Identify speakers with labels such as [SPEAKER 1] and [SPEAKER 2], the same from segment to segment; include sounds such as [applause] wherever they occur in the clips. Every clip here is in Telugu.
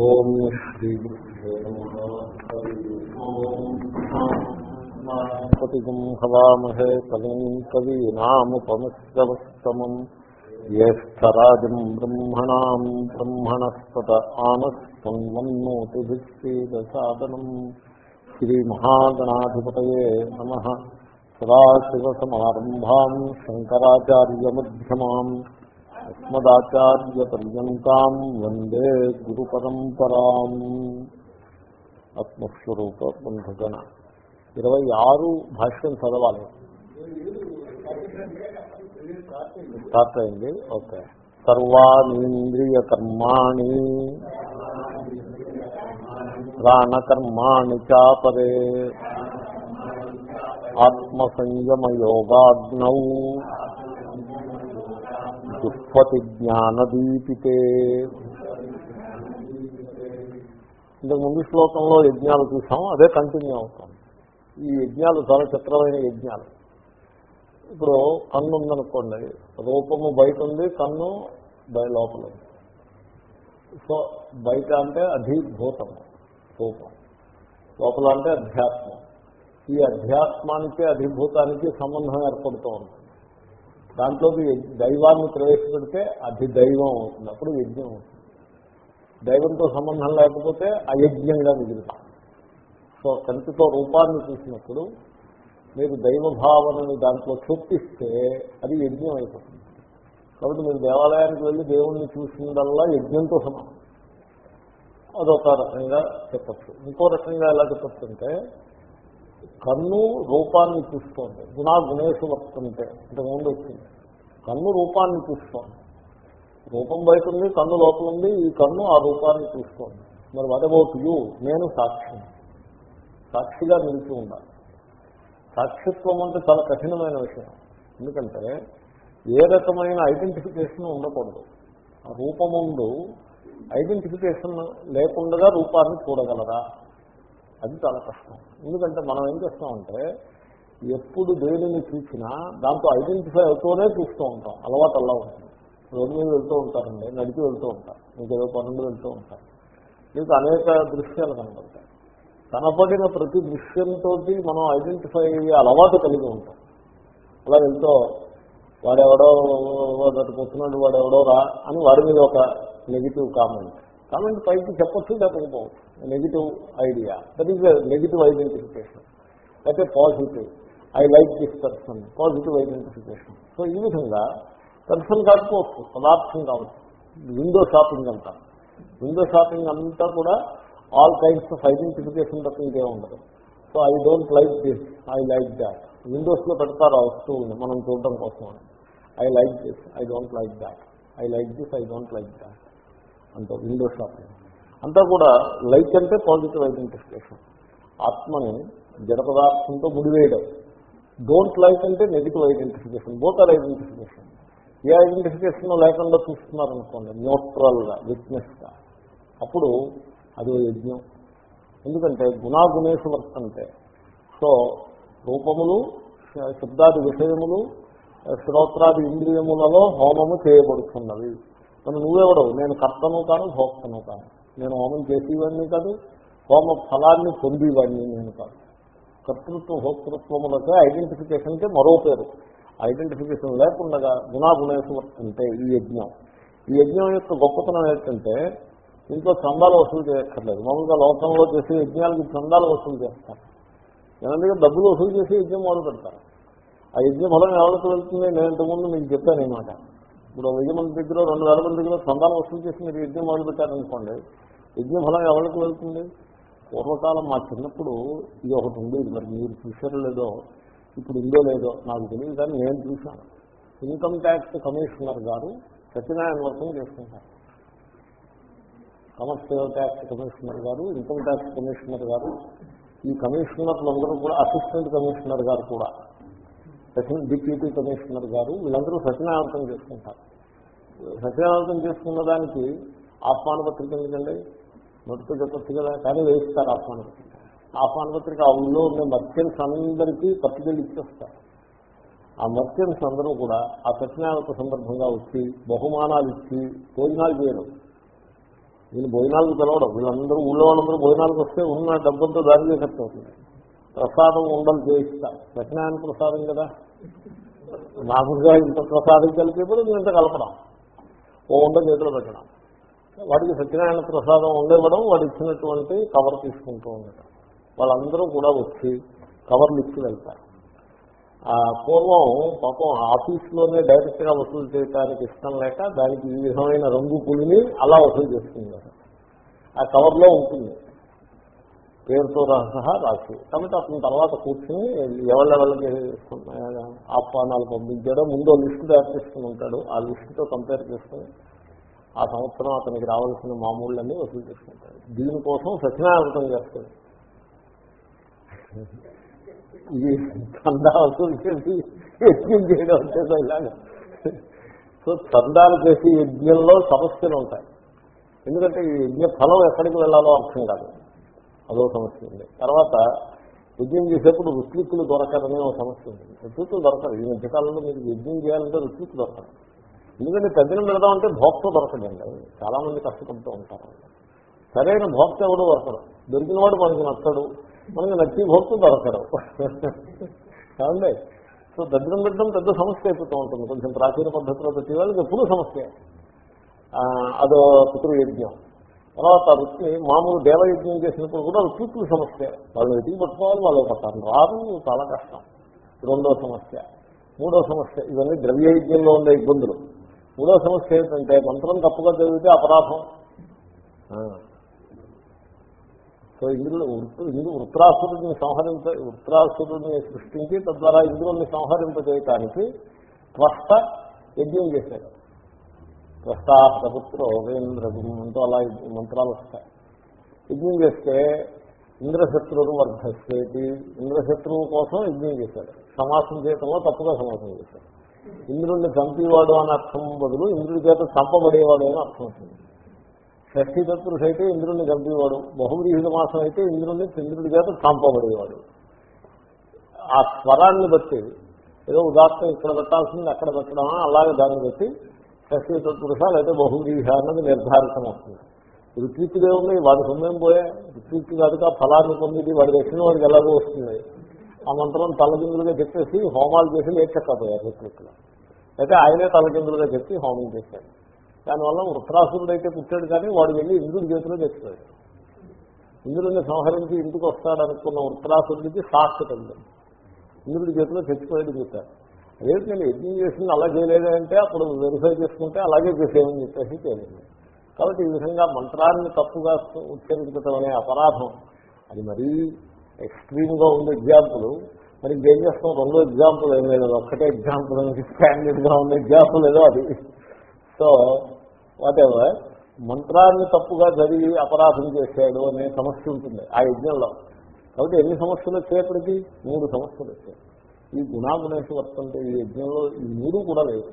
[SPEAKER 1] ఓం శ్రీ పతిగం హవామహే కవిం కవీనాముపమిశ్రవస్తమం. జ్యేష్టరాజం బ్రహ్మణా బ్రహ్మణస్పత ఆనస్సన్మన్నోతిభిక్షీదసాదనం శ్రీమహాగణాధిపతయే నమ. సదాశివసమారంభాం శంకరాచార్యమ్యమాం అస్మదాచార్యపర్యంతం వందే గురు పరంపరా ఆత్మస్వరూప బంధుగణ ఇరవై ఆరు భాష్యం చదవాలి. స్టార్ట్ అయింది? ఓకే. సర్వాణీంద్రియ కర్మాణి ప్రాణకర్మాణి చాపరే. ఆత్మసంయమయోగాగ్నౌ. దుఃఖతి జ్ఞానదీపితే ఇంతకు ముందు శ్లోకంలో యజ్ఞాలు చూసాం అదే కంటిన్యూ అవుతాం. ఈ యజ్ఞాలు చాలా చిత్రమైన యజ్ఞాలు. ఇప్పుడు కన్ను ఉందనుకోండి రూపము బయట ఉంది కన్ను బయ లోపల ఉంది సో బయట అంటే అధిభూతము రూపం. లోపల అంటే అధ్యాత్మం. ఈ అధ్యాత్మానికి అధిభూతానికి సంబంధం ఏర్పడుతూ ఉంటుంది. దాంట్లోకి దైవాన్ని ప్రవేశపెడితే అది దైవం అవుతుంది. అప్పుడు యజ్ఞం అవుతుంది. దైవంతో సంబంధం లేకపోతే అయజ్ఞంగా మిగులుతాం సో కంటితో రూపాన్ని చూసినప్పుడు మీరు దైవ భావనని దాంట్లో చొప్పిస్తే అది యజ్ఞం అయిపోతుంది. కాబట్టి మీరు దేవాలయానికి వెళ్ళి దేవుణ్ణి చూసినదల్లా యజ్ఞంతో సమానం. అదొక రకంగా చెప్పచ్చు. ఇంకో రకంగా ఎలా చెప్పచ్చు అంటే కన్ను రూపాన్ని చూస్తోంది. గుణా గుణేశు వర్తంటే ఇంతకుముందు వచ్చింది. కన్ను రూపాన్ని చూస్తోంది. రూపం బయట ఉంది కన్ను లోపల ఉంది ఈ కన్ను ఆ రూపాన్ని చూస్తోంది. మరి వాట్ అబౌట్ యూ నేను సాక్షి. సాక్షిగా నిలిచి ఉండాలి. సాక్షిత్వం అంటే చాలా కఠినమైన విషయం. ఎందుకంటే ఏ రకమైన ఐడెంటిఫికేషన్ ఉండకూడదు. ఆ రూపముందు ఐడెంటిఫికేషన్ లేకుండా రూపాన్ని చూడగలరా? అది చాలా కష్టం. ఎందుకంటే మనం ఏం చేస్తామంటే ఎప్పుడు దేనిని చూసినా దాంతో ఐడెంటిఫై అవుతూనే చూస్తూ ఉంటాం. అలవాటు అలా ఉంటుంది. రోడ్డు మీద వెళ్తూ ఉంటారండి నడిచి వెళ్తూ ఉంటారు. మీకు ఏదో పనులు వెళ్తూ ఉంటారు. మీకు అనేక దృశ్యాలు కనబడతాయి. కనపడిన ప్రతి దృశ్యంతో మనం ఐడెంటిఫై అయ్యే అలవాటు కలిగి ఉంటాం. అలా వెళ్తూ వాడెవడో కూర్చున్నాడు వాడెవడో రా అని వాడి మీద ఒక నెగిటివ్ కామెంట్ కామెంట్ పైకి చెప్పచ్చు చెప్పకపోవచ్చు negative idea that is negative identification అయితే positive I like this person positive identification so ఈ విధంగా పర్సన్ కాకపోవచ్చు. పదార్థం కావచ్చు. విండో షాపింగ్ అంతా. విండో షాపింగ్ అంతా కూడా ఆల్ కైండ్స్ ఆఫ్ ఐడెంటిఫికేషన్ తప్ప ఇంకే ఉండదు. So I don't like this I like that విండోస్లో పెడతారు? ఆ వస్తువుని మనం చూడడం కోసం I like this I don't like that I like this I don't like that అంతా విండో షాపింగ్ అంతా కూడా లైక్ అంటే పాజిటివ్ ఐడెంటిఫికేషన్. ఆత్మని జడ పదార్థంతో ముడివేయడం. డోంట్ లైక్ అంటే నెగిటివ్ ఐడెంటిఫికేషన్ బోతర్ ఐడెంటిఫికేషన్. ఏ ఐడెంటిఫికేషన్ లేకుండా చూస్తున్నారనుకోండి న్యూట్రల్గా విట్నెస్గా అప్పుడు అది యజ్ఞం. ఎందుకంటే గుణాగుణేషు వర్తంటే సో రూపములు శబ్దాది విషయములు శ్రోత్రాది ఇంద్రియములలో హోమము చేయబడుతున్నవి మరి నువ్వెవడవు? నేను కర్తను కాను భోక్తను కాను. నేను హోమం చేసేవాడిని కాదు హోమ ఫలాన్ని పొందేవాడిని నేను కాదు. కర్తృత్వ భోక్తృత్వములకే ఐడెంటిఫికేషన్కే మరో పేరు. ఐడెంటిఫికేషన్ లేకుండా గుణాగుణేసు అంటే ఈ యజ్ఞం. ఈ యజ్ఞం యొక్క గొప్పతనం ఏంటంటే ఇంట్లో చందాలు వసూలు చేయక్కర్లేదు. మామూలుగా లోకంలో చేసే యజ్ఞాలకి చందాలు వసూలు చేస్తారు. ఎందుకంటే డబ్బులు వసూలు చేసి యజ్ఞం మొదలు పెడతారు ఆ యజ్ఞ ఫలం ఎవరికి వెళ్తుంది? నేను ఇంతకుముందు మీకు చెప్పాను అనమాట ఇప్పుడు వెయ్యి మంది దగ్గర రెండు వేల మంది దగ్గర చందాలు వసూలు చేసి మీరు యజ్ఞం మొదలు పెట్టారనుకోండి యజ్ఞ ఫలం ఎవరికి వెళ్తుంది? పూర్వకాలం మా చిన్నప్పుడు ఇది ఒకటి ఉండేది మరి మీరు చూసారో లేదో ఇప్పుడు ఉందో లేదో నాకు తెలియదు కానీ నేను చూశాను. ఇన్కమ్ ట్యాక్స్ కమిషనర్ గారు సత్యనారాయణ వర్గం చేసుకుంటారు. కమర్షియల్ ట్యాక్స్ కమిషనర్ గారు ఇన్కమ్ ట్యాక్స్ కమిషనర్ గారు ఈ కమిషనర్లందరూ కూడా అసిస్టెంట్ కమిషనర్ గారు కూడా డిప్యూటీ కమిషనర్ గారు వీళ్ళందరూ సత్యనారాయణం చేసుకుంటారు. సత్యనారాయణం చేసుకున్న దానికి ఆహ్వాన పత్రిక ఎందుకండి? నోటితో చెప్పచ్చు కదా కానీ వేయిస్తారు ఆహ్వాన పత్రిక ఆహ్వాన పత్రిక ఆ ఊళ్ళో ఉన్న మర్చెంట్స్ అందరికీ పత్రికలు ఇచ్చేస్తారు. ఆ మర్చెంట్స్ అందరూ కూడా ఆ సత్యనారాయణ సందర్భంగా వచ్చి బహుమానాలు ఇచ్చి భోజనాలు చేయడం. వీళ్ళు భోజనాలకు తెలవడం. వీళ్ళందరూ ఊళ్ళో వాళ్ళందరూ భోజనాలకు వస్తే ఉన్న డబ్బంతో దారి ఖర్చు అవుతుంది ప్రసాదం ఉండలు చేయిస్తారు సత్యనారాయణ ప్రసాదం కదా? మామూలుగా ఇంత ప్రసాదం కలిపేప్పుడు ఇంత కలపడం ఓ ఉండ చేతిలో పెట్టడం వాడికి సత్యనారాయణ ప్రసాదం ఉండేవ్వడం వాడు ఇచ్చినటువంటి కవర్ తీసుకుంటూ ఉండటం. వాళ్ళందరూ కూడా వచ్చి కవర్లు ఇచ్చి వెళ్తారు. ఆ పూర్వం పాపం ఆఫీస్లోనే డైరెక్ట్గా వసూలు చేయడానికి ఇష్టం లేక దానికి ఈ విధమైన రంగు పులిని అలా వసూలు చేస్తున్నారు. ఆ కవర్లో ఉంటుంది. పేరుతో సహా రాసి కాబట్టి అతని తర్వాత కూర్చుని ఎవరెవరికి ఆహ్వానాలు పంపించాడో ముందు లిస్టు తయారు చేసుకుని ఉంటాడు. ఆ లిస్టుతో కంపేర్ చేసుకుని ఆ సంవత్సరం అతనికి రావాల్సిన మామూళ్ళన్నీ వసూలు చేసుకుంటాడు దీనికోసం సత్యనారాయణం చేస్తాడు ఇది చందా వసూలు చేసి యజ్ఞం చేయడం వచ్చేదో ఇలాగా. సో చందాలు చేసి యజ్ఞంలో సమస్యలు ఉంటాయి. ఎందుకంటే ఈ యజ్ఞ ఫలం ఎక్కడికి వెళ్ళాలో అర్థం కాదు. అదో సమస్య ఉంది. తర్వాత యజ్ఞం చేసేప్పుడు రుత్విక్కులు దొరకరనే ఒక సమస్య ఉంటుంది రుత్విక్కులు దొరకరు ఈ మధ్యకాలంలో మీరు యజ్ఞం చేయాలంటే రుత్విక్కు దొరకరు ఎందుకంటే పెద్దలు పెడదామంటే భోక్త దొరకదండి చాలా మంది కష్టపడుతూ ఉంటారు. సరైన భోక్త ఎవడో దొరకడు. దొరికిన వాడు మనకి నచ్చడు. మనకి నచ్చి భోక్త దొరకడు కాదండి? సో దగ్గర పెట్టడం పెద్ద సమస్య అయిపోతూ ఉంటుంది. కొంచెం ప్రాచీన పద్ధతిలో పెట్టే వాళ్ళకి ఎప్పుడూ సమస్య. అదో పితృయజ్ఞం. తర్వాత రుక్మి మామూలు దేవయజ్ఞం చేసినప్పుడు కూడా రుచికుల సమస్య. వాళ్ళు వెతికి పట్టుకోవాలి వాళ్ళు పట్టాలి రాదు చాలా కష్టం. రెండో సమస్య. మూడో సమస్య ఇవన్నీ ద్రవ్యయజ్ఞంలో ఉండే ఇబ్బందులు. మూడో సమస్య ఏంటంటే మంత్రం తప్పుగా చదివితే అపరాధం. సో ఇంద్రుడు ఇంద్రుడు వృత్రాసురుడిని సంహరింప వృత్రాసురుడిని సృష్టించి తద్వారా ఇంద్రుడిని సంహరింపజేయటానికి త్వష్ట యజ్ఞం చేశాడు. త్వష్టాహపుత్రో వేంద్రగుం అంటూ అలా మంత్రాలు వస్తాయి. యజ్ఞం చేస్తే ఇంద్రశత్రువును వర్ధస్సేటి ఇంద్రశత్రువు కోసం యజ్ఞం చేశాడు. సమాసం చేయటంలో తప్పుగా సమాసం చేశాడు. ఇంద్రుడిని చంపేవాడు అని అర్థం బదులు ఇంద్రుడి చేత చంపబడేవాడు అని అర్థం అవుతుంది. షష్ఠీ అయితే ఇంద్రుడిని చంపేవాడు. బహువ్రీహిత మాసం అయితే ఇంద్రుడిని చంద్రుడి చేత చంపబడేవాడు. ఆ స్వరాన్ని బట్టి ఏదో ఉదాత్తం ఇక్కడ పెట్టాల్సింది అక్కడ పెట్టడమా అలాగే దాన్ని బట్టి షష్ఠీ తత్పురుష లేదా బహువ్రీహ అన్నది నిర్ధారితం అవుతుంది. ఋత్విక్కుదే ఉంది వాడి సొమ్మేం పోయే ఋత్విక్కు కాదుక ఫలాన్ని పొందిది వాడి దక్షిణ వాడికి ఎలాగో వస్తుంది. ఆ మంత్రం తలకిందులుగా చెప్పేసి హోమాలు చేసి లేచక్కపోయారు ఋత్విక్కులు అయితే ఆయనే తలకిందులుగా చెప్పి హోమం చేశాడు దానివల్ల వృత్రాసురుడు అయితే పుట్టాడు కానీ వాడు వెళ్ళి ఇంద్రుడి చేతిలో తెచ్చాడు ఇంద్రుడిని సంహరించి ఇంటికి వస్తాడనుకున్న వృత్రాసురుడికి సాక్షి తల్లి. ఇంద్రుడి చేతిలో చచ్చిపోయాడు చెప్పారు అదేంటి నేను యజ్ఞం చేసింది అలా చేయలేదంటే అప్పుడు వెరిఫై చేసుకుంటే అలాగే చేసేయమని చెప్పేసి చేయలేదు. కాబట్టి ఈ విధంగా మంత్రాన్ని తప్పుగా ఉచ్చరించడం అనే అపరాధం అది మరీ ఎక్స్ట్రీమ్గా ఉన్న ఎగ్జాంపుల్ మరి ఇంకేం చేస్తాం? రెండో ఎగ్జాంపుల్ ఏం లేదు ఒక్కటే ఎగ్జాంపుల్ స్టాండర్డ్గా ఉన్న ఎగ్జాంపుల్ ఏదో అది. సో వాటెవర్ మంత్రాన్ని తప్పుగా జరిగి అపరాధం చేశాడు అనే సమస్య ఉంటుంది ఆ యజ్ఞంలో. కాబట్టి ఎన్ని సమస్యలు వచ్చేప్పటికీ మూడు సమస్యలు వచ్చాయి. ఈ గుణాగుణేష వర్తంటే ఈ యజ్ఞంలో ఈ మూడు కూడా లేదు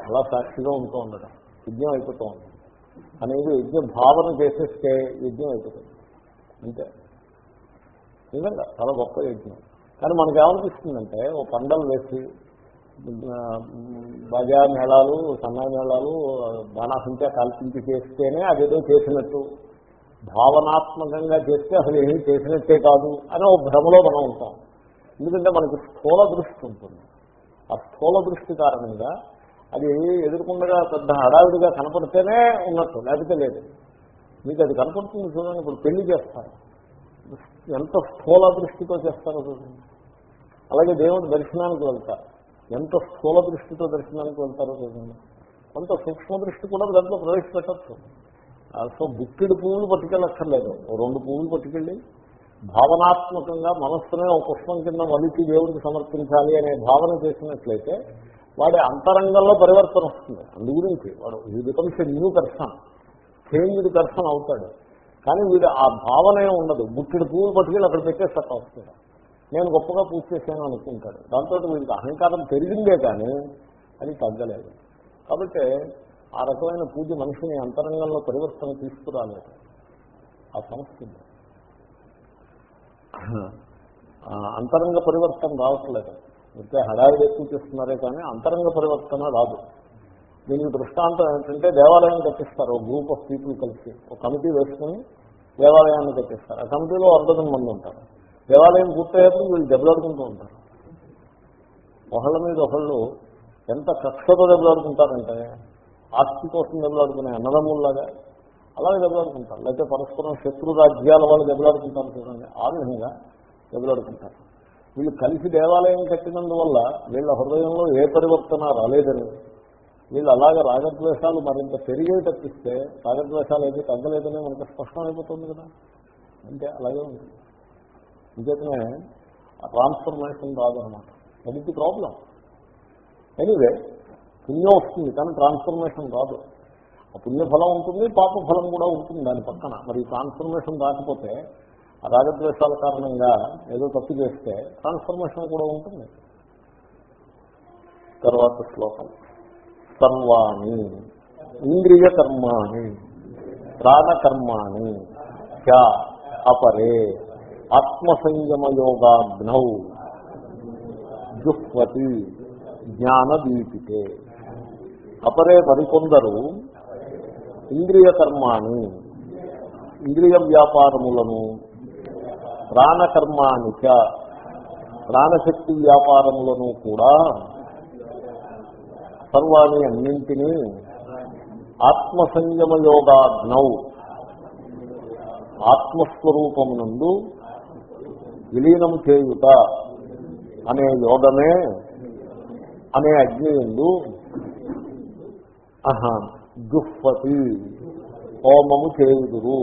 [SPEAKER 1] అలా సాక్షిగా ఉంటూ ఉండటం యజ్ఞం అయిపోతూ ఉంది అనేది యజ్ఞ భావన చేసేస్తే యజ్ఞం అయిపోతుంది. అంతే. నిజంగా చాలా గొప్ప యజ్ఞం. కానీ మనకి ఏమనిపిస్తుందంటే ఓ పండలు వేసి బజా మేళాలు సన్నాయి మేళాలు బాణాసంఖ్య కల్పించి చేస్తేనే అదేదో చేసినట్టు భావనాత్మకంగా చేస్తే అసలు ఏమీ చేసినట్టే కాదు అని ఒక భ్రమలో మనం ఉంటాం. ఎందుకంటే మనకి స్థూల దృష్టి ఉంటుంది. ఆ స్థూల దృష్టి కారణంగా అది ఎదుర్కొండగా పెద్ద హడావిడిగా కనపడితేనే ఉన్నట్టు లేకపోతే లేదు. మీకు అది కనపడుతుంది చూడండి ఇప్పుడు పెళ్ళి చేస్తారు. ఎంత స్థూల దృష్టితో చేస్తారో చూడండి. అలాగే దేవుడి దర్శనానికి వెళ్తారు. ఎంత స్థూల దృష్టితో దర్శనానికి వెళ్తారో చూడండి. కొంత సూక్ష్మ దృష్టి కూడా దాంట్లో ప్రవేశపెట్టచ్చు. సో బుక్కిడి పువ్వులు పట్టుకెళ్ళక్కర్లేదు. రెండు పువ్వులు పట్టుకెళ్ళి భావనాత్మకంగా మనస్సునే ఒక పుష్పం కింద మలిచి దేవుడికి సమర్పించాలి అనే భావన చేసినట్లయితే వాడి అంతరంగంలో పరివర్తన వస్తుంది. అందుగురించి వాడు ఈ becomes new person changed person అవుతాడు. కానీ వీడు ఆ భావనే ఉండదు. బుక్కిడి పువ్వులు పట్టుకెళ్ళి అక్కడ పెట్టేసట వస్తుంది నేను గొప్పగా పూజ చేశాను అనుకుంటాడు. దాంతో వీడికి అహంకారం పెరిగిందే కానీ అది తగ్గలేదు. కాబట్టి ఆ రకమైన పూజ మనిషిని అంతరంగంలో పరివర్తన తీసుకురాలేదు. ఆ సంస్థ అంతరంగ పరివర్తన రావట్లేదు. అయితే హడావిడి ఎక్కువ చేస్తున్నారే కానీ అంతరంగ పరివర్తన రాదు. దీనికి దృష్టాంతం ఏంటంటే దేవాలయం కట్టిస్తారు ఒక గ్రూప్ ఆఫ్ పీపుల్ కలిసి. ఒక కమిటీ వేసుకుని దేవాలయాన్ని కట్టిస్తారు. ఆ కమిటీలో అర్ధం మంది ఉంటారు. దేవాలయం పూర్తయ్యేప్పుడు వీళ్ళు దెబ్బలాడుకుంటూ ఉంటారు. ఒకళ్ళ మీద ఒకళ్ళు ఎంత కక్షతో దెబ్బలాడుకుంటారంటే ఆస్తి కోసం దెబ్బలాడుకునే అన్నదమ్ముల్లాగా అలాగే దెబ్బలాడుకుంటారు. లేకపోతే పరస్పరం శత్రు రాజ్యాల వాళ్ళు దెబ్బలాడుకుంటారు చూడండి. ఆ విధంగా దెబ్బలాడుకుంటారు. వీళ్ళు కలిసి దేవాలయం కట్టినందువల్ల వీళ్ళ హృదయంలో ఏ పరివర్తన రాలేదని. వీళ్ళు అలాగే రాగద్వేషాలు మరింత పెరిగే తప్పిస్తే రాగద్వేషాలు ఏమీ తగ్గలేదని మనకు స్పష్టమైపోతుంది కదా. అంటే అలాగే ఉంటుంది. ఇంకేతనే ట్రాన్స్ఫర్మేషన్ రాదనమాట అది ప్రాబ్లం ఎనీవే పుణ్యం వస్తుంది కానీ ట్రాన్స్ఫర్మేషన్ రాదు. పుణ్యఫలం ఉంటుంది పాప ఫలం కూడా ఉంటుంది దాని పక్కన. మరి ట్రాన్స్ఫర్మేషన్ రాకపోతే ఆ రాగద్వేషాల కారణంగా ఏదో తప్పు చేస్తే ట్రాన్స్ఫర్మేషన్ కూడా ఉంటుంది. తర్వాత శ్లోకం. సర్వాణి ఇంద్రియ కర్మాణి ప్రాణకర్మాణి చ అపరే ఆత్మసంయమయోగాగ్నౌ జుహ్వతి జ్ఞానదీపితే అపరే మరికొందరు ఇంద్రియ కర్మాణి ఇంద్రియ వ్యాపారములను ప్రాణకర్మానిక చ ప్రాణశక్తి వ్యాపారములను కూడా సర్వాణి అన్నింటినీ ఆత్మసంయమయోగాగ్నౌ ఆత్మస్వరూపమునందు విలీనము చేయుట అనే యోగమే అనే అగ్ని ఎందు జుహ్వతి హోమము చేయుదురు.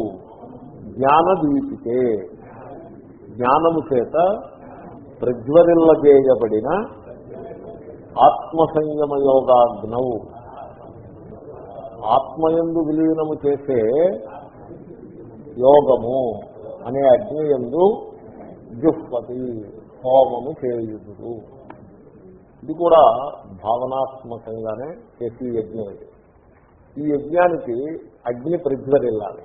[SPEAKER 1] జ్ఞానదీపితే జ్ఞానము చేత ప్రజ్వరిల్లజేయబడిన ఆత్మసంయమ యోగాగ్నవు ఆత్మయందు విలీనము చేసే యోగము అనే అగ్ని ఎందు జుహ్వతి హోమము చేయుదురు. ఇది కూడా భావనాత్మకంగానే చేసి యజ్ఞం ఇది. ఈ యజ్ఞానికి అగ్ని ప్రజ్వరిల్లాలి.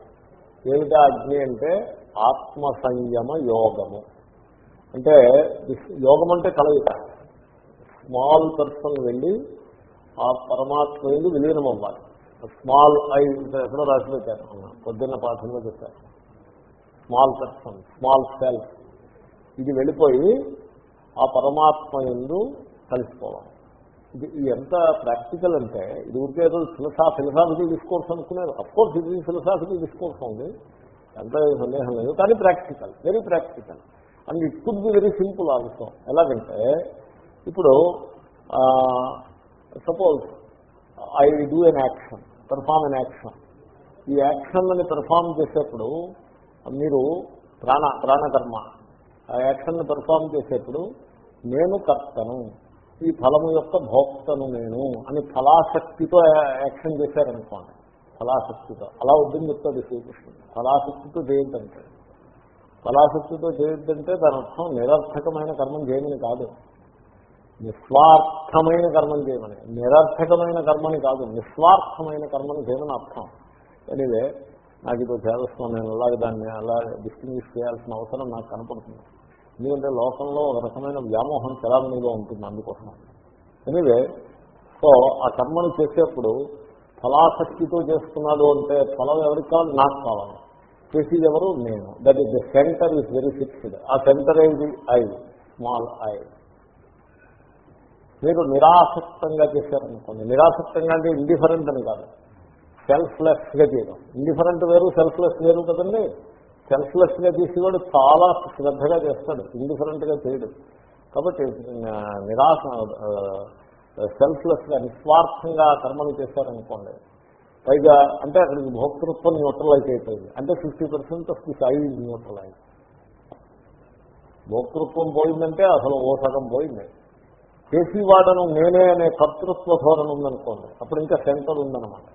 [SPEAKER 1] ఏమిటా అగ్ని అంటే ఆత్మ సంయమ యోగము. అంటే యోగం అంటే కలయిక. స్మాల్ పర్సన్ వెళ్ళి ఆ పరమాత్మ వెళ్ళి విలీనం అవ్వాలి స్మాల్ ఐ ఎక్కడో రాసి పెట్టారు. పొద్దున్న పాఠంలో చెప్పారు. Small person small self. ఇది వెళ్ళిపోయి ఆ పరమాత్మ ఎందు కలిసిపోవాలి. ఇది ఇది ఎంత ప్రాక్టికల్ అంటే ఇది ఊరికే ఏదో ఫిలసా ఫిలసాఫికల్ డిస్కోర్స్ అనుకునేది. అఫ్కోర్స్ ఇది ఫిలసాఫికల్ డిస్కోర్స్ ఉంది. ఎంత సందేహం లేదు కానీ practical very practical. And it could be very simple also ఎలాగంటే ఇప్పుడు suppose I do an action perform an action ఈ యాక్షన్ని పెర్ఫామ్ చేసేప్పుడు మీరు ప్రాణ ప్రాణకర్మ ఆ యాక్షన్ని పెర్ఫామ్ చేసేప్పుడు నేను కర్తను. ఈ ఫలము యొక్క భోక్తను నేను అని ఫలాశక్తితో యాక్షన్ చేశారనుకోండి. ఫలాశక్తితో అలా వద్దని చెప్తాడు శ్రీకృష్ణుడు. ఫలాశక్తితో చేయొద్దంటే. ఫలాశక్తితో చేయొద్దంటే దాని అర్థం నిరర్థకమైన కర్మం చేయమని కాదు. నిస్వార్థమైన కర్మం చేయమని. నిరర్థకమైన కర్మని కాదు. నిస్వార్థమైన కర్మని చేయమని అర్థం. ఎనివే నాకు ఇది చేదస్తాను నేను అలాగే దాన్ని అలా డిస్టింగ్విష్ చేయాల్సిన అవసరం నాకు కనపడుతుంది. ఎందుకంటే లోకంలో ఒక రకమైన వ్యామోహం చలామణిగా ఉంటుంది అందుకోసం. ఎనివే సో ఆ కర్మను చేసేప్పుడు ఫలాసక్తితో చేస్తున్నాడు అంటే ఫలం ఎవరికి కావాలి? నాకు కావాలి. చేసేది ఎవరు? నేను. That is the centre is very fixed ఆ సెంటర్ ఏది ఐ స్మాల్ ఐ మీరు నిరాసక్తంగా చేశారనుకోండి. నిరాసక్తంగా అంటే ఇండిఫరెంట్ అని కాదు. సెల్ఫ్లెస్గా చేయడం. ఇండిఫరెంట్ వేరు సెల్ఫ్లెస్ వేరు కదండి? సెల్ఫ్లెస్గా తీసేవాడు చాలా శ్రద్ధగా చేస్తాడు. ఇండిఫరెంట్గా చేయడు. కాబట్టి నిరాశ సెల్ఫ్లెస్గా నిస్వార్థంగా కర్మలు చేశారనుకోండి పైగా అంటే అక్కడికి భోక్తృత్వం న్యూట్రలైజ్ అయిపోయింది. అంటే fifty percent of this I neutralise భోక్తృత్వం పోయిందంటే అసలు ఓ సగం పోయింది. చేసేవాడను నేనే అనే కర్తృత్వ ధోరణ ఉందనుకోండి అప్పుడు ఇంకా సెంటర్ ఉందన్నమాట.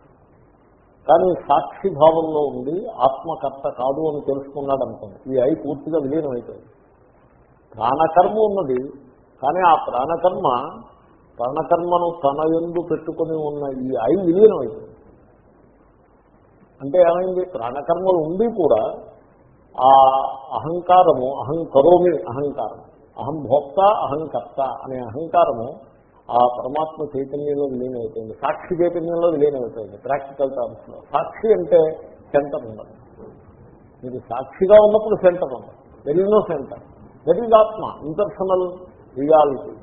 [SPEAKER 1] కానీ సాక్షి భావంలో ఉండి ఆత్మకర్త కాదు అని తెలుసుకున్నాడు అనుకోండి. ఈ ఐ పూర్తిగా విలీనం అయిపోయింది. ప్రాణకర్మ ఉన్నది కానీ ఆ ప్రాణకర్మ ప్రాణకర్మను తన ఎందు పెట్టుకుని ఉన్న ఈ ఐ విలీనం అయిపోయింది. అంటే ఏమైంది? ప్రాణకర్మలు ఉండి కూడా ఆ అహంకారము అహం కరోమి అహంకారం అహం భోక్త అహంకర్త అనే అహంకారము ఆ పరమాత్మ చైతన్యంలో విలీనమైపోయింది సాక్షి చైతన్యంలో విలీనమైపోయింది ప్రాక్టికల్ టర్మ్స్లో. సాక్షి అంటే సెంటర్ ఉండదు మీరు సాక్షిగా ఉన్నప్పుడు సెంటర్ ఉండదు ఎన్నో నో సెంటర్ దట్ ఈజ్ ఆత్మ ఇంటర్సనల్ రియాలిటీ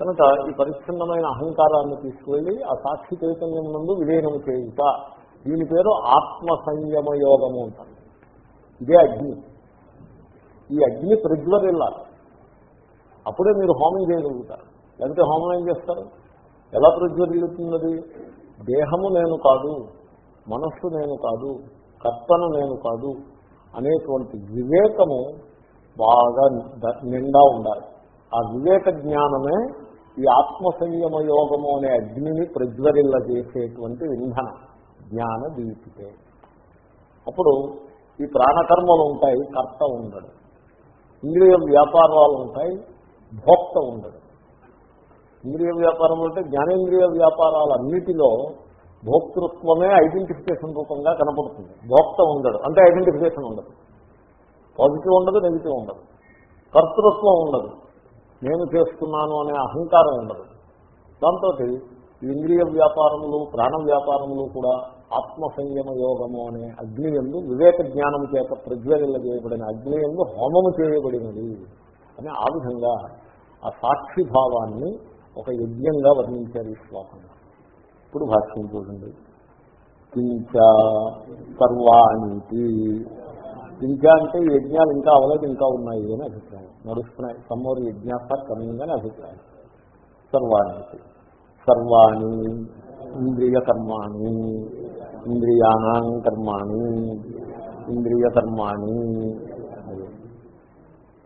[SPEAKER 1] కనుక ఈ పరిచ్ఛిన్నమైన అహంకారాన్ని తీసుకువెళ్ళి ఆ సాక్షి చైతన్యం నందు విలీనం చేయుట. దీని పేరు ఆత్మ సంయమ యోగము అంటారు. ఇదే అగ్ని. ఈ అగ్ని ప్రజ్వరిల్లాలి. అప్పుడే మీరు హోమం చేయగలుగుతారు. లేకపోతే హోమం ఏం చేస్తారు? ఎలా ప్రజ్వరిల్లుతున్నది దేహము నేను కాదు మనస్సు నేను కాదు కర్తన నేను కాదు అనేటువంటి వివేకము బాగా నిండా ఉండాలి. ఆ వివేక జ్ఞానమే ఈ ఆత్మ సంయమ యోగము అనే అగ్నిని ప్రజ్వరిల్ల చేసేటువంటి ఇంధనం జ్ఞాన దీపితే. అప్పుడు ఈ ప్రాణకర్మలు ఉంటాయి కర్త ఉండడు. ఇంద్రియ వ్యాపారాలు ఉంటాయి భోక్త ఉండడు. ఇంద్రియ వ్యాపారం అంటే జ్ఞానేంద్రియ వ్యాపారాలన్నిటిలో భోక్తృత్వమే ఐడెంటిఫికేషన్ రూపంగా కనపడుతుంది. భోక్త ఉండడు అంటే ఐడెంటిఫికేషన్ ఉండదు. పాజిటివ్ ఉండదు నెగిటివ్ ఉండదు. కర్తృత్వం ఉండదు. నేను చేస్తున్నాను అనే అహంకారం ఉండదు. దాంతో ఇంద్రియ వ్యాపారములు ప్రాణ వ్యాపారములు కూడా ఆత్మ సంయమ యోగము అనే అగ్ని ఎందు వివేక జ్ఞానం చేత ప్రజ్వలిల్ల చేయబడిన అగ్ని ఎందు హోమము చేయబడినది. అని ఆ విధంగా ఆ సాక్షి భావాన్ని ఒక యజ్ఞంగా వర్ణించారు ఈ శ్లోకంలో ఇప్పుడు భాష్యం చూడండి. కించ సర్వాణితి కించ అంటే యజ్ఞాలు ఇంకా అవలేదు ఇంకా ఉన్నాయి అని అభిప్రాయం. నడుస్తున్నాయి. సమ్మోరు యజ్ఞాస కమింగ్ అని అభిప్రాయం. సర్వాణికి సర్వాణి ఇంద్రియ కర్మాణి. ఇంద్రియాణం కర్మాణి. ఇంద్రియ కర్మాణి.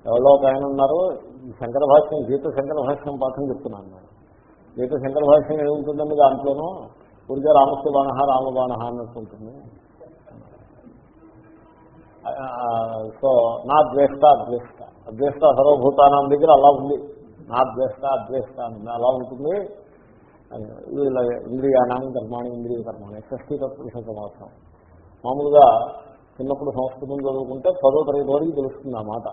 [SPEAKER 1] ఎవరో ఒక ఆయన ఉన్నారు ఈ శంకర భాష్యం గీత శంకర భాష్యం పాఠం చెప్తున్నాను నేను. గీత శంకర భాష్యం ఏముంటుందండి దాంట్లోనూ? ఊరికే రామస్య బాణ రామబాణ అన్నట్టు ఉంటుంది. సో నా ద్వేష్ట అద్వేష్ట అద్వేష్ట సర్వభూతానం దగ్గర అలా ఉంది. నా ద్వేష్ట అద్వేష్ట అని అలా ఉంటుంది. వీళ్ళ ఇంద్రియాణం కర్మాణి ఇంద్రియ కర్మాణి షష్ఠీ తత్పురుష సమాసం. మామూలుగా చిన్నప్పుడు సంస్కృతం చదువుకుంటే పదో తరగతి వరకు తెలుస్తుంది ఆ మాట.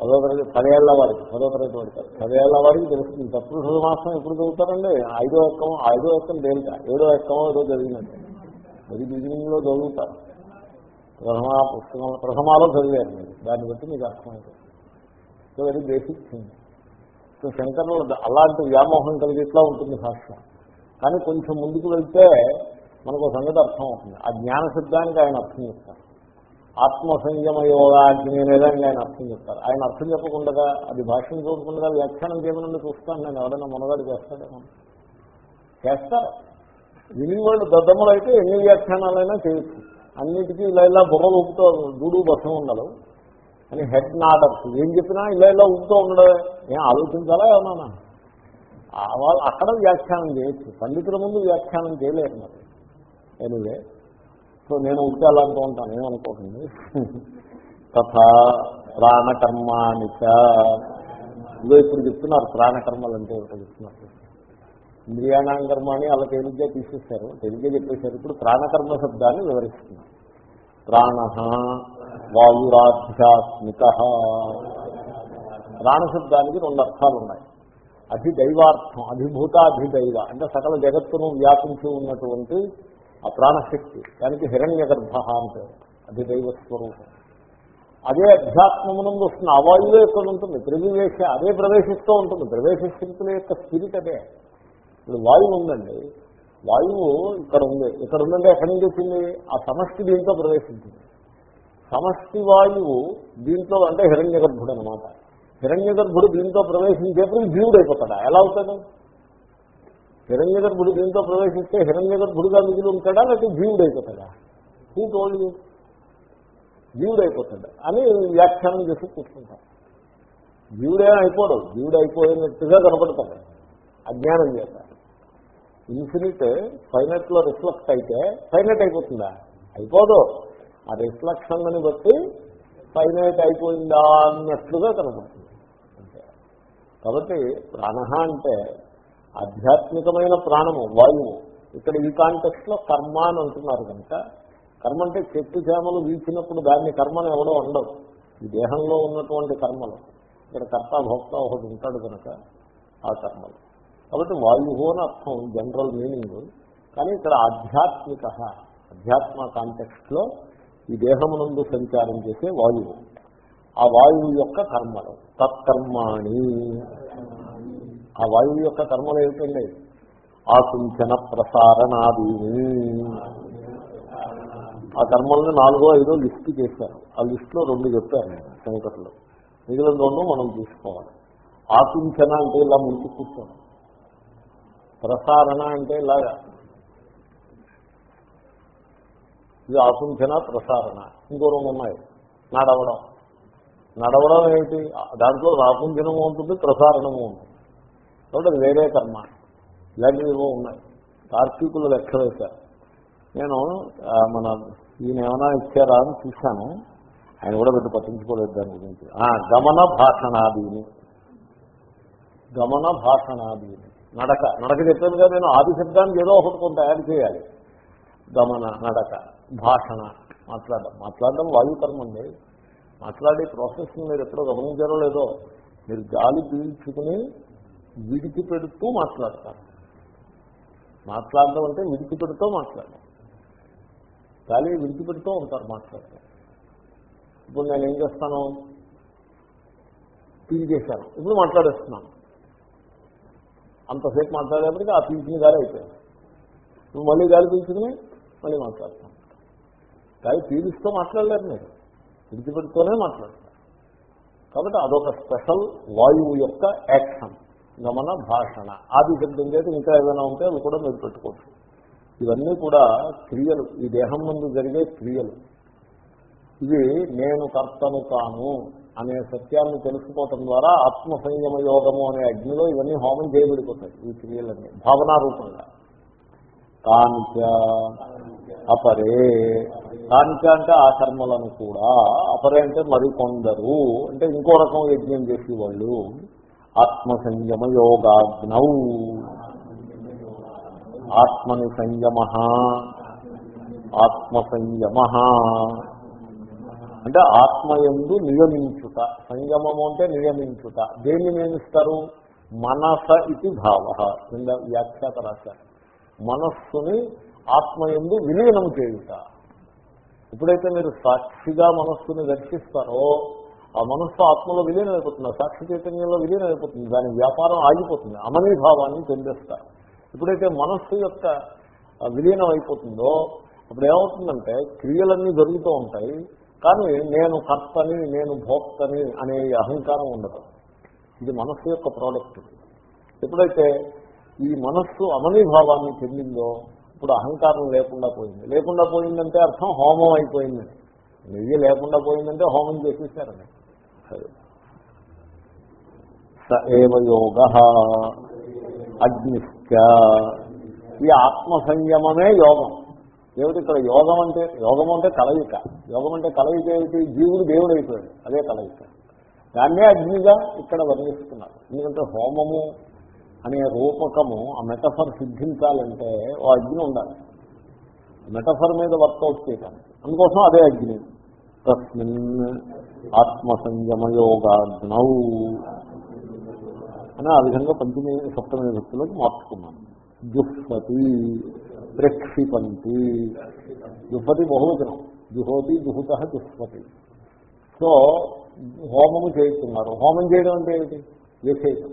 [SPEAKER 1] పదో తరగతి పదేళ్ళ వారికి పదో తరగతి పడతారు పదేళ్ళ వారికి తెలుస్తుంది తత్పురుష మాసం ఎప్పుడు చదువుతారండి? ఐదో ఎక్కం ఐదో ఎక్కం తేలిక ఏడో ఎక్కమో ఏదో జరిగినట్టు అది బిగినింగ్లో చదువుతారు. ప్రథమ పుస్తకం ప్రథమాలో చదివారు మీరు. దాన్ని బట్టి మీకు అర్థమవుతుంది so very basic thing so శంకర్లు అలాంటి వ్యామోహం కలిగి ఇట్లా ఉంటుంది భాష కానీ కొంచెం ముందుకు వెళ్తే మనకు ఒక సంగతి అర్థం అవుతుంది ఆ జ్ఞాన శబ్దానికి ఆయన అర్థం చేస్తారు ఆత్మ సంయమ యోగాగ్ని లేదని ఆయన అర్థం చెప్తారు. ఆయన అర్థం చెప్పకుండా అది భాష్యం చూడకుండా వ్యాఖ్యానం చేయమని చూస్తాను నేను? ఎవరైనా మనగాడు చేస్తాడేమో. చేస్తారు. విని వాళ్ళు దద్దమ్మలు అయితే ఎన్ని వ్యాఖ్యానాలైనా చేయొచ్చు. అన్నిటికీ ఇలా ఇలా బొమ్మలు ఊపుతూ దూడు బసం ఉండదు. అని హెడ్ నాడర్స్ ఏం చెప్పినా ఇలా ఇలా ఊపుతూ ఉండదు ఏం ఆలోచించాలా ఏమన్నా? వాళ్ళు అక్కడ వ్యాఖ్యానం చేయొచ్చు. పండితుల ముందు వ్యాఖ్యానం చేయలేరు మరి. ఎనివే సో నేను ఉంటే అలా అంటూ ఉంటాను ఏమనుకోకండి. తథా ప్రాణకర్మాని ఇదో ఇప్పుడు చెప్తున్నారు ప్రాణకర్మలు అంటే ఒకటి చెప్తున్నారు. ఇంద్రియాణం కర్మ అని అలా తేలిగ్గా తీసేస్తారు తేలిగ్గా చెప్పేశారు. ఇప్పుడు ప్రాణకర్మ శబ్దాన్ని వివరిస్తున్నారు. ప్రాణ వాయురాధ్యాత్మిక. ప్రాణశబ్దానికి రెండు అర్థాలు ఉన్నాయి. అధిదైవార్థం అధిభూతాధిదైవ అంటే సకల జగత్తును వ్యాపించి ఉన్నటువంటి ఆ ప్రాణశక్తి. దానికి హిరణ్య గర్భ అంటే అధిదైవ స్వరూపం. అదే అధ్యాత్మమునందు వస్తున్న అవాయువే ఎక్కడ ఉంటుంది. ప్రవేశ అదే ప్రవేశిస్తూ ఉంటుంది. ప్రవేశ స్థితుల యొక్క స్పిరిట్ అదే. ఇప్పుడు వాయువు ఉందండి. వాయువు ఇక్కడ ఉంది. ఇక్కడ ఉందంటే ఎక్కడి నుంచి వచ్చింది? ఆ సమష్టి దీంట్లో ప్రవేశించింది. సమష్టి వాయువు దీంట్లో అంటే హిరణ్య గర్భుడు అనమాట హిరణ్య గర్భుడు దీంతో ప్రవేశించేప్పుడు జీవుడు అయిపోతాడా? ఎలా అవుతాడు? హిరణ్య గర్భుడు దీంతో ప్రవేశిస్తే హిరణ్య గర్భుడుగా మిగిలి ఉంటాడా? లేకపోతే జీవుడు అయిపోతాడా హూ టోల్డ్ యూ జీవుడు అయిపోతాడు అని వ్యాఖ్యానం చేసి కూర్చుంటాం. జీవుడే అయిపోడు. జీవుడు అయిపోయినట్టుగా కనపడతాడు. అజ్ఞానం చేత. ఇన్ఫినిట్ ఫైనట్లో రిఫ్లెక్ట్ అయితే ఫైనట్ అయిపోతుందా? అయిపోదు. ఆ రిఫ్లెక్షన్ బట్టి ఫైనైట్ అయిపోయిందా అన్నట్లుగా కనపడుతుంది. అంతే. కాబట్టి ప్రాణ అంటే ఆధ్యాత్మికమైన ప్రాణము వాయువు. ఇక్కడ ఈ కాంటెక్స్ట్లో కర్మ అని అంటున్నారు కనుక కర్మ అంటే చెట్టు చేమలు వీచినప్పుడు దాన్ని కర్మను ఎవడో ఉండవు ఈ దేహంలో ఉన్నటువంటి కర్మలు. ఇక్కడ కర్త భోక్త ఒకటి ఉంటాడు కనుక ఆ కర్మలు. కాబట్టి వాయువు అని అర్థం జనరల్ మీనింగ్ కానీ ఇక్కడ ఆధ్యాత్మిక అధ్యాత్మ కాంటెక్స్ట్లో ఈ దేహమునందు సంచారం చేసే వాయువు. ఆ వాయువు యొక్క కర్మలు. తత్కర్మాణి. ఆ వాయువు యొక్క కర్మలు ఏమిటండి? ఆకుంచన ప్రసారణాదీని ఆ కర్మల్ని నాలుగో ఐదో లిస్టు చేశారు. ఆ లిస్టులో రెండు చెప్పారు నేను శంకర్లు. మిగిలిన రెండు మనం చూసుకోవాలి. ఆకుంచన అంటే ఇలా ముందు కూర్చోండి ప్రసారణ అంటే ఇలాగా. ఇది ఆకుంచన ప్రసారణ. ఇంకో రెండు ఉన్నాయి. నడవడం. నడవడం ఏమిటి దాంట్లో ఆకుంచనము ఉంటుంది ప్రసారణము ఉంటుంది. కాబట్టి అది వేరే కర్మ. ఇలాంటివి ఏవో ఉన్నాయి. తార్కికులు లెక్క వేశారు. నేను మన ఈయన ఏమైనా ఇచ్చారా అని చూశాను. ఆయన కూడా పెద్ద పట్టించుకోలేదు దాని గురించి. ఆ, గమన భాషణాదీని. గమన భాషణాదీని. నడక. నడక చెప్పాను కదా నేను ఆది శబ్దానికి ఏదో ఒకటి కొంత యాడ్ చేయాలి. గమన నడక భాషణ మాట్లాడడం. మాట్లాడడం వాయుకర్మ అండి. మాట్లాడే ప్రాసెస్ని మీరు ఎప్పుడో గమనించారో లేదో మీరు గాలి పీల్చుకుని విడిచిపెడుతూ మాట్లాడతాను మాట్లాడడం అంటే విడిచిపెడుతూ మాట్లాడడం. గాలి విడిచిపెడుతూ ఉంటారు మాట్లాడతారు ఇప్పుడు నేను ఏం చేస్తాను? పీల్చేశాను ఇప్పుడు మాట్లాడేస్తున్నాను. అంతసేపు మాట్లాడేప్పటికీ ఆ పీల్చిన గాలి అయిపోయింది. నువ్వు మళ్ళీ గాలి పీల్చుకుని మళ్ళీ మాట్లాడతాను గాలి పీలిస్తూ మాట్లాడలేరు నేను విడిచిపెడుతూనే మాట్లాడతాను కాబట్టి అదొక స్పెషల్ వాయువు యొక్క యాక్షన్. గమన భాషణ. ఆది శబ్దం చేత ఇంకా ఏదైనా ఉంటే అవి కూడా మీరు పెట్టుకోవచ్చు. ఇవన్నీ కూడా క్రియలు. ఈ దేహం ముందు జరిగే క్రియలు. ఇవి నేను కర్తను కాను అనే సత్యాన్ని తెలుసుకోవటం ద్వారా ఆత్మ సంయమ యోగము అనే అగ్నిలో ఇవన్నీ హోమం చేయబడిపోతాయి ఈ క్రియలన్నీ. భావనారూపంగా. కాంచ అపరే. కాంచ అంటే ఆ కర్మలను కూడా. అపరే అంటే మరికొందరు. అంటే ఇంకో రకం యజ్ఞం చేసేవాళ్ళు. ఆత్మ సంయమ యోగాగ్నౌ ఆత్మని సంయమ ఆత్మ సంయమ అంటే ఆత్మయందు నియమించుట సంయమము అంటే నియమించుట. దేన్ని నియమిస్తారు? మనస ఇది భావ. కింద వ్యాఖ్యాత రాశారు. మనస్సుని ఆత్మయందు విలీనం చేయుట. ఎప్పుడైతే మీరు సాక్షిగా మనస్సుని దర్శిస్తారో ఆ మనస్సు ఆత్మలో విలీనం అయిపోతుంది సాక్షి చైతన్యంలో విలీనం అయిపోతుంది దాని వ్యాపారం ఆగిపోతుంది అమనీభావాన్ని చెందిస్తారు. ఎప్పుడైతే మనస్సు యొక్క విలీనం అయిపోతుందో అప్పుడు ఏమవుతుందంటే క్రియలన్నీ జరుగుతూ ఉంటాయి కానీ నేను కర్తని నేను భోక్తని అనే అహంకారం ఉండదు. ఇది మనస్సు యొక్క ప్రోడక్ట్ ఎప్పుడైతే ఈ మనస్సు అమనీభావాన్ని చెందిందో ఇప్పుడు అహంకారం లేకుండా పోయింది. లేకుండా పోయిందంటే అర్థం హోమం అయిపోయిందని నెయ్యి లేకుండా పోయిందంటే హోమం చేసేసారని. స ఏవ యోగ. అగ్నిశ్చ. ఈ ఆత్మ సంయమమే యోగం. దేవుడు ఇక్కడ యోగం అంటే? యోగం అంటే కలయిక. యోగం అంటే కలయిక ఏమిటి? జీవుడు దేవుడు అయిపోయాడు. అదే కలయిక. దాన్నే అగ్నిగా ఇక్కడ వర్ణిస్తున్నారు. ఎందుకంటే హోమము అనే రూపకము ఆ మెటఫర్ సిద్ధించాలంటే ఓ అగ్ని ఉండాలి. మెటఫర్ మీద వర్కౌట్ చేయటానికి. అందుకోసం అదే అగ్ని. తస్మిన్ ఆత్మ అని ఆ విధంగా పంచమి సప్తమైన భక్తులకు మార్చుకున్నాను జుహ్పతి ప్రక్షిపంతి. జుహ్పతి బహువచనం. జుహోతి జుహుత జుహ్పతి సో హోమము చేస్తున్నారు. హోమం చేయడం అంటే ఏమిటి? వేసేయటం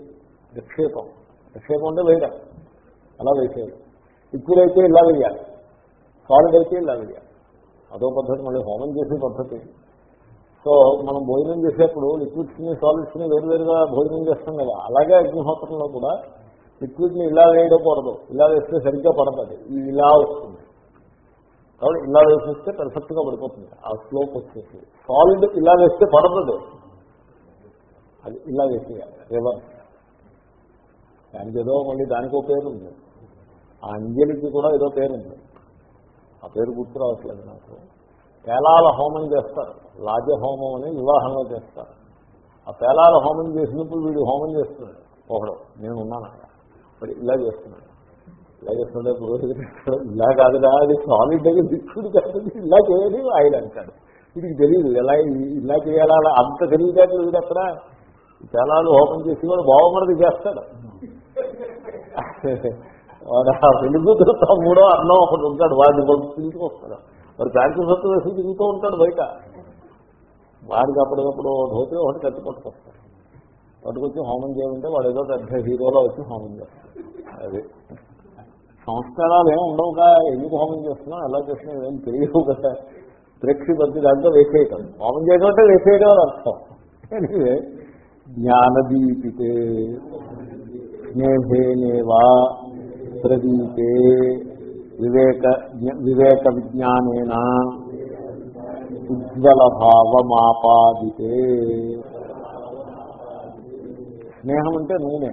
[SPEAKER 1] విక్షేపం విక్షేపం అంటే వేయడం అలా వేసేయడం ఇప్పుడైతే ఇలా వేయాలి. సాలిడ్ అయితే ఇలా వేయాలి. అదో పద్ధతి మళ్ళీ హోమం చేసే పద్ధతి. సో మనం భోజనం చేసేప్పుడు లిక్విడ్స్ని సాలిడ్స్ని వేరువేరుగా భోజనం చేస్తాం కదా. అలాగే అగ్నిహోత్రంలో కూడా లిక్విడ్ని ఇలా వేయకూడదు. ఇలా వేస్తే సరిగ్గా పడుతుంది. ఇలా వస్తుంది. కాబట్టి ఇలా వేసేస్తే పర్ఫెక్ట్గా పడిపోతుంది. ఆ స్లోప్ వచ్చేసి. సాలిడ్ ఇలా వేస్తే పడదు అది ఇలా వేసేయాలి. రివర్స్. దానికి ఏదో మళ్ళీ దానికో పేరు ఉంది. ఆ అంజలికి కూడా ఏదో పేరు ఉంది. ఆ పేరు గుర్తు రావట్లేదు నాకు. పేలాల హోమం చేస్తారు. లాజ హోమం అని వివాహంలో చేస్తారు. ఆ పేలాల హోమం చేసినప్పుడు వీడు హోమం చేస్తున్నాడు. ఒకడు నేను ఉన్నాను? అక్కడ మరి ఇలా చేస్తున్నాడు. ఇలా చేస్తుంటే పురోహితుడు ఇలా కాదురా అది సాలిడ్ దగ్గర దిక్కుడు కాదు ఇలా చేయని ఆయన అంటాడు. వీడికి తెలియదు ఎలా ఇలా చేయాలా? అలా అంత తెలియదు వీడు అక్కడ పేలాలు హోమం చేసి కూడా బావమరది చేస్తాడు. వాడు ఆ వెలుగుతో మూడో అన్నం ఒకటి ఉంటాడు వాడిని తీసుకొస్తాడు. వాడు ప్యాంటు సత్తు వేసి తిరుగుతూ ఉంటాడు బయట. వాడికి అప్పటికప్పుడు ధోతి ఒకటి కట్టి పట్టుకొస్తాడు. పట్టుకొచ్చి హోమం చేయమంటే వాడు ఏదో పెద్ద హీరోలో వచ్చి హోమం చేస్తాడు. అది. సంస్కారాలు ఏమి ఉండవుగా ఎందుకు హోమం చేస్తున్నాం ఎలా చేస్తున్నాం ఏం తెలియవు కదా. ప్రేక్షి కొద్ది దాంట్లో వేసేయటం. హోమం చేయడం అంటే వేసేయడం అని అర్థం. జ్ఞానదీపితే స్నేహేనేవా ప్రదీపే వివేక వివేక విజ్ఞానేన ఉజ్వల భావమాపాదితే స్నేహం అంటే నూనె.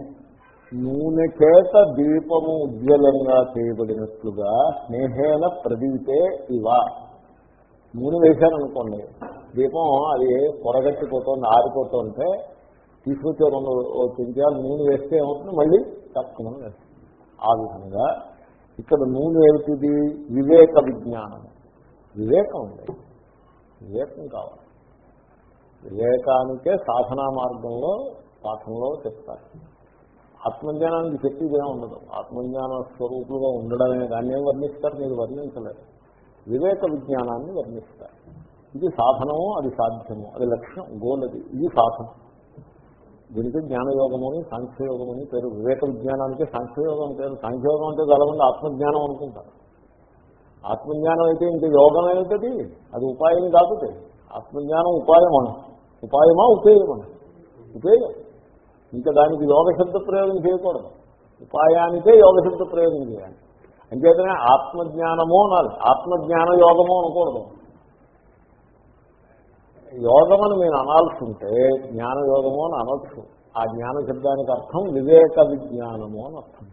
[SPEAKER 1] నూనె చేత దీపము ఉజ్వలంగా చేయబడినట్లుగా స్నేహేన ప్రదీపే ఇవ. నూనె వేశారనుకోండి దీపం అది పొరగట్టిపోతుంది ఆరిపోతుంటే తీసుకొచ్చే రెండు ఓ నూనె వేస్తే ఏమవుతుంది? మళ్ళీ తక్కువ వేస్తుంది ఆ విధంగా ఇక్కడ నూనె ఏమిటిది? వివేక విజ్ఞానం. వివేకం ఉంది. వివేకం కావాలి. వివేకానికే సాధనా మార్గంలో పాఠంలో చెప్తారు. ఆత్మజ్ఞానానికి చెప్పేదే ఉండదు. ఆత్మజ్ఞాన స్వరూపులుగా ఉండడమే దాన్ని ఏం వర్ణిస్తారు మీరు వర్ణించలేరు. వివేక విజ్ఞానాన్ని వర్ణిస్తారు. ఇది సాధనము అది సాధ్యము అది లక్ష్యం గోల్ అది. ఇది సాధనం. దీనికి జ్ఞానయోగము అని సాంఖ్యయోగం అని పేరు. వివేక విజ్ఞానానికి సాంఖ్యయోగం పేరు. సాంఖ్యయోగం అంటే చాలా ఆత్మజ్ఞానం అనుకుంటారు. ఆత్మజ్ఞానం అయితే ఇంక యోగం ఏమిటది? అది ఉపాయం కాదు ఆత్మజ్ఞానం ఉపాయమా? ఉపాయమా? ఉపేయమా? ఉపేయం. ఇంకా దానికి యోగ శబ్ద ప్రయోగం చేయకూడదు. ఉపాయానికే యోగ శబ్ద ప్రయోగం చేయాలి. అంచేతనే ఆత్మజ్ఞానము అనాలి. ఆత్మజ్ఞాన యోగము అనకూడదు. యోగం అని నేను అనాల్సి ఉంటే జ్ఞాన యోగము అని అనొచ్చు. ఆ జ్ఞాన శబ్దానికి అర్థం వివేక విజ్ఞానము అని అర్థం.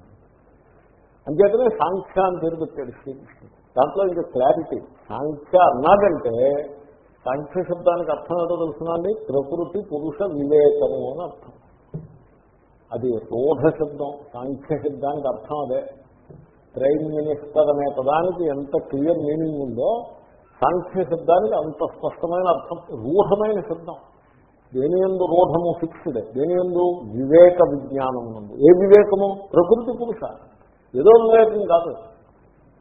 [SPEAKER 1] అంచేతనే సాంఖ్య అని పేరు పెట్టాడు శ్రీకృష్ణుడు. దాంట్లో ఇంకా క్లారిటీ సాంఖ్య అన్నాడంటే సాంఖ్య శబ్దానికి అర్థం ఏదో తెలుసునండి ప్రకృతి పురుష వివేకము అని అర్థం. అది రూఢ శబ్దం. సాంఖ్య శబ్దానికి అర్థం అదే. ప్రైమ్ మినిస్టర్ అనే పదానికి ఎంత క్లియర్ మీనింగ్ ఉందో సాంఖ్య శబ్దానికి అంత స్పష్టమైన అర్థం రూఢమైన శబ్దం. దేని ఎందు రూఢము ఫిక్స్డ్ దేని ఎందు వివేక విజ్ఞానం ఉంది ఏ వివేకము? ప్రకృతి పురుష. ఏదో వివేకం కాదు.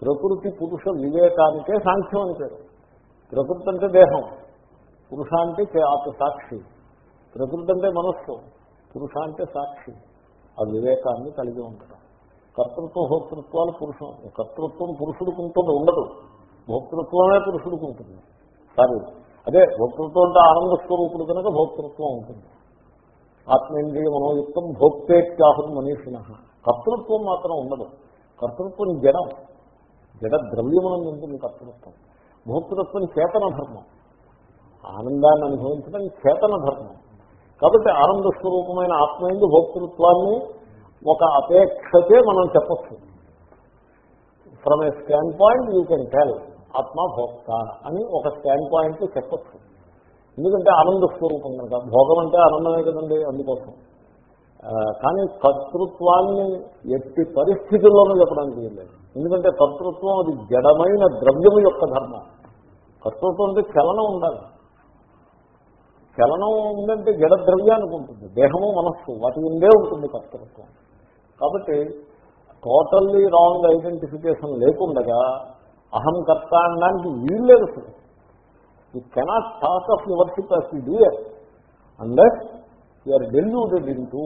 [SPEAKER 1] ప్రకృతి పురుష వివేకానికే సాంఖ్యం అని పేరు. ప్రకృతి అంటే దేహం. పురుష అంటే సాక్షి. ప్రకృతి అంటే మనస్సు. పురుష అంటే సాక్షి. ఆ వివేకాన్ని కలిగి ఉండటం. కర్తృత్వ హోతృత్వాలు పురుషం. కర్తృత్వం పురుషుడికి ఉంటుంది ఉండదు. భోక్తృత్వమే పురుషుడికి ఉంటుంది. సారీ. అదే భోక్తృత్వం అంటే ఆనంద స్వరూపుడు కనుక భోక్తృత్వం ఉంటుంది. ఆత్మేంద్రియ మనోయుక్తం భోక్తేత్యాహుడు మనీషిణ. కర్తృత్వం మాత్రం ఉండదు. కర్తృత్వం జడం. జడ ద్రవ్యమనం ఉంటుంది కర్తృత్వం? భోక్తృత్వం చేతన ధర్మం. ఆనందాన్ని అనుభవించడం చేతన ధర్మం. కాబట్టి ఆనంద స్వరూపమైన ఆత్మయందు భోక్తృత్వాన్ని ఒక అపేక్షతే మనం చెప్పచ్చు. From a standpoint you can tell ఆత్మ భోక్త అని ఒక స్టాండ్ పాయింట్ చెప్పచ్చు. ఎందుకంటే ఆనంద స్వరూపం కనుక భోగం అంటే ఆనందమే కదండి అందుకోసం. కానీ కర్తృత్వాన్ని ఎట్టి పరిస్థితుల్లోనూ చెప్పడానికి లేదు ఎందుకంటే కర్తృత్వం అది జడమైన ద్రవ్యము యొక్క ధర్మం. కర్తృత్వం అంటే చలనం ఉండాలి. చలనం ఉందంటే జడ ద్రవ్యానికి ఉంటుంది. దేహము మనస్సు వాటి ఉండే ఉంటుంది కర్తృత్వం. కాబట్టి టోటల్లీ రాంగ్ ఐడెంటిఫికేషన్ లేకుండగా అహం కర్త అనడానికి వీల్లేదు అసలు. You cannot talk of యువర్షిప్ as you dear under you are deluded into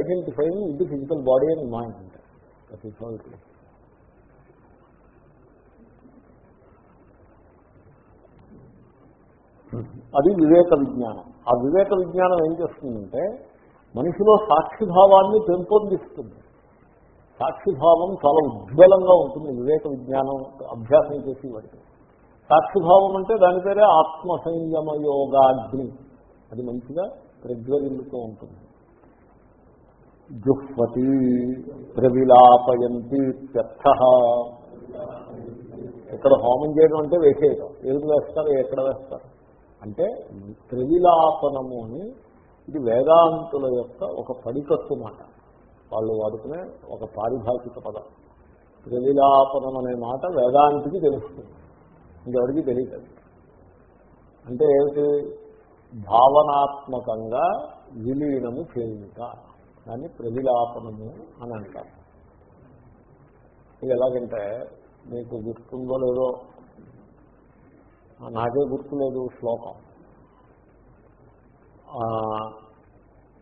[SPEAKER 1] identifying ఇది physical body and mind that is అది వివేక విజ్ఞానం. ఆ వివేక విజ్ఞానం ఏం చేస్తుందంటే మనిషిలో సాక్షిభావాన్ని పెంపొందిస్తుంది. సాక్షిభావం చాలా ఉజ్వలంగా ఉంటుంది. వివేక విజ్ఞానం అభ్యాసం చేసి వాడికి. సాక్షిభావం అంటే దాని పేరే ఆత్మ సంయమ యోగాగ్ని అది మంచిగా ప్రజ్వలిల్లుతూ ఉంటుంది. జుహ్వతి ప్రవిలాపయంతి ఇక్కడ హోమం చేయడం అంటే వేసేయడం ఏది వేస్తారు? ఎక్కడ వేస్తారు? అంటే త్రివిలాపనము అని ఇది వేదాంతుల యొక్క ఒక పడికత్తు మాట. వాళ్ళు వాడుకునే ఒక పారిభాషిక పదం. త్రివిలాపనం అనే మాట వేదాంతికి తెలుస్తుంది. ఇంకెవరికి తెలియదు. అంటే ఏమిటి? భావనాత్మకంగా విలీనము చేయుట దాన్ని ప్రవిలాపనము అని అంటారు. ఇది ఎలాగంటే మీకు గుర్తుందో లేదో నాకే గుర్తులేదు శ్లోకం.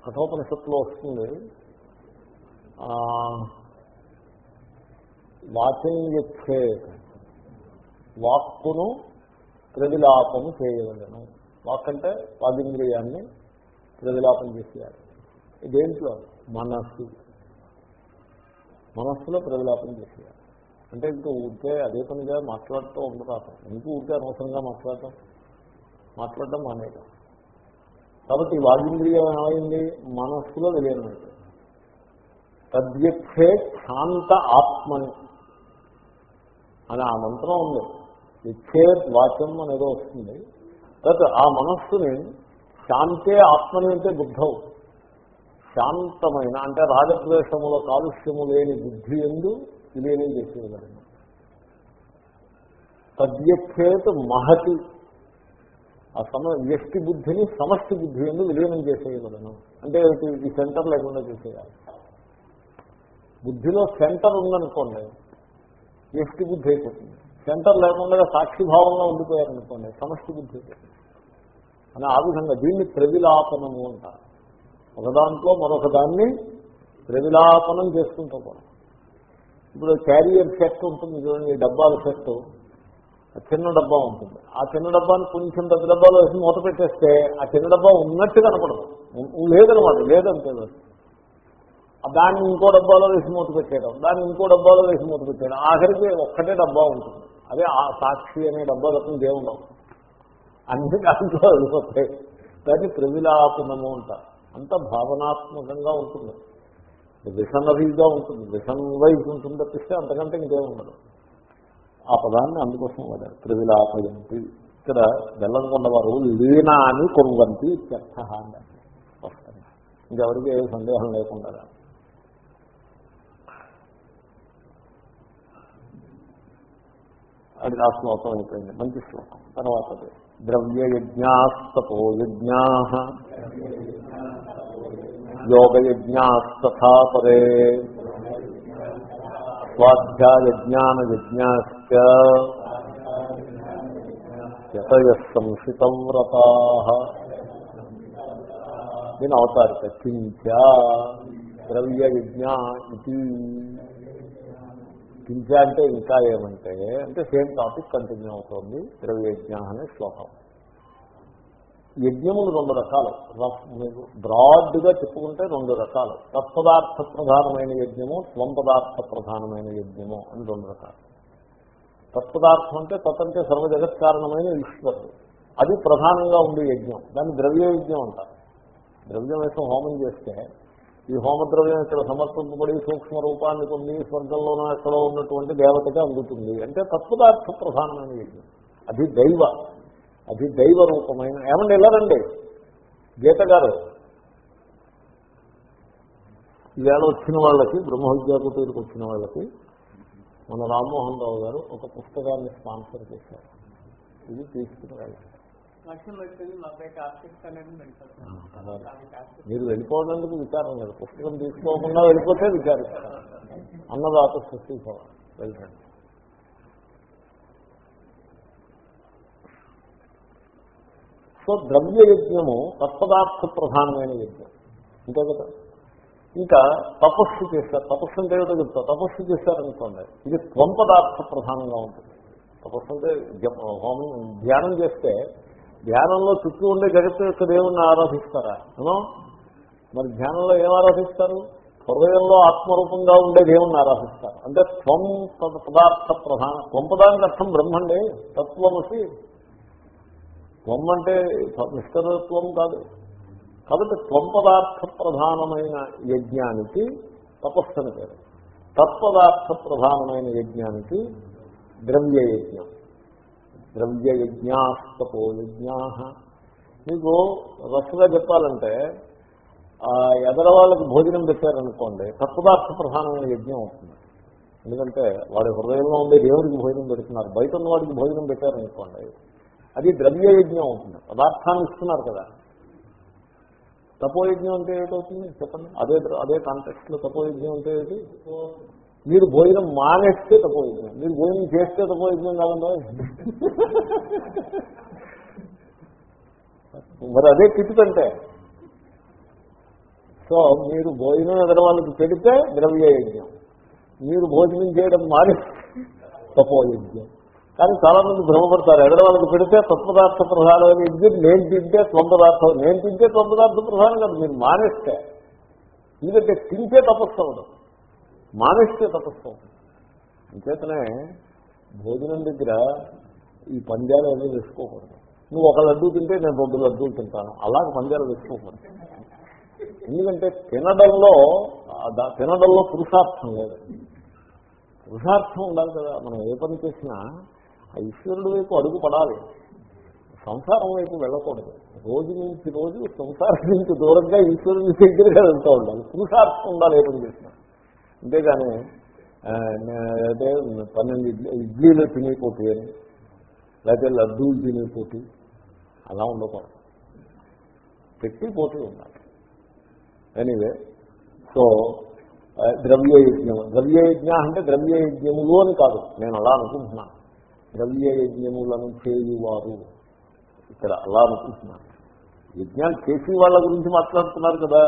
[SPEAKER 1] కఠోపనిషత్తులో వస్తుంది వాచింగ్ వాచం వాక్కును ప్రవిలాపము చేయగలను వాక్ అంటే పాదింద్రియాన్ని ప్రజలాపం చేసేయాలి. దేంట్లో? మనస్సు. మనస్సులో ప్రజలాపం చేసేయాలి. అంటే ఇంకా ఊరికే అదే పనిగా మాట్లాడుతూ ఉండదు ఎందుకు ఊరికే అనవసరంగా మాట్లాడటం? మాట్లాడటం మానేయడం కాబట్టి వాగింద్రియం ఏమైంది? మనస్సులో విలీనమైంది తద్యక్షే శాంత ఆత్మని. అని ఆ మంత్రం ఉంది. ఇచ్చేత్ వాక్యం అనేదో వస్తుంది. తత్ ఆ మనస్సుని శాంతే ఆత్మని అంటే బుద్ధవు. శాంతమైన అంటే రాజద్వేషముల కాలుష్యము లేని బుద్ధి ఎందు విలీనం చేసేయగలను తద్యక్షేత్ మహతి. ఆ సమ వ్యక్తి బుద్ధిని సమష్టి బుద్ధి ఎందు విలీనం చేసేయగలను అంటే ఈ సెంటర్ లేకుండా చేసేయాలి బుద్ధిలో సెంటర్ ఉందనుకోండి వ్యక్తి బుద్ధి అయిపోతుంది. సెంటర్ లేకుండా సాక్షిభావంలో ఉండిపోయారనుకోండి సమష్టి బుద్ధి అయిపోతుంది. అని ఆ విధంగా దీన్ని త్రవిలాపనము అంటారు. ఒక దాంట్లో మరొక దాన్ని ప్రవిలాపనం చేసుకుంటూ పోవడం ఇప్పుడు క్యారియర్ సెట్ ఉంటుంది చూడండి డబ్బాల సెట్. ఆ చిన్న డబ్బా ఉంటుంది. ఆ చిన్న డబ్బాని కొంచెం పెద్ద డబ్బాలో వేసి మూత పెట్టేస్తే ఆ చిన్న డబ్బా ఉన్నట్టు కనపడదు. లేదనమాట లేదంతే అది. దాన్ని ఇంకో డబ్బాలో వేసి మూత పెట్టేయడం దాన్ని ఇంకో డబ్బాలో వేసి మూత పెట్టేయడం. ఆఖరికి ఒక్కటే డబ్బా ఉంటుంది. అదే ఆ సాక్షి అనే డబ్బా తప్ప దేవుడు అన్ని దాంట్లో వెళ్ళిపోతాయి. దాన్ని ప్రవిలాపనము అంటారు. అంత భావనాత్మకంగా ఉంటుంది. విషనరీగా ఉంటుంది. విషన్ వైజ్ ఉంటుంది తప్పిస్తే అంతకంటే ఇంకేం ఉండదు. ఆ పదాన్ని అందుకోసం వాడారు. త్రివిలాపయంతి. ఇక్కడ బెల్లంకొండ వారు లీనాని కొనుగంతి ఇత్యర్థ అన్నారు స్పష్టంగా ఇంకెవరికి ఏ సందేహం లేకుండా అది ఆ శ్లోకం అయిపోయింది మంచి శ్లోకం. తర్వాత ద్రవ్యయజ్ఞాస్తపో యజ్ఞా. యోగయజ్ఞాస్తథా పరే స్వాధ్యాయజ్ఞానయజ్ఞాశ్చ. యతయ సంశితవ్రతా. దీని అవతారిక కించ ద్రవ్యయజ్ఞ ఇది. కించ అంటే ఇంకా ఏమంటే అంటే సేమ్ టాపిక్ కంటిన్యూ అవుతోంది. ద్రవ్యజ్ఞ అనే శ్లోకం. యజ్ఞములు రెండు రకాలు. మీకు బ్రాడ్గా చెప్పుకుంటే రెండు రకాలు. తత్పదార్థ ప్రధానమైన యజ్ఞము స్వం పదార్థ ప్రధానమైన యజ్ఞము అని రెండు రకాలు. తత్పదార్థం అంటే తత్ సర్వ జగత్ కారణమైన ఈశ్వరుడు. అది ప్రధానంగా ఉండే యజ్ఞం. దాన్ని ద్రవ్య యజ్ఞం అంటారు. ద్రవ్యం వేసం హోమం చేస్తే ఈ హోమద్రవ్యం ఇక్కడ సమర్పింపబడి సూక్ష్మ రూపాన్ని పొంది స్వర్గంలోనూ ఎక్కడో ఉన్నటువంటి దేవతగా అందుతుంది. అంటే తత్పదార్థ ప్రధానమైన యజ్ఞం. అది దైవ అది దైవ రూపమైన ఏమండి వెళ్ళరండి గీత గారు. ఈవేళ వచ్చిన వాళ్ళకి బ్రహ్మ విద్యాపీఠకు వచ్చిన వాళ్ళకి మన రామ్మోహన్ రావు గారు ఒక పుస్తకాన్ని స్పాన్సర్ చేశారు. ఇది తీసుకుని
[SPEAKER 2] వెళ్ళారు
[SPEAKER 1] మీరు వెళ్ళిపోవడానికి విచారం లేదు. పుస్తకం తీసుకోకుండా వెళ్ళిపోతే విచారిస్తారు. అన్నదాత సృష్టి వెళ్ళండి సో ద్రవ్య యజ్ఞము తత్పదార్థ ప్రధానమైన యజ్ఞం. అంతే కదా? ఇంకా తపస్సు చేస్తారు తపస్సు అంటే ఏమిటో చెప్తా. తపస్సు చేశారనుకోండి ఇది త్వం పదార్థ ప్రధానంగా ఉంటుంది. తపస్సు అంటే హోమం ధ్యానం చేస్తే ధ్యానంలో చుట్టూ ఉండే జగత్తు యొక్క దేవుణ్ణి ఆరాధిస్తారా? మరి ధ్యానంలో ఏం ఆరాధిస్తారు? హృదయంలో ఆత్మరూపంగా ఉండే దేవుణ్ణి ఆరాధిస్తారు. అంటే త్వం పద- పదార్థ ప్రధాన త్వం పదానికి అర్థం బ్రహ్మండే తత్వమసి. త్వం అంటే నిష్కరత్వం కాదు. కాబట్టి త్వం పదార్థ ప్రధానమైన యజ్ఞానికి తపస్సు అని పేరు. తత్పదార్థ ప్రధానమైన యజ్ఞానికి ద్రవ్య యజ్ఞం ద్రవ్య యజ్ఞాస్తపో యజ్ఞా మీకు రఫ్గా చెప్పాలంటే ఆ ఎదర వాళ్ళకి భోజనం పెట్టారనుకోండి తత్పదార్థ ప్రధానమైన యజ్ఞం అవుతుంది. ఎందుకంటే వాడి హృదయంలో ఉండే దేవుడికి భోజనం పెడుతున్నారు. బయట ఉన్న వాడికి భోజనం పెట్టారనుకోండి అది ద్రవ్య యజ్ఞం అవుతుంది. పదార్థాన్ని ఇస్తున్నారు కదా. తపోయజ్ఞం అంటే ఏమిటవుతుంది చెప్పండి. అదే అదే కాంటెక్స్ట్లో తపోయజ్ఞం అంటే ఏంటి మీరు భోజనం మానేస్తే తపోయజ్ఞం మీరు భోజనం చేస్తే తపోయజ్ఞం కాదండి మరి అదే కిటుకంటే. సో మీరు భోజనం ఎదర వాళ్ళకి పెడితే ద్రవ్య యజ్ఞం మీరు భోజనం చేయడం మారి తపోయజ్ఞం. కానీ చాలా మంది భ్రమపడతారు. ఎదర వాళ్ళకి పెడితే తత్పదార్థ ప్రధానమైన యజ్ఞం నేను తింటే త్వపదార్థం నేను తింటే త్వపదార్థ ప్రధానం కాదు. మీరు మానేస్తే. ఎందుకంటే తింటే తపస్సు అవడం మానేస్తే తపస్సు అంచేతనే భోజనం దగ్గర ఈ పంద్యాలు అనేది వేసుకోకూడదు. నువ్వు ఒక లడ్డూ తింటే నేను రెండు లడ్డూలు తింటాను. అలాగే పంద్యాలు వేసుకోకూడదు. ఎందుకంటే తినడంలో దా- తినడంలో పురుషార్థం లేదు. పురుషార్థం ఉండాలి కదా. మనం ఏ పని చేసినా ఆ ఈశ్వరుడు వైపు అడుగు పడాలి. సంసారం వైపు వెళ్ళకూడదు. రోజు నుంచి రోజు సంసారం నుంచి దూరంగా ఈశ్వరుని దగ్గరగా వెళ్తూ ఉండాలి. పురుషార్థం ఉండాలి ఏ పని చేసినా. అంతేగాని ఆ, అదే పన్నెండు ఇడ్లీ ఇడ్లీలు తినే పోటీ అని లేకపోతే లడ్డూలు తినే పోటీ అలా ఉండకూడదు. పెట్టి పోటీ ఉండాలి. ఎనీవే సో ఆ, ద్రవ్యయజ్ఞం ద్రవ్యయజ్ఞ అంటే ద్రవ్యయజ్ఞములు అని కాదు. నేను అలా అనుకుంటున్నాను. ద్రవ్యయజ్ఞములను చేయువారు. ఇక్కడ అలా అనుకుంటున్నాను. యజ్ఞాలు చేసి వాళ్ళ గురించి మాట్లాడుతున్నారు కదా.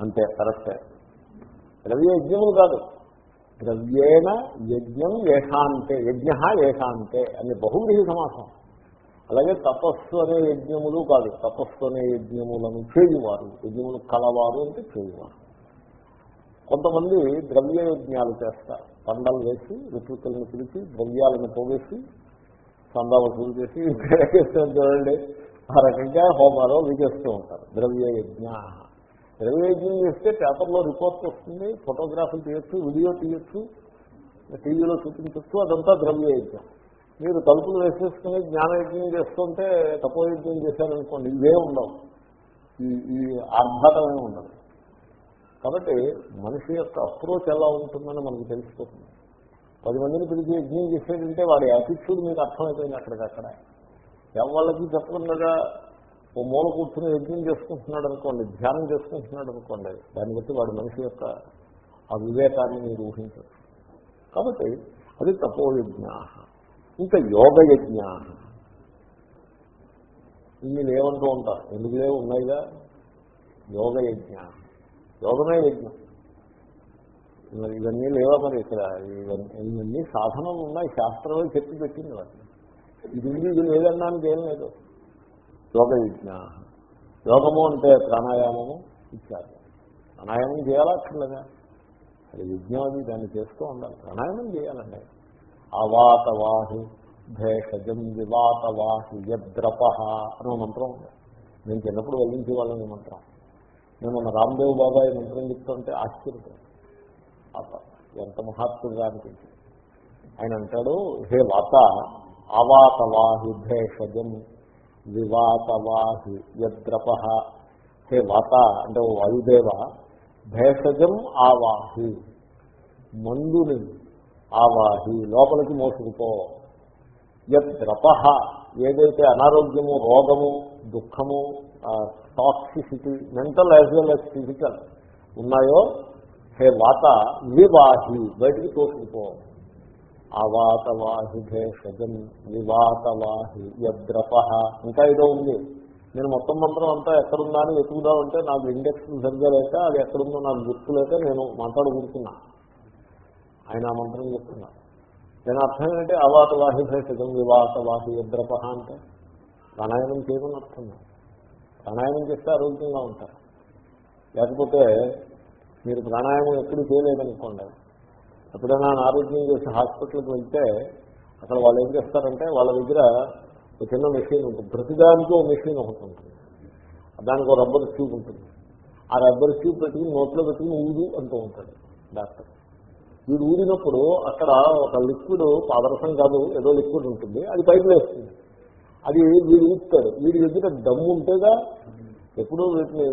[SPEAKER 1] అంతే కరెక్టే. ద్రవ్య యజ్ఞములు కాదు. ద్రవ్యేణ యజ్ఞం ఏషాంతే యజ్ఞ ఏషాంతే అని బహువ్రీహి సమాసం. అలాగే తపస్సు అనే యజ్ఞములు కాదు. తపస్సు అనే యజ్ఞములను చేయువారు. యజ్ఞములు కలవారు అంటే చేయువారు. కొంతమంది ద్రవ్య యజ్ఞాలు చేస్తారు. పండలు వేసి ఋతువులను పిలిచి ద్రవ్యాలను పోగేసి చందా వసూలు చేసి [laughs] చూడండి ఆ రకంగా హోమాలో విజేస్తూ ఉంటారు. ద్రవ్య యజ్ఞ. ద్రవ్య చేస్తే పేపర్లో రిపోర్ట్ వస్తుంది ఫోటోగ్రఫీ తీయొచ్చు వీడియో తీయచ్చు టీవీలో చూపించచ్చు అదంతా ద్రవ్య యజ్ఞం మీరు తలుపులు వేసేసుకుని జ్ఞానయజ్ఞం చేస్తుంటే తపోయజ్ఞం చేశారనుకోండి ఇవే ఉండవు. ఈ ఈ ఆర్భాటమే ఉండదు. కాబట్టి మనిషి యొక్క అప్రోచ్ ఎలా ఉంటుందని మనకు తెలిసిపోతుంది. పది మందిని పిలిచి యజ్ఞం చేసేటంటే వాడి యాటిట్యూడ్ మీకు అర్థమైపోయింది అక్కడికక్కడ. ఎవరికి చెప్పకుండా ఓ మూల కూర్చుని యజ్ఞం చేసుకుంటున్నాడు అనుకోండి ధ్యానం చేసుకుంటున్నాడు అనుకోండి దాన్ని బట్టి వాడి మనిషి యొక్క ఆ వివేకాన్ని మీరు ఊహించచ్చు కాబట్టి అది తపోయజ్ఞ ఇంకా యోగ యజ్ఞ ఇన్ని లేవంటూ ఉంటారు. ఎందుకు లేవు? ఉన్నాయిగా? యోగ యజ్ఞ యోగమే యజ్ఞం. మరి ఇవన్నీ లేవా మరి ఇక్కడ? ఇవన్నీ ఇవన్నీ సాధనలు ఉన్నాయి. శాస్త్రంలో చెప్పి పెట్టింది వాటిని. ఇది ఇది లేదన్నానికి ఏం లేదు. యోగ యజ్ఞ యోగము అంటే ప్రాణాయామము ఇచ్చారు ప్రాణాయామం చేయాలక్కర్లేదా అది యజ్ఞం అది దాన్ని చేస్తూ ఉండాలి. ప్రాణాయామం చేయాలండి. అవాతవాహి భేషజం వివాతవాహి యద్రప అనే మంత్రం ఉంది. నేను చిన్నప్పుడు వల్లించే వాళ్ళని మంత్రం. నేను మన రామ్దేవ్ బాబా ఈ మంత్రం చెప్తుంటే ఆశ్చర్యపోయాను. ఎంత మహాత్ముగా అనిపించింది. ఆయన అంటాడు హే వాత అవాతవాహి భేషజం వివాతవాహి యద్రప. హే వాత అంటే ఓ వాయుదేవ భేషజం ఆవాహి. మందుని ఆవాహి లోపలికి మోసుకుపో యద్రప ఏదైతే అనారోగ్యము రోగము దుఃఖము toxicity mental as well as physical ఉన్నాయో హే వాత వివాహి బయటికి తోసుకుపో అవాతవాహి భేషజం వివాతవాహి యద్రప. ఇంకా ఏదో ఉంది. నేను మొత్తం మంత్రం అంతా ఎక్కడుందా అని వెతుకుదామంటే నాకు ఇండెక్స్ సరిగ్గా లేక అది ఎక్కడుందో నాకు గుర్తు లేక నేను మాట్లాడుకుంటున్నా. ఆయన ఆ మంత్రం చెప్తున్నా. నేను అర్థం ఏంటంటే అవాతవాహి భేషజం వివాతవాహి యద్రప అంటే ప్రాణాయామం చేయమని అర్థం. ప్రాణాయామం చేస్తే ఆరోగ్యంగా ఉంటారు. లేకపోతే మీరు ప్రాణాయామం ఎప్పుడు చేయలేదనుకోండి ఎప్పుడైనా అనారోగ్యం చేసి హాస్పిటల్కి వెళ్తే అక్కడ వాళ్ళు ఏం చేస్తారంటే వాళ్ళ దగ్గర ఒక చిన్న మెషిన్ ఉంటుంది. ప్రతిదానికి ఒక మెషిన్ ఒకటి ఉంటుంది. దానికి ఒక రబ్బర్ ట్యూబ్ ఉంటుంది. ఆ రబ్బర్ ట్యూబ్ పెట్టుకుని నోట్లో పెట్టుకుని ఊదు అంటూ ఉంటాడు డాక్టర్. వీడు ఊదినప్పుడు అక్కడ ఒక లిక్విడ్ పాదరసం కాదు ఏదో లిక్విడ్ ఉంటుంది. అది పైపు వేస్తుంది అది వీడు ఊపుతాడు వీడి దగ్గర దమ్ము ఉంటేగా ఎప్పుడూ వీటిని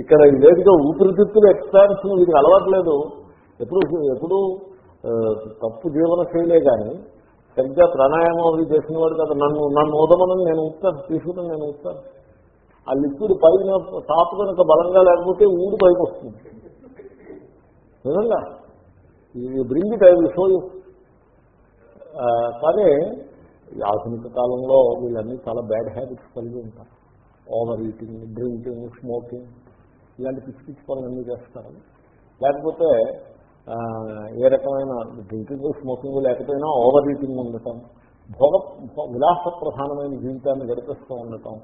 [SPEAKER 1] ఇక్కడ ఇదేదిగా ఊపిరితిత్తులు ఎక్స్పాన్షన్ వీటికి అలవాట్లేదు. ఎప్పుడు ఎప్పుడు తప్పు జీవన శైలే కానీ సరిగ్గా ప్రాణాయామం అవి చేసిన వాడు కదా. నన్ను నన్ను ఊదమని నేను ఉత్తాను తీసుకుని నేను ఉత్తాను. ఆ లిక్విడ్ పైన టాప్ కనుక బలంగా లేకపోతే ఊడి పైకి వస్తుంది నిజంగా? ఈ bring time so show you. కానీ ఈ ఆధునిక కాలంలో వీళ్ళన్నీ చాలా బ్యాడ్ హ్యాబిట్స్ కలిగి ఉంటారు. Over eating drinking smoking. ఇలాంటి పిచ్చి పిచ్చి పనులన్నీ చేస్తారు? లేకపోతే ఏ రకమైన డ్రింకింగ్ స్మోకింగ్ లేకపోయినా ఓవర్ ఈటింగ్ ఉండటం భోగ విలాస ప్రధానమైన జీవితాన్ని గడిపిస్తూ ఉండటం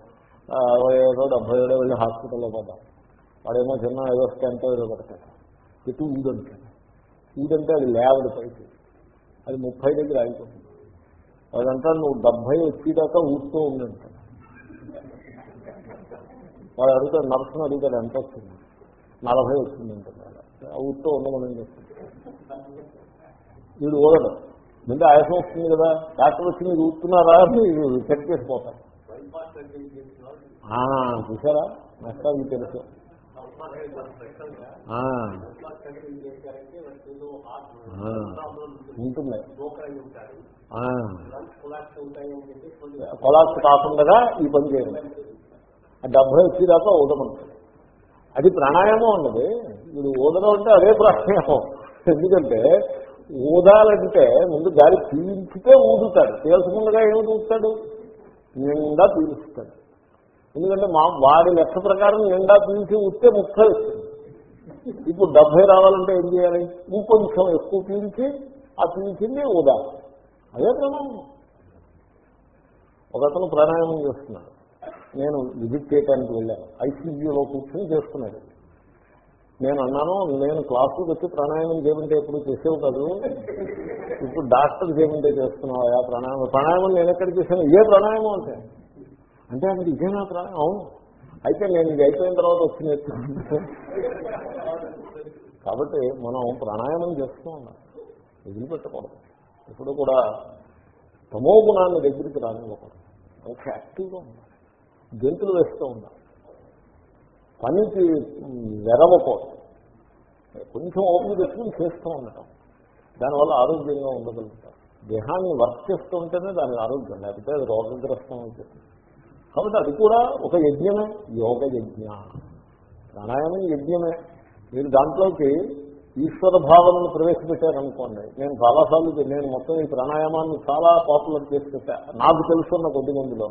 [SPEAKER 1] అరవై ఏదో డెబ్బై ఏడో వెళ్ళి హాస్పిటల్లో పడ్డాం. వాడేమో చిన్న ఏదో స్టెంట్ ఏదో పెడతాడు ఇటు ఊదంటాడు ఊడంటే అది లేవడు పైకి. అది ముప్పై దగ్గర ఆగిపోతుంది. అదంతా నువ్వు డెబ్బై వచ్చేదాకా ఊడుతూ ఉండంటాడు వాడు అడుగుతాడు నర్సును అడుగుతాడు ఎంత వచ్చింది నలభై వచ్చింది అంటున్నాడు ఊడుతూ ఉండమని చెప్తాడు వీడు ఊడడు ముందు ఆయాసం వస్తుంది కదా డాక్టర్ వచ్చి మీరు ఊడుతున్నారా అని చెక్ చేసిపోతారు చూసారా నష్టాలు తెలుసు. ఆ, ఆ, ఉంటుంది కొలాప్స్ కాకుండా ఈ పని చేయాలి ఆ డెబ్బై వచ్చేదాకా ఊదమంటాడు అది ప్రాణాయామం ఉన్నది మీరు ఊదడం అంటే అదే ప్రాణాయామం. ఎందుకంటే ఊదాలంటే ముందు గాలి పీల్చితే ఊదుతాడు. పీల్చకుండా ఏమి ఊదుతాడు? నిండా పీలుస్తాడు ఎందుకంటే మా వాడి లెక్క ప్రకారం నిండా పీల్చి ఊస్తే ముప్పై వస్తుంది. ఇప్పుడు డెబ్బై రావాలంటే ఏం చేయాలి? ఇంకొంచెం ఎక్కువ పీల్చి ఆ పీల్చింది ఊదా. అదే ప్రాణాయామం. ఒకతను ప్రాణాయామం చేస్తున్నాడు. నేను విజిట్ చేయడానికి వెళ్ళాను. ఐసీయూలో కూర్చొని చేస్తున్నాడు. నేను అన్నాను నేను క్లాసులకు వచ్చి ప్రాణాయామం చేయమంటే ఎప్పుడు చేసేవు కాదు. ఇప్పుడు డాక్టర్ చేయమంటే చేస్తున్నావా? ఆ ప్రాణాయామం. ప్రాణాయామం నేను ఎక్కడ చేశాను? ఏ ప్రాణాయామం అంటే? అంటే అది ఇదేనా ప్రాణాయామం అవును. అయితే నేను ఇది అయిపోయిన తర్వాత వచ్చి నేర్చుకుంటాను కాబట్టి మనం ప్రాణాయామం చేస్తూ ఉన్నాం వదిలిపెట్టకూడదు. ఎప్పుడు కూడా తమో గుణాన్ని దగ్గరికి రానివ్వకూడదు. ఒక యాక్టివ్గా ఉండాలి. గెంతులు వేస్తూ ఉండాలి. పనికి వెరవకూడదు కొంచెం ఓపిక తెచ్చుకుని చేస్తూ ఉండటం. దానివల్ల ఆరోగ్యంగా ఉండగలుగుతారు దేహాన్ని వర్క్ చేస్తూ ఉంటేనే దాని ఆరోగ్యం లేకపోతే అది రోగగ్రస్తం అవుతుంది. కాబట్టి అది కూడా ఒక యజ్ఞమే యోగ యజ్ఞ. ప్రాణాయామం యజ్ఞమే. మీరు దాంట్లోకి ఈశ్వర భావనను ప్రవేశపెట్టారనుకోండి నేను చాలాసార్లు నేను మొత్తం ఈ ప్రాణాయామాన్ని చాలా పాపులర్ చేసి పెట్టా. నాకు తెలుసున్న కొద్ది మందిలో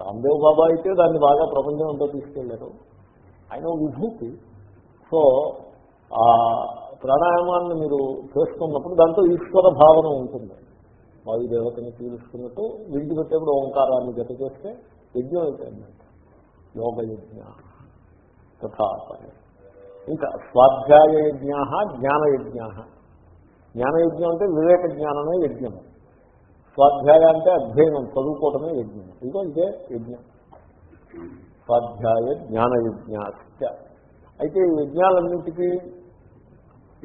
[SPEAKER 1] రామ్దేవ్ బాబా అయితే దాన్ని బాగా ప్రపంచం అంతా తీసుకెళ్ళారు. ఆయన ఓ విభూతి. సో ఆ ప్రాణాయామాన్ని మీరు చేసుకున్నప్పుడు దాంతో ఈశ్వర భావన ఉంటుంది. వాయుదేవతని పీలుస్తున్నట్టు విడిచిపెట్టేప్పుడు ఓంకారాన్ని జత చేస్తే యజ్ఞం అయిపోయిందంట. యోగ యజ్ఞ తథాపరే ఇంకా స్వాధ్యాయ యజ్ఞ జ్ఞాన యజ్ఞ జ్ఞానయజ్ఞం అంటే వివేక జ్ఞానమే యజ్ఞము. స్వాధ్యాయ అంటే అధ్యయనం చదువుకోవటమే యజ్ఞం. ఇదో ఇదే యజ్ఞం. స్వాధ్యాయ జ్ఞాన యజ్ఞాస్య. అయితే ఈ యజ్ఞాలన్నింటికీ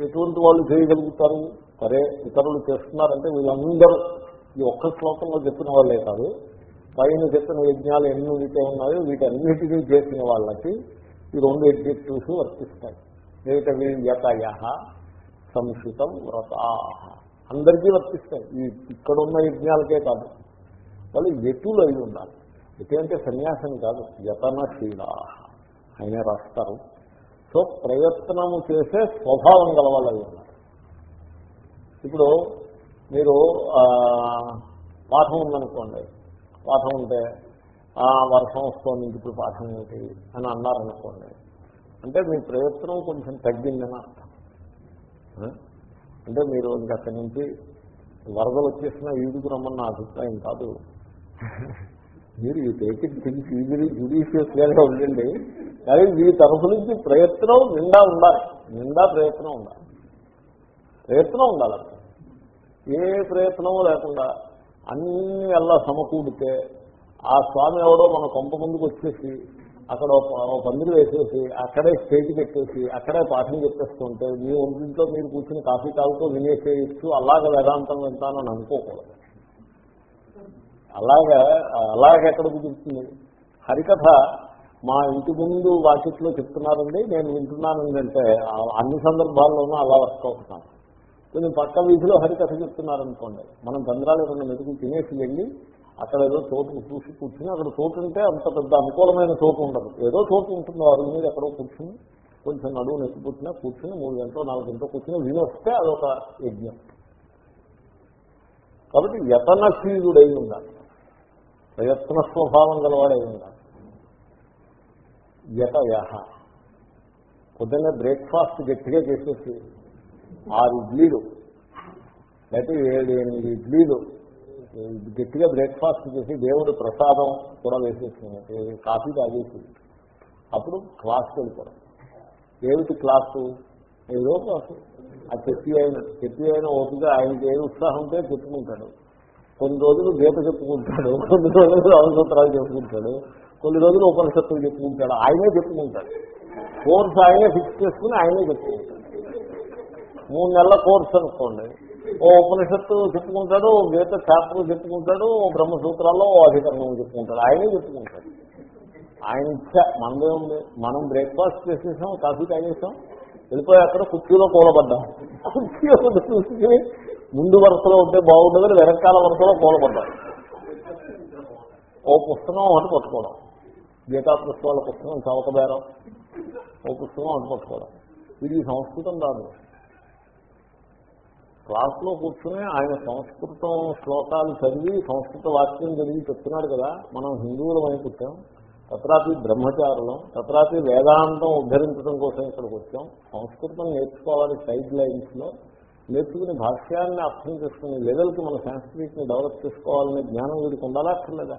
[SPEAKER 1] ఎటువంటి వాళ్ళు చేయగలుగుతారు? సరే ఇతరులు చేస్తున్నారంటే వీళ్ళందరూ ఈ ఒక్క శ్లోకంలో చెప్పిన వాళ్ళే కాదు. పైన చెప్పిన యజ్ఞాలు ఎన్ని ఉంటే ఉన్నాయో వీటన్నిటినీ చేసిన వాళ్ళకి ఈ రెండు ఎడ్జెక్టివ్స్ వర్తిస్తాయి. ఏమిటవి యతయ సంస్కృతం వ్రతాహ అందరికీ వర్తిస్తాయి. ఈ ఇక్కడ ఉన్న యజ్ఞాలకే కాదు. వాళ్ళు యతులు అయి ఉండాలి? యతి అంటే సన్యాసం కాదు. యతనశీల ఆయనే రాస్తారు. సో ప్రయత్నము చేసే స్వభావం గలవాళ్ళు అయి ఉన్నారు ఇప్పుడు మీరు పాఠం ఉందనుకోండి. పాఠం ఉంటే ఆ, వర్షం వస్తుంది ఇప్పుడు పాఠం ఏంటి అని అన్నారనుకోండి. అంటే మీ ప్రయత్నం కొంచెం తగ్గిందని అర్థం. అంటే మీరు ఇంక అక్కడి నుంచి వరదలు వచ్చేసిన ఈదుకు రమ్మన్న నా అభిప్రాయం కాదు. మీరు ఈ టేకింగ్ థింగ్స్ ఈజీ జుడిషియస్గానే ఉండండి. కానీ మీ తరఫు నుంచి ప్రయత్నం నిండా ఉండాలి. నిండా ప్రయత్నం ఉండాలి. ప్రయత్నం ఉండాలి ఏ ప్రయత్నము లేకుండా అన్ని అలా సమకూడితే ఆ స్వామి ఎవడో మన కొంప ముందుకు వచ్చేసి అక్కడ ఒక- పందిరి వేసేసి అక్కడే స్టేజ్ పెట్టేసి అక్కడే పాఠం చెప్పేస్తుంటే మీ ఒంటింట్లో మీరు కూర్చుని కాఫీ తాగుతూ వినేసేయచ్చు అలాగే వేదాంతం వింటానని అనుకోకూడదు. అలాగా అలాగే ఎక్కడ కుదురుతుంది? హరికథ మా ఇంటి ముందు వాకిట్లో చెప్తున్నారండి నేను వింటున్నానండి అంటే అన్ని సందర్భాల్లోనూ అలా వర్క్ అవుతున్నాను కొంచెం పక్క వీధిలో హరికథ చెప్తున్నారనుకోండి మనం చంద్రాలు రెండు మెతుకులు తినేసి వెళ్ళి అక్కడ ఏదో చోటు చూసి కూర్చుని అక్కడ చోటు ఉంటే అంత పెద్ద అనుకూలమైన చోటు ఉండదు. ఏదో చోటు ఉంటుంది వారి మీద ఎక్కడో కూర్చుని కొంచెం నడువు నెక్కి పుట్టినా కూర్చుని మూడు గంటలు నాలుగు గంటలు కూర్చుని వినొస్తే అదొక యజ్ఞం. కాబట్టి యతనశీలుడై ఉండాలి. ప్రయత్న స్వభావం గలవాడై ఉండాలి. యతయహ పొద్దున్నే బ్రేక్ఫాస్ట్ గట్టిగా చేసేసి ఆరు ఇడ్లీలు. లేకపోతే ఏడు ఎనిమిది ఇడ్లీలు. గట్టిగా బ్రేక్ఫాస్ట్ చేసి దేవుడి ప్రసాదం కూడా వేసేసుకున్నట్టు కాఫీ తాగేసి అప్పుడు క్లాస్కి వెళ్ళిపోవడం. ఏమిటి క్లాసు? ఏదో క్లాసు. ఆ చెప్పి అయిన చెప్పి అయిన ఓపిక ఆయనకి ఏ ఉత్సాహం ఉంటే చెప్పుకుంటాడు. కొన్ని రోజులు గీత చెప్పుకుంటాడు కొన్ని రోజులు అవసరాలు చెప్పుకుంటాడు కొన్ని రోజులు ఉపనిషత్తులు చెప్పుకుంటాడు ఆయనే చెప్పుకుంటాడు. కోర్స్ ఆయనే ఫిక్స్ చేసుకుని ఆయనే చెప్పుకుంటాడు. మూడు నెలల కోర్స్ అనుకోండి ఓ ఉపనిషత్తు చెప్పుకుంటాడు ఓ గీత శాస్త్రం చెప్పుకుంటాడు ఓ బ్రహ్మసూత్రాల్లో ఓ అధికరణం చెప్పుకుంటాడు. ఆయనే చెప్పుకుంటాడు. ఆయన ఇచ్చా మనదే ఉంది. మనం బ్రేక్ఫాస్ట్ చేసేసాం కాఫీ తాగేసాం వెళ్ళిపోయి అక్కడ కుర్చీలో కూలబడ్డాం. కుర్చీలో చూసుకుని ముందు వరుసలో ఉంటే బాగుండదు వెనకాల వరుసలో కూలబడ్డాం. ఓ పుస్తకం ఒకటి పట్టుకోవడం. గీతా పుస్తకాల పుస్తకం చవకబేరం ఓ పుస్తకం ఒకటి పట్టుకోవడం. ఇది సంస్కృతం రాదు. క్లాస్లో కూర్చుని ఆయన సంస్కృతం శ్లోకాలు చదివి సంస్కృత వాక్యం చదివి చెప్తున్నాడు కదా మనం హిందువులం అని పుట్టాం. తత్రాపి బ్రహ్మచారులం తత్రాపి వేదాంతం ఉద్ధరించడం కోసం ఇక్కడికి వచ్చాం. సంస్కృతం నేర్చుకోవాలి సైడ్ లైన్స్లో నేర్చుకుని భాష్యాన్ని అర్థం చేసుకునే లెవెల్కి మన సంస్కృతిని డెవలప్ చేసుకోవాలనే జ్ఞానం వీడికి ఉండాలా అక్కర్లేదా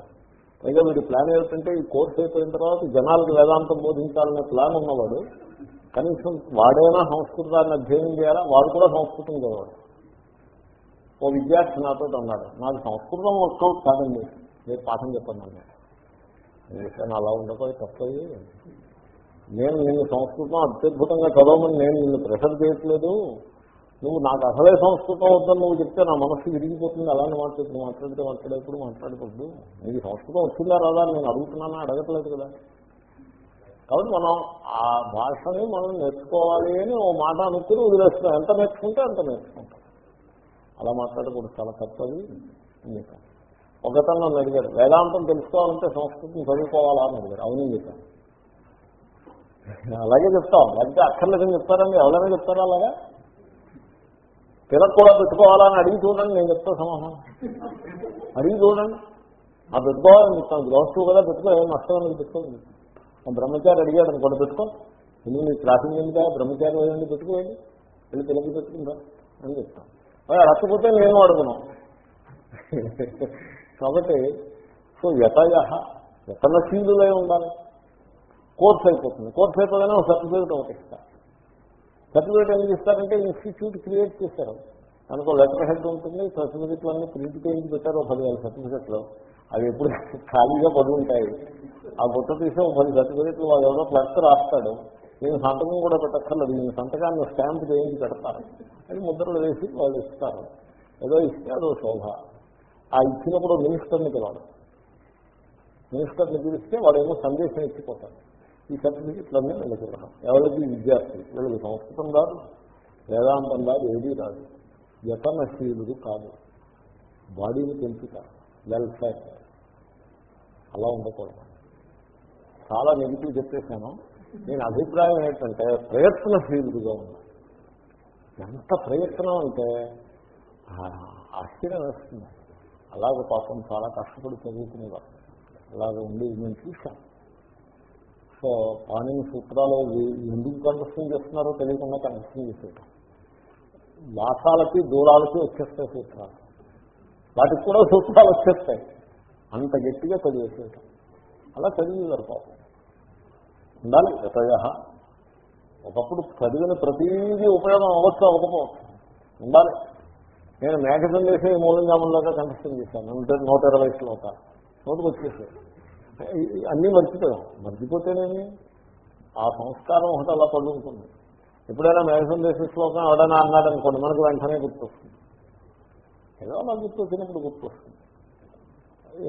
[SPEAKER 1] పైగా వీడి ప్లాన్ ఏమిటంటే ఈ కోర్స్ అయిపోయిన తర్వాత జనాలకు వేదాంతం బోధించాలనే ప్లాన్ ఉన్నవాడు కనీసం వాడైనా సంస్కృతాన్ని అధ్యయనం చేయాలా? వాడు కూడా సంస్కృతం చదవాలి ఓ విద్యార్థి నాతో అన్నాడు నాకు సంస్కృతం వర్కౌట్ కాదండి మీరు పాఠం చెప్పండి అన్నాడు నేను అలా ఉండకపోయి తప్పది. నేను నిన్ను సంస్కృతం అత్యద్భుతంగా చదవమని నేను నిన్ను ప్రెషర్ చేయట్లేదు. నువ్వు నాకు అసలే సంస్కృతం వద్దని నువ్వు చెప్తే నా మనస్సు విరిగిపోతుంది. అలానే మాట్లాడుతుంది మాట్లాడితే మాట్లాడేప్పుడు మాట్లాడకూడదు. నీకు సంస్కృతం వచ్చిందా రాదా అని నేను అడుగుతున్నానా? అడగట్లేదు కదా. కాబట్టి మనం ఆ భాషని మనం నేర్చుకోవాలి అని ఓ మాట అనుకుని వదిలేస్తున్నాం. ఎంత నేర్చుకుంటే అంత నేర్చుకుంటాం. అలా మాట్లాడకూడదు చాలా తప్పది అని చెప్పాను ఒకతను నన్ను అడిగారు వేదాంతం తెలుసుకోవాలంటే సంస్కృతిని చదువుకోవాలా అని అడిగారు అవును చెప్పాను. అలాగే చెప్తాం. లేకపోతే అక్కర్లేదని చెప్తారండి. ఎవరైనా చెప్తారా అలాగా? పిల్లలు కూడా పెట్టుకోవాలా అని అడిగి చూడండి నేను చెప్తా సమాధానం. అడిగి చూడండి. ఆ పెట్టుకోవాలని చెప్తాను. గ్లౌస్ కదా పెట్టుకో ఏం నష్టం పెట్టుకోండి మా బ్రహ్మచారి అడిగాడు అనుకోండి పెట్టుకో. ఎందుకు నీకు ట్రాఫిక్ ఏంటా బ్రహ్మచారి వేయండి పెట్టుకోండి. వెళ్ళి పిల్లలకి పెట్టుకుంటా అని చెప్తాను. రచ్చపోతే నేను అడుగును. కాబట్టి సో వ్యతయ వ్యతనశీలులై ఉండాలి. కోర్స్ అయిపోతుంది. కోర్స్ అయిపోగానే ఒక సర్టిఫికేట్ ఒకటి ఇస్తారు. సర్టిఫికేట్ ఎందుకు ఇస్తారంటే ఇన్స్టిట్యూట్ క్రియేట్ చేశారు. దానికి లెటర్ హెడ్ ఉంటుంది. సర్టిఫికెట్లు అన్ని ప్రింట్ చేయించి పెట్టారు. ఒక పదివేల సర్టిఫికెట్లు. అవి ఎప్పుడు ఖాళీగా పడి ఉంటాయి. ఆ గుట్ట తీసి ఒక పది సర్టిఫికెట్లు వాళ్ళు ఎవరో క్లర్క్ రాస్తాడు. నేను సంతకం కూడా పెట్టక్కర్లేదు. నేను సంతకాన్ని స్టాంప్ చేయించి పెడతాను. అది ముద్రలు వేసి వాళ్ళు ఇస్తారు. ఏదో ఇస్తే అదో శోభ. ఆ ఇచ్చినప్పుడు మినిస్టర్ని పిలవడం. మినిస్టర్ని పిలిస్తే వాడేమో సందేశం ఇచ్చిపోతాడు. ఈ సర్టిఫికెట్లన్నీ వీళ్ళకి ఎవరికి? విద్యార్థి. వీళ్ళకి సంస్కృతం రాదు. వేదాంతం రాదు. ఏదీ రాదు. యతనశీలుడు కాదు. బాడీని పెంచుట వెల్ఫేర్ అలా ఉండకూడదు. చాలా నెగిటివ్ చెప్పేశాను. నేను అభిప్రాయం ఏంటంటే ప్రయత్నశీలుడుగా ఉన్నా ఎంత ప్రయత్నం అంటే ఆశ్చర్యం వేస్తుంది. అలాగ పాపం చాలా కష్టపడి చదువుకునేవారు అలాగ ఉండి నేను చూశాను. సో పాణిని సూత్రాలు ఎందుకు కంఠస్థం చేస్తున్నారో తెలియకుండా కంఠస్థం చేసేటాం వాసాలకి దూరాలకి వచ్చేస్తాయి సూత్రాలు. వాటికి కూడా సూత్రాలు వచ్చేస్తాయి. అంత గట్టిగా చదివేసేయటం అలా చదివేవారు పాపం. ఉండాలి యతయ. ఒకప్పుడు చదివిన ప్రతీది ఉపయోగం అవ్వచ్చు అవ్వకపోవచ్చు. ఉండాలి. నేను మ్యాగజైన్ చేసే మూలంజాముల్లాగా కంఠస్థం చేశాను. నూట నూట ఇరవై శ్లోకాలు నోటుకు వచ్చేసాయి. అన్నీ మర్చిపోయాం. మర్చిపోతేనేమి? ఆ సంస్కారం ఒకటి అలా పడి ఎప్పుడైనా మ్యాగజైన్ చేసే శ్లోకం ఎవడైనా అన్నాడు అనుకోండి మనకు వెంటనే గుర్తొస్తుంది. ఏదో అలా గుర్తొచ్చినప్పుడు గుర్తొస్తుంది.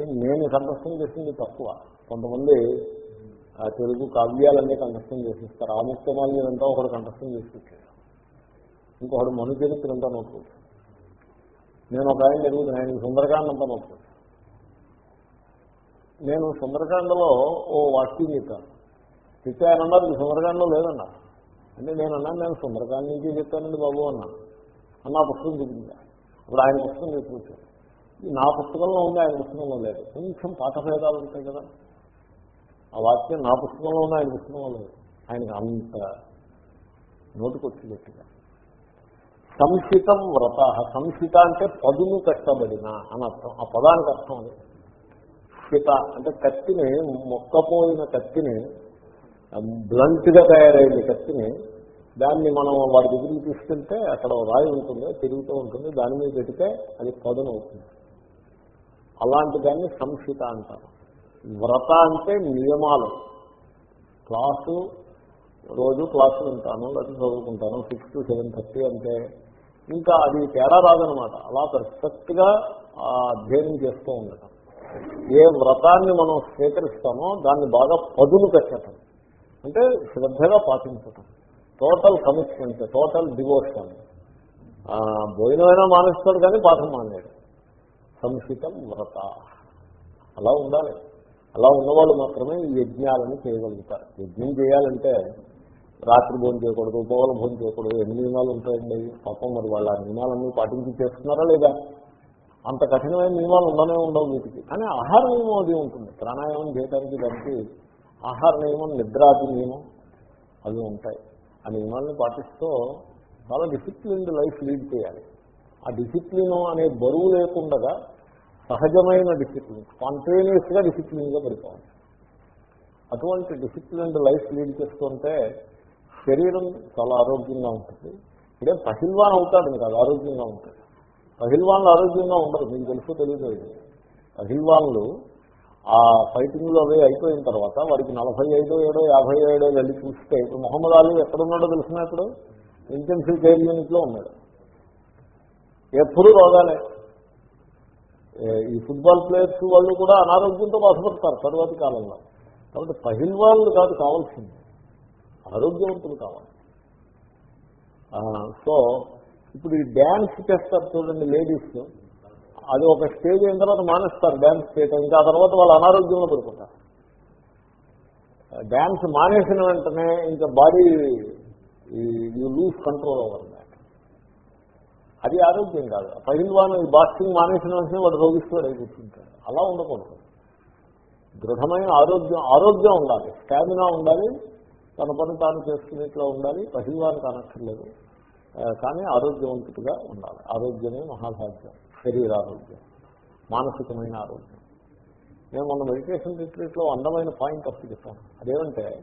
[SPEAKER 1] నేను కంఠస్థం చేసింది తక్కువ. కొంతమంది తెలుగు కావ్యాలన్నీ కంఠస్థం చేసిస్తారు. ఆముక్తమాల్ని అంతా ఒకడు కంఠస్థం చేసి ఇంకొకడు మను చరిత్రంతా అంతా నేను ఒక ఆయన జరుగుతుంది ఆయన సుందరకాండ అంతా నేను సుందరకాండలో ఓ వాక్యం చెప్పాను. చెప్తే ఆయన అన్నారు సుందరకాండలో లేదన్నా. అంటే నేను అన్నాను నేను సుందరకాండ నుంచి చెప్పానండి బాబు అన్నాను. అన్న పుస్తకం చెప్పింది ఇప్పుడు ఆయన పుస్తకం చూపించాను ఈ నా పుస్తకంలో ఉంది ఆయన పుస్తకంలో లేదు. కొంచెం పాఠభేదాలు ఉంటాయి కదా. ఆ వాక్యం నా పుస్తకంలో ఉంది? ఆయన పుస్తకంలో లేదు. ఆయనకి అంత నోటుకొచ్చినట్టుగా సంసితం వ్రత. సంసిత అంటే పదును కట్టబడిన అని అర్థం. ఆ పదానికి అర్థం అది. సిత అంటే కత్తిని మొక్కపోయిన కత్తిని బ్లంట్గా తయారయ్యే తయారైన కత్తిని దాన్ని మనం వాడి దగ్గరికి తీసుకెళ్తే అక్కడ రాయి ఉంటుంది తిరుగుతూ ఉంటుంది. దాని మీద పెడితే అది పదును అవుతుంది అలాంటి దాన్ని సంసిత అంటారు. వ్రత అంటే నియమాలు. క్లాసు రోజు క్లాసు వింటాను లేకపోతే చదువుకుంటాను సిక్స్ టు సెవెన్ థర్టీ అంటే ఇంకా అది తేడా రాదనమాట. అలా పర్ఫెక్ట్గా ఆ అధ్యయనం చేస్తూ ఉండటం. ఏ వ్రతాన్ని మనం స్వీకరిస్తామో దాన్ని బాగా పదులు పెట్టడం అంటే శ్రద్ధగా పాటించటం. టోటల్ కమిట్మెంట్ టోటల్ డివోషన్ భోజనమైనా మానేస్తాడు కానీ పాఠం మానేడు. సంస్కృతం వ్రత. అలా ఉండాలి. అలా ఉన్నవాళ్ళు మాత్రమే ఈ యజ్ఞాలను చేయగలుగుతారు. యజ్ఞం చేయాలంటే రాత్రి భోజనం చేయకూడదు పోగల భోజనం చేయకూడదు ఎన్ని నియమాలు ఉంటాయండి? పాపం మరి వాళ్ళ ఆ నియమాలన్నీ పాటించి చేస్తున్నారా లేదా? అంత కఠినమైన నియమాలు ఉండనే ఉండవు వీటికి. కానీ ఆహార నియమం అది ఉంటుంది. ప్రాణాయామం చేయడానికి దానికి ఆహార నియమం నిద్రాది నియమం అవి ఉంటాయి. ఆ నియమాలను పాటిస్తూ చాలా డిసిప్లిన్డ్ లైఫ్ లీడ్ చేయాలి. ఆ డిసిప్లిన్ అనే బరువు లేకుండా సహజమైన డిసిప్లిన్ స్పాంటేనియస్ డిసిప్లిన్గా డిసిప్లిన్ పడిపోవాలి. అటువంటి డిసిప్లిన్ లైఫ్ లీడ్ చేస్తుంటే శరీరం చాలా ఆరోగ్యంగా ఉంటుంది. ఇదే పహిల్వాన్ అవుతాడు కాదు ఆరోగ్యంగా ఉంటాడు పహిల్వాన్లు ఆరోగ్యంగా ఉండరు మీకు తెలుసు తెలియదు ఇది. పహిల్వాన్లు ఆ ఫైటింగ్లో అవి అయిపోయిన తర్వాత వాడికి నలభై ఐదో ఏడో యాభై ఏడో వెళ్ళి చూస్తే ఇప్పుడు మొహమ్మద్ అలీ ఎక్కడున్నాడో తెలిసిన ఇప్పుడు ఇంటెన్సివ్ కేర్ యూనిట్లో ఉన్నాడు. ఎప్పుడు రోగాలే. ఈ ఫుట్బాల్ ప్లేయర్స్ వాళ్ళు కూడా అనారోగ్యంతో బాధపడతారు తరువాతి కాలంలో. కాబట్టి పహిల్వాళ్ళు కాదు కావాల్సింది. ఆరోగ్యవంతులు కావాలి. ఆ, సో ఇప్పుడు ఈ డ్యాన్స్ చేస్తారు చూడండి లేడీస్. అది ఒక స్టేజ్ అయిన తర్వాత మానేస్తారు డ్యాన్స్ చేయటం. ఇంకా ఆ తర్వాత వాళ్ళు అనారోగ్యంలో పడిపోతారు. డ్యాన్స్ మానేసిన వెంటనే ఇంకా బాడీ యూ లూజ్ కంట్రోల్ అవ్వాలి అది ఆరోగ్యం కాదు. పహిల్వాన్ ఈ బాక్సింగ్ మానేసిన వెంటనే వాడు రోగిస్తాడు అయి కూర్చుంటాడు. అలా ఉండకూడదు. దృఢమైన ఆరోగ్యం ఆరోగ్యం ఉండాలి. స్టామినా ఉండాలి. తన పని తాను చేసుకునేట్లా ఉండాలి. పహిల్వాన్ కానక్కర్లేదు. కానీ ఆరోగ్యవంతుడిగా ఉండాలి. ఆరోగ్యమే మహాభాగ్యం. శరీర ఆరోగ్యం. మానసికమైన ఆరోగ్యం. నేను మొన్న మెడిటేషన్ రిట్రీట్లో అందమైన పాయింట్ అప్ చెప్పాను. అదేమంటే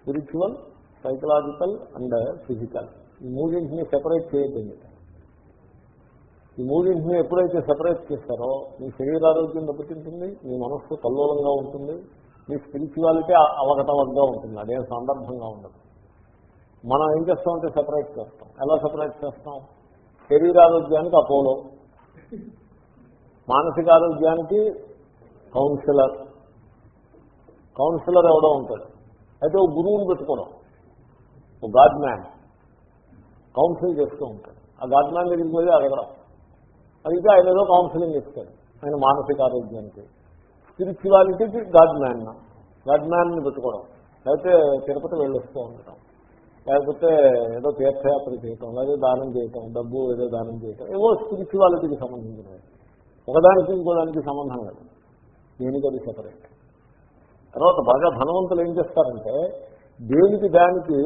[SPEAKER 1] స్పిరిచువల్ సైకలాజికల్ అండ్ ఫిజికల్. ఈ మూడింటిని సెపరేట్ చేయొద్దండి ఈ మూడింటిని ఎప్పుడైతే సపరేట్ చేస్తారో మీ శరీరారోగ్యం దెబ్బతింటుంది మీ మనస్సు కల్లోలంగా ఉంటుంది మీ స్పిరిచువాలిటీ అవగతవగ్గా ఉంటుంది అదే సందర్భంగా ఉండదు. మనం ఏం చేస్తామంటే సపరేట్ చేస్తాం. ఎలా సపరేట్ చేస్తాం? శరీరారోగ్యానికి అపోలో. మానసిక ఆరోగ్యానికి కౌన్సిలర్ కౌన్సిలర్ ఎవడో ఉంటాడు. అయితే ఒక గురువుని పెట్టుకోవడం. ఒక గాడ్ మ్యాన్. కౌన్సిల్ చేస్తూ ఉంటాడు. ఆ గాడ్ మ్యాన్ దగ్గరికి వెళ్ళి అడగడం. అడిగితే ఆయన ఏదో కౌన్సిలింగ్ ఇస్తాడు. ఆయన మానసిక ఆరోగ్యానికి. స్పిరిచువాలిటీకి గాడ్ మ్యాన్ గాడ్ మ్యాన్ని పెట్టుకోవడం. లేకపోతే తిరుపతి వెళ్ళొస్తూ ఉండటం. లేకపోతే ఏదో తీర్థయాత్ర చేయటం లేదా దానం చేయటం డబ్బు ఏదో దానం చేయటం. ఏవో స్పిరిచువాలిటీకి సంబంధించినవి. ఒకదానికి ఇంకోదానికి సంబంధం లేదు. దేనికి అది సెపరేట్ తర్వాత బాగా ధనవంతులు ఏం చేస్తారంటే దేనికి దానికి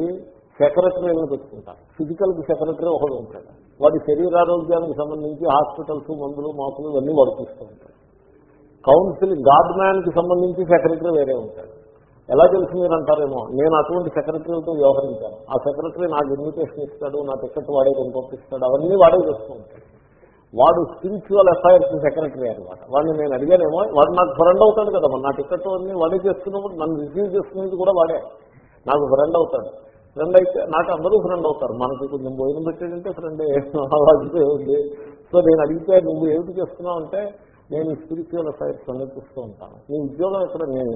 [SPEAKER 1] సెక్రటరీలను పెట్టుకుంటారు. ఫిజికల్కి సెక్రటరీ ఒకడు ఉంటాడు. వాడి శరీరారోగ్యానికి సంబంధించి హాస్పిటల్స్ మందులు మాకులు ఇవన్నీ వర్తిస్తూ ఉంటాడు. కౌన్సిలింగ్ గాడ్ మ్యాన్కి సంబంధించి సెక్రటరీ వేరే ఉంటాడు. ఎలా తెలుసు మీరు అంటారేమో నేను అటువంటి సెక్రటరీలతో వ్యవహరించాను. ఆ సెక్రటరీ నాకు ఇన్విటేషన్ ఇస్తాడు నా టికెట్ వాడే పంపిస్తాడు అవన్నీ వాడే చేస్తూ ఉంటాడు. వాడు స్పిరిచువల్ అఫైర్స్ సెక్రటరీ అనమాట వాడిని నేను అడిగానేమో వాడు నాకు ఫ్రెండ్ అవుతాడు కదా నా టికెట్ అన్ని వాడే చేస్తున్నప్పుడు నన్ను రిసీవ్ చేసుకునేది కూడా వాడే. నాకు ఫ్రెండ్ అవుతాడు. ఫ్రెండ్ అయితే నాకు అందరూ ఫ్రెండ్ అవుతారు. మనకి కొంచెం భోజనం పెట్టాడంటే ఫ్రెండ్ అలాగే ఉంది. సో నేను అడిగితే నువ్వు ఏమిటి చేస్తున్నావు? అంటే నేను స్పిరిచువల్ అఫైర్స్ సమర్పిస్తూ ఉంటాను. నీ ఉద్యోగం ఎక్కడ? నేను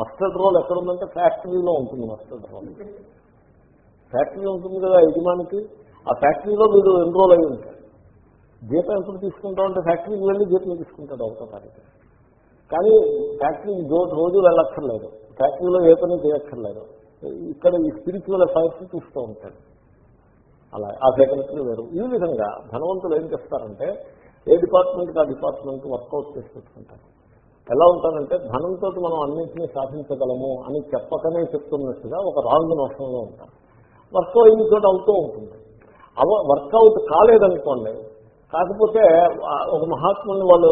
[SPEAKER 1] మస్టర్డ్ రోల్ ఎక్కడ ఉందంటే ఫ్యాక్టరీలో ఉంటుంది మస్టర్డ్ రోల్ ఫ్యాక్టరీ ఉంటుంది కదా యజమానికి. ఆ ఫ్యాక్టరీలో మీరు ఎన్రోల్ అయి ఉంటారు జీతం ఎప్పుడు తీసుకుంటాం అంటే ఫ్యాక్టరీకి వెళ్ళి జీతం తీసుకుంటాడు ఒకటో కానీ ఫ్యాక్టరీకి రోజు వెళ్ళక్కర్లేదు. ఫ్యాక్టరీలో ఏ పని చేయక్కర్లేదు. ఇక్కడ ఈ స్పిరిచువల్ అఫైర్స్ చూస్తూ ఉంటాడు. అలా ఆ సెక్రటరీ వేరు. ఈ విధంగా ధనవంతులు ఏం చేస్తారంటే ఏ డిపార్ట్మెంట్కి ఆ డిపార్ట్మెంట్ వర్కౌట్ చేసి పెట్టుకుంటారు. ఎలా ఉంటారంటే ధనంతో మనం అన్నింటినీ సాధించగలము అని చెప్పకనే చెప్తున్నట్టుగా ఒక రాంగ్ నోషంలో ఉంటారు. వర్క్ అయిన చోట అవుతూ ఉంటుంది. అవ వర్కౌట్ కాలేదనుకోండి కాకపోతే ఒక మహాత్ముని వాళ్ళు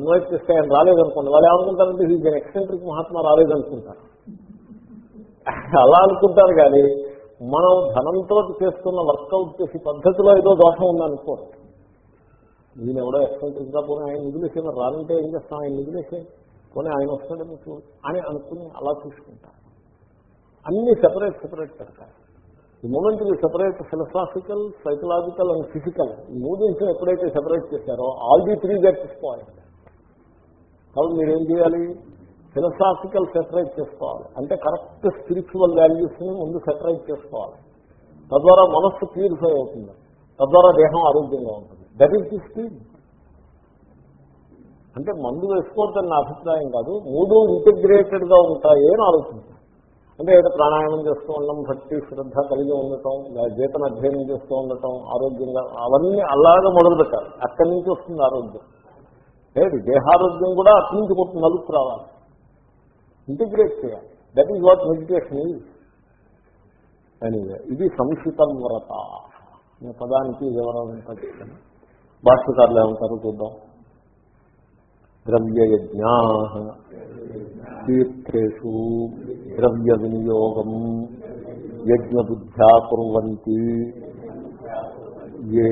[SPEAKER 1] ఇన్వైట్ చేస్తే ఆయన రాలేదనుకోండి వాళ్ళు ఏమనుకుంటారంటే ఇది ఎక్సెంట్రిక్ మహాత్మా రాలేదనుకుంటారు. [laughs] అలా అనుకుంటారు కానీ మనం ధనంతో చేస్తున్న వర్కౌట్ చేసే పద్ధతిలో ఏదో దోషం ఉందనుకోరు నేను ఎవడో ఎక్సెంట్రిక్ పోనీ ఆయన నిధులేసే రానంటే ఏం చేస్తాం? ఆయన నిధులేసే పోనీ ఆయన వస్తాడు అని అనుకుని అలా చూసుకుంటారు. అన్ని సెపరేట్ సెపరేట్ పెడతారు. ఈ మూమెంట్ ఇది separate philosophical psychological and physical ఈ మూమెంట్స్ ఎప్పుడైతే సెపరేట్ చేశారో all the three get point కాబట్టి మీరేం చేయాలి? ఫిలసాఫికల్ సెపరేట్ చేసుకోవాలి. అంటే కరెక్ట్ స్పిరిచువల్ వాల్యూస్ని ముందు సెటరైట్ చేసుకోవాలి. తద్వారా మనస్సు ప్యూరిఫై అవుతుంది. తద్వారా దేహం ఆరోగ్యంగా ఉంటుంది. దట్ ఈస్ ది స్పీడ్ అంటే మందు వేసుకోవద్దని నా అభిప్రాయం కాదు. మూడు ఇంటిగ్రేటెడ్గా ఉంటాయి అని ఆలోచించాను అంటే ఏదో ప్రాణాయామం చేస్తూ ఉండడం భక్తి శ్రద్ధ కలిగి ఉండటం జీతన అధ్యయనం చేస్తూ ఉండటం ఆరోగ్యంగా అవన్నీ అలాగే మొదలు పెట్టాలి. అక్కడి నుంచి వస్తుంది ఆరోగ్యం. లేదు దేహారోగ్యం కూడా అక్కడి నుంచి కొట్టు నలుపు రావాలి. ఇంటిగ్రేట్ చేయాలి. That is what meditation is anyway ఇది సంశితం వ్రత నేను పదానికి వివరణ పట్టించాను భాష్యకారులు ఏమంటారు చూద్దాం. ద్రవ్యయజ్ఞా తీర్థేషు ద్రవ్య వినియోగం యజ్ఞబుద్ధ్యా కుర్వంతి. ఏ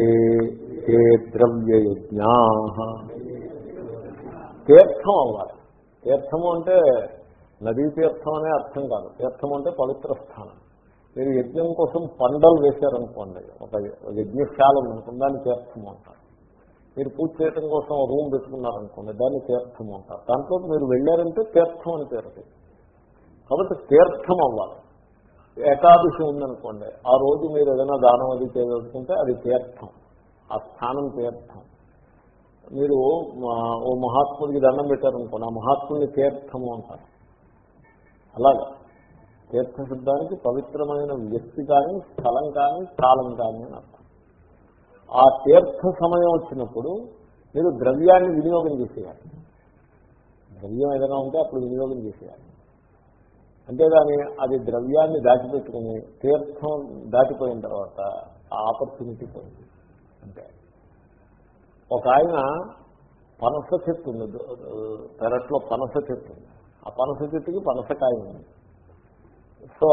[SPEAKER 1] ఏ ద్రవ్యయజ్ఞా? తీర్థం అవ్వాలి. తీర్థము అంటే నదీ తీర్థం అనే అర్థం కాదు. తీర్థం అంటే పవిత్ర స్థానం. మీరు యజ్ఞం కోసం పండలు వేశారనుకోండి ఒక యజ్ఞశాలం ఉందనుకోండి దాన్ని తీర్థము అంటారు. మీరు పూజ చేయటం కోసం రూమ్ పెట్టుకున్నారనుకోండి దాన్ని తీర్థం అంటారు. దాంట్లో మీరు వెళ్ళారంటే తీర్థం అని పేరు కాబట్టి తీర్థం అవ్వాలి. ఏకాదశి ఉందనుకోండి ఆ రోజు మీరు ఏదైనా దానం అది చేయదలుచుకుంటే అది తీర్థం ఆ స్థానం తీర్థం. మీరు ఓ మహాత్ముడికి దండం పెట్టారనుకోండి ఆ మహాత్ముడిని తీర్థము అంటారు. అలాగా. తీర్థ పవిత్రమైన వ్యక్తి కానీ స్థలం కానీ కాలం కానీ అని అర్థం. ఆ తీర్థ సమయం వచ్చినప్పుడు మీరు ద్రవ్యాన్ని వినియోగం చేసేయాలి. ద్రవ్యం ఏదైనా ఉంటే అప్పుడు వినియోగం చేసేయాలి. అంతేగాని అది ద్రవ్యాన్ని దాటిపెట్టుకుని తీర్థం దాటిపోయిన తర్వాత ఆ ఆపర్చునిటీ పోయింది అంటే ఒక ఆయన పనస చెట్టు ఉంది పెరట్లో పనస చెట్టు ఉంది. ఆ పనస చెట్టుకి పనసకాయ ఉంది. సో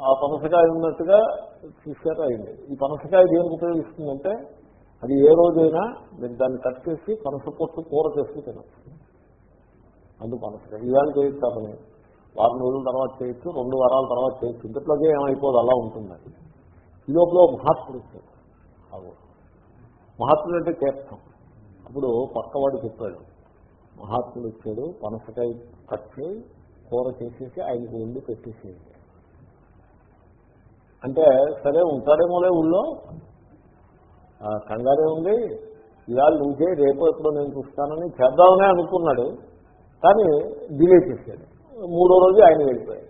[SPEAKER 1] ఆ పనసకాయ ఉన్నట్టుగా చూసారు అయింది. ఈ పనసకాయ దేనికి ఉపయోగిస్తుందంటే అది ఏ రోజైనా మీరు దాన్ని కట్ చేసి పనస పొట్టు కూర చేసి తినచ్చు. అందు పనసకాయ. ఇవాళ చేయొచ్చు వారం రోజుల తర్వాత చేయొచ్చు రెండు వారాల తర్వాత చేయొచ్చు. ఇంతట్లోకే ఏమైపోదు అలా ఉంటుంది అది. ఈ లోపల మహాత్ముడు ఇస్తాడు అవు మహాత్ముడు అంటే తీర్థం అప్పుడు పక్కవాడు చెప్పాడు మహాత్ముడు ఇచ్చాడు పనసకాయ కట్ కూర చేసేసి ఆయనకు ఉండి పెట్టేసేయండి అంటే సరే ఉంటాడేమోలే ఊళ్ళో? కంగారే ఉంది. ఇవాళ నుంచే రేపు ఎప్పుడో నేను చూస్తానని చేద్దామనే అనుకున్నాడు. కానీ డిలే చేశాడు. మూడో రోజు ఆయన వెళ్ళిపోయాడు.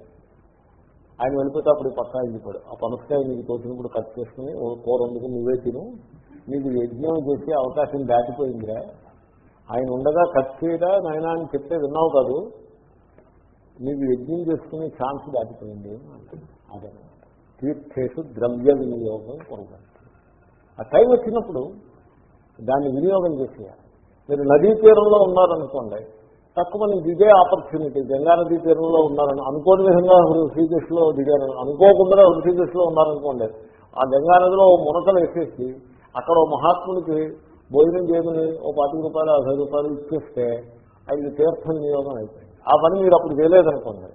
[SPEAKER 1] ఆయన వెళ్ళిపోతే అప్పుడు పక్కా వెళ్ళిపోయాడు. ఆ పనసకాయ నీకు తోచినప్పుడు కట్ చేసుకుని కూర వండుకుని నువ్వే తిను. నీకు యజ్ఞం చేసే అవకాశం దాటిపోయిందిరా. ఆయన ఉండగా కత్తిరా చేయరా అని చెప్తే విన్నావు కాదు. నీకు యజ్ఞం చేసుకునే ఛాన్స్ దాటిపోయింది అదే తీర్థేషు ద్రవ్య వినియోగం కొరగాలి ఆ టైం వచ్చినప్పుడు దాన్ని వినియోగం చేసేయాలి. మీరు నదీ తీరంలో ఉన్నారనుకోండి తక్కువ నీకు ఇదే ఆపర్చునిటీ గంగా నదీ తీరంలో ఉన్నారని అనుకోని విధంగా శ్రీకృష్ణలో దిగారు. అనుకోకుండా శ్రీకృష్ణలో ఉన్నారనుకోండి ఆ గంగా నదిలో ఓ మునకలు వేసేసి అక్కడ ఓ మహాత్ముడికి భోజనం చేయమని ఓ పాతిక రూపాయలు అరవై రూపాయలు ఇచ్చేస్తే అది తీర్థం వినియోగం అయిపోయింది. ఆ పని మీరు అప్పుడు చేయలేదనుకోండి.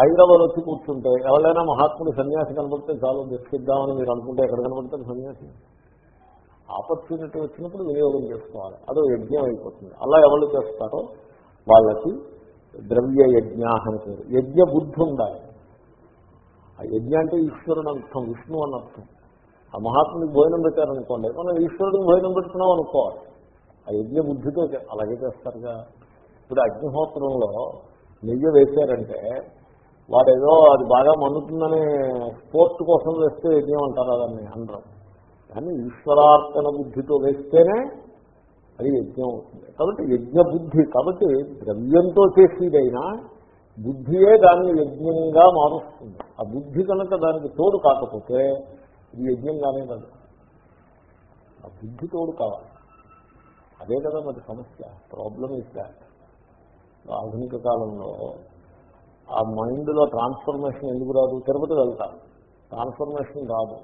[SPEAKER 1] హైదరాబాద్ వచ్చి కూర్చుంటే ఎవరైనా మహాత్ముడు సన్యాసి కనబడితే చాలు దర్శిద్దామని మీరు అనుకుంటే ఎక్కడ కనబడతారు సన్యాసి. ఆపర్చునిటీ వచ్చినప్పుడు వినియోగం చేసుకోవాలి. అదో యజ్ఞం అయిపోతుంది. అలా ఎవరు చేస్తారో వాళ్ళకి ద్రవ్య యజ్ఞ అని పేరు. యజ్ఞ బుద్ధి ఉండాలి. ఆ యజ్ఞ అంటే ఈశ్వరుడు అర్థం విష్ణు అని అర్థం. ఆ మహాత్ముడికి భోజనం పెట్టారనుకోండి మనం ఈశ్వరుడికి భోజనం పెట్టుకున్నాం అనుకోవాలి ఆ యజ్ఞ బుద్ధితో అలాగే చేస్తారుగా. ఇప్పుడు అగ్నిహోత్రంలో నెయ్యి వేశారంటే వాడేదో అది బాగా మన్నుతుందని స్పోర్ట్ కోసం వేస్తే యజ్ఞం అంటారు అదని అనరు. కానీ ఈశ్వరార్పణ బుద్ధితో వేస్తేనే అది యజ్ఞం అవుతుంది. కాబట్టి యజ్ఞ బుద్ధి కాబట్టి ద్రవ్యంతో చేసేదైనా బుద్ధియే దాన్ని యజ్ఞంగా మారుస్తుంది. ఆ బుద్ధి కనుక దానికి తోడు కాకపోతే ఇది యజ్ఞంగానే కాదు. ఆ బుద్ధి తోడు కావాలి. అదే కదా మరి సమస్య. ప్రాబ్లం ఇస్తా ఆధునిక కాలంలో ఆ మైండ్లో ట్రాన్స్ఫర్మేషన్ ఎందుకు రాదు? తిరుపతి వెళ్తారు ట్రాన్స్ఫర్మేషన్ రాదు.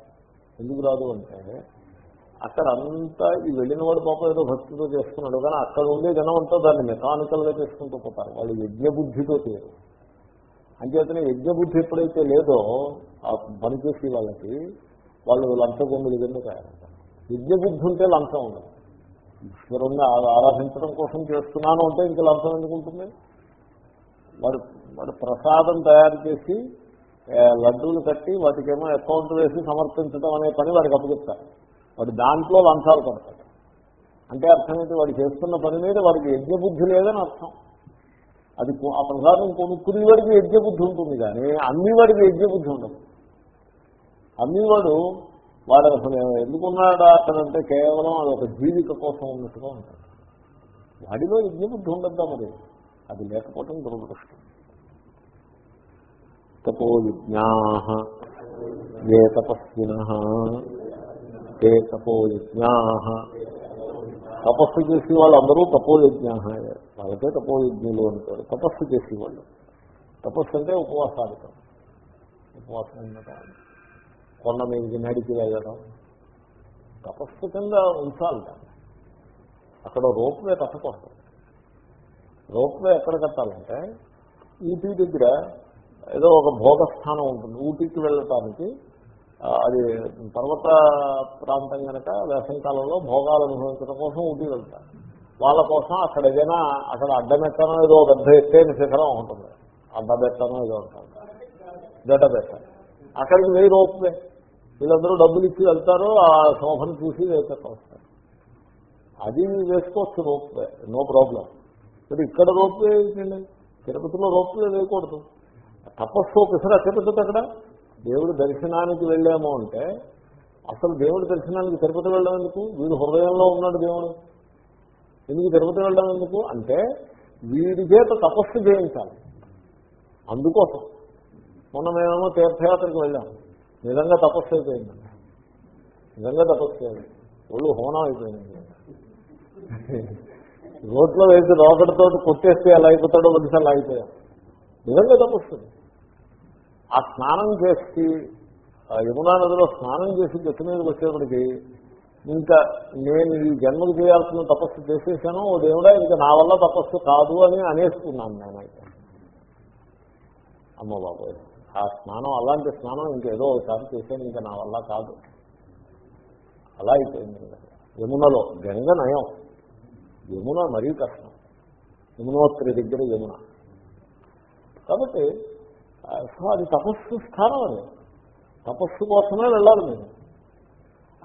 [SPEAKER 1] ఎందుకు రాదు అంటే అక్కడ అంతా ఈ వెళ్ళిన వాడు పాప ఏదో భక్తితో చేసుకున్నాడు కానీ అక్కడ ఉండే జనం అంతా దాన్ని మెకానికల్గా చేసుకుంటూ పోతారు. వాళ్ళు యజ్ఞ బుద్ధితో చేయరు. అంచేతనే యజ్ఞ బుద్ధి ఎప్పుడైతే లేదో ఆ పనిచేసే వాళ్ళకి వాళ్ళు లంచగొంగులు కింద తయారవుతారు. విద్య బుద్ధి ఉంటే లంచం ఉండదు. ఈశ్వరుణ్ణి ఆరాధించడం కోసం చేస్తున్నాను అంటే ఇంకా లంచం ఎందుకు ఉంటుంది? వాడు వాడు ప్రసాదం తయారు చేసి లడ్డూలు కట్టి వాటికేమో అకౌంట్ వేసి సమర్పించడం అనే పని వాడికి అప్పగిస్తారు వాడు దాంట్లో లంచాలు పడతాడు. అంటే అర్థమైతే వాడు చేస్తున్న పని మీద వాడికి యజ్ఞబుద్ధి లేదని అర్థం. అది ఆ ప్రసాదం కొనుక్కునే వాడికి యజ్ఞబుద్ధి ఉంటుంది కానీ అన్ని వాడికి యజ్ఞబుద్ధి ఉండదు. అమ్మివాడు వాడు అసలు ఎందుకున్నాడా అతనంటే కేవలం అది ఒక జీవిక కోసం ఉన్నట్టుగా ఉంటాడు. వాడిలో యజ్ఞబుద్ధి ఉండద్దా మరి? అది లేకపోవటం దురదృష్టం. తపో యజ్ఞా ఏ తపస్విన ఏ తపో యజ్ఞా. తపస్సు చేసే వాళ్ళందరూ తపోయజ్ఞ వాళ్ళకే తపోయజ్ఞులు అంటారు. తపస్సు చేసేవాళ్ళు. తపస్సు అంటే ఉపవాసాధికం. ఉపవాసం ఉండటం కొండ మీదకి నడిచి వెళ్ళడం. తపస్సు కింద ఉంచాలి దాన్ని. అక్కడ రోప్వే కట్టకూడదు రోప్వే ఎక్కడ కట్టాలంటే ఊటీ దగ్గర ఏదో ఒక భోగస్థానం ఉంటుంది. ఊటీకి వెళ్ళటానికి అది పర్వత ప్రాంతం కనుక వేసవికాలంలో భోగాలు అనుభవించడం కోసం ఊటీ వెళ్తారు వాళ్ళ కోసం అక్కడ ఏదైనా అక్కడ అడ్డమెట్టనో ఏదో పెద్ద ఎత్తైన శిఖరం ఉంటుంది. అడ్డబెట్టనో ఏదో ఉంటుంది. గడ్డబెట్ట అక్కడికి వెయ్యి రోప్వే వీళ్ళందరూ డబ్బులు ఇచ్చి వెళ్తారు ఆ శోభను చూసి వేసేట వస్తారు అది వేసుకోవచ్చు రోప్వే నో ప్రాబ్లం. మరి ఇక్కడ రోప్వే ఏంటండి? తిరుపతిలో రోప్వే వేయకూడదు. తపస్సు ఒకసారి తిరుపతి అక్కడ దేవుడి దర్శనానికి వెళ్ళాము అంటే అసలు దేవుడి దర్శనానికి తిరుపతి వెళ్ళడం ఎందుకు వీడు హృదయంలో ఉన్నాడు దేవుడు. ఎందుకు తిరుపతి వెళ్ళడం ఎందుకు అంటే వీడి చేత తపస్సు చేయించాలి. అందుకోసం. మొన్న మేమేమో తీర్థయాత్రకు వెళ్ళాం. నిజంగా తపస్సు అయిపోయిందండి నిజంగా తపస్సు అయింది ఒళ్ళు హోనం అయిపోయింది. రోడ్లో వేసి రోకటితో కొట్టేస్తే ఎలా అయిపోతాడో ఒకసారి అయిపోయాం నిజంగా తపస్సు. ఆ స్నానం చేసి ఆ యమునా నదిలో స్నానం చేసి గట్టి మీదకి వచ్చేప్పటికి ఇంకా నేను ఈ జన్మకు చేయాల్సిన తపస్సు చేసేసాను. ఓ దేవుడా ఇంకా నా వల్ల తపస్సు కాదు అని అనేసుకున్నాను నేనైతే అమ్మ బాబోయ్. ఆ స్నానం అలాంటి స్నానం ఇంకేదో ఒకసారి చేశాను ఇంకా నా వల్ల కాదు. అలా అయిపోయింది. యమునలో గంగ నయం. యమున మరీ కష్టం. యమునోత్రి దగ్గర యమున. కాబట్టి సో అది తపస్సు స్థానం అది. తపస్సు కోసమే వెళ్ళాలి నేను.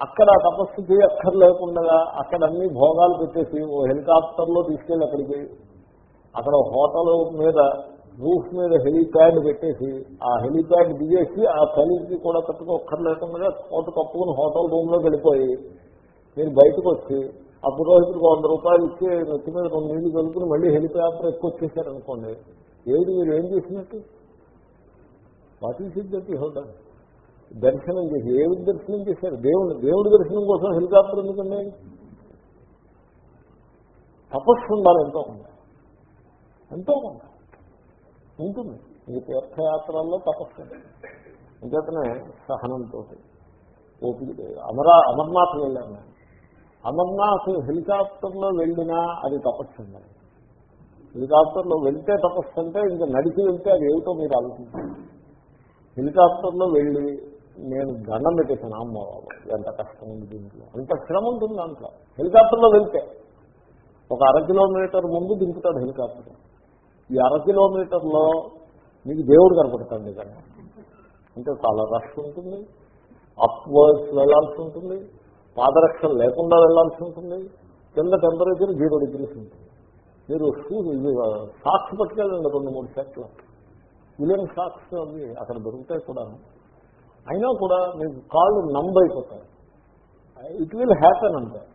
[SPEAKER 1] అక్కడ తపస్సు చేయక్కర్లేకుండా అక్కడ అన్ని భోగాలు పెట్టేసి ఓ హెలికాప్టర్లో తీసుకెళ్ళి అక్కడికి అక్కడ హోటల్ మీద రూఫ్ మీద హెలిప్యాడ్ పెట్టేసి ఆ హెలిప్యాడ్ దిగేసి ఆ చలికి కూడా కట్టుకోక్కర్లేకుండా కోట కప్పుకుని హోటల్ రూమ్లోకి వెళ్ళిపోయి మీరు బయటకు వచ్చి ఆ పురోహితుడికి వంద రూపాయలు ఇచ్చి నెత్తి మీద రెండు నీళ్ళు కలుపుకుని మళ్ళీ హెలికాప్టర్ ఎక్కువ వచ్చేసారనుకోండి ఏది మీరు ఏం చేసినట్టు? వాటి సిద్ధి హోటల్ దర్శనం చేసి ఏమిటి దర్శనం చేశారు. దేవుడు దేవుడి దర్శనం కోసం హెలికాప్టర్ ఎందుకండి? తపస్సు ఉండాలి ఎంతో కొంత. ఎంతో కొంత. ఉంటుంది. ఈ తీర్థయాత్రల్లో తపస్సు. ఉంది. అంచేతనే సహనంతో ఓపిక అమరా అమర్నాథ్ వెళ్ళాను నేను. అమర్నాథ్ హెలికాప్టర్లో వెళ్ళినా అది తపస్సు ఉండాలి హెలికాప్టర్లో వెళ్తే తపస్సు అంటే ఇంకా నడిచి వెళ్తే అది ఏమిటో మీరు ఆలోచించాలి హెలికాప్టర్లో వెళ్ళి నేను దండం పెట్టేసాను అమ్మ బాబు ఎంత కష్టం ఉంది దీంట్లో. అంత శ్రమ ఉంటుంది దాంట్లో. హెలికాప్టర్లో వెళ్తే ఒక అర కిలోమీటర్ ముందు దింపుతాడు హెలికాప్టర్. ఈ అర కిలోమీటర్లో మీకు దేవుడు కనపడతాడు నిజంగా. అంటే చాలా రష్ ఉంటుంది అప్వర్డ్స్ వెళ్ళాల్సి ఉంటుంది పాదరక్షలు లేకుండా వెళ్ళాల్సి ఉంటుంది కింద టెంపరేచర్ జీరో డిగ్రీస్ ఉంటుంది. మీరు షూస్ సాక్స్ పట్టుకెళ్ళండి రెండు మూడు సెట్లు విలియం సాక్స్ అవి అక్కడ దొరుకుతాయి కూడా. అయినా కూడా మీకు కాళ్ళు నంబ్ అయిపోతాయి. ఇట్ విల్ హ్యాపన్ అంటారు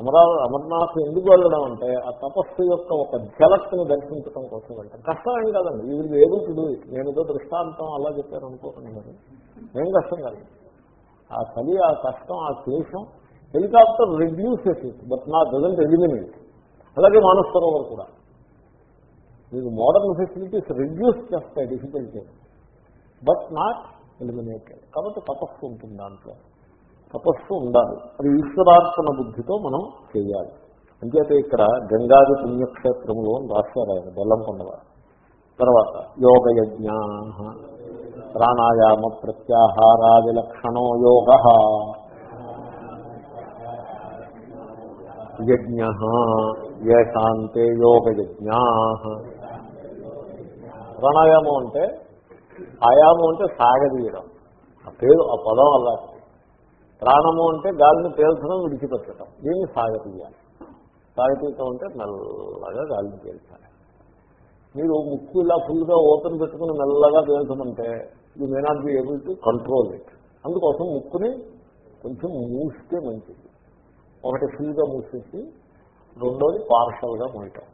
[SPEAKER 1] అమరావతి అమర్నాథ్ ఎందుకు వెళ్ళడం అంటే ఆ తపస్సు యొక్క ఒక ఝలక్ను దర్శించడం కోసం వెళ్తాం కష్టం కాదండి. ఈ will able to do it నేను ఏదో దృష్టాంతం అలా చెప్పాను అనుకోకండి మరి. ఏం కష్టం కాదు. ఆ చలి ఆ కష్టం ఆ క్లేషం హెలికాప్టర్ రిడ్యూసెస్ ఇట్ బట్ నా డజంట్ ఎలిమినేట్ అలాగే మానస సరోవర్ కూడా. మీకు మోడర్న్ ఫెసిలిటీస్ రిడ్యూస్ చేస్తాయి డిఫికల్టీ బట్ నాట్ ఎలిమినేటెడ్ కాబట్టి తపస్సు ఉంటుంది దాంట్లో. తపస్సు ఉండాలి. అది ఈశ్వరార్పణ బుద్ధితో మనం చేయాలి అంచేతే ఇక్కడ గంగాది పుణ్యక్షేత్రములు రాశారు ఆయన కొండవ తర్వాత యోగయజ్ఞ ప్రాణాయామ ప్రత్యాహారాది లక్షణో యోగ. యజ్ఞ యశాంతే యోగయజ్ఞ. ప్రాణాయామం అంటే ఆయామం అంటే సాగదీయడం. ఆ పేరు ఆ పదం అలా ప్రాణము అంటే గాలిని పేల్చడం విడిచిపెట్టడం. దీన్ని సాగతీయాలి సాగతీయటం అంటే మెల్లగా గాలిని పేల్చాలి. మీరు ముక్కు ఇలా ఫుల్గా ఓపెన్ పెట్టుకుని మెల్లగా పేల్చమంటే you may not be able to control it. అందుకోసం ముక్కుని కొంచెం మూస్తే మంచిది. ఒకటి ఫుల్గా మూసేసి రెండోది పార్షల్గా మూయటం.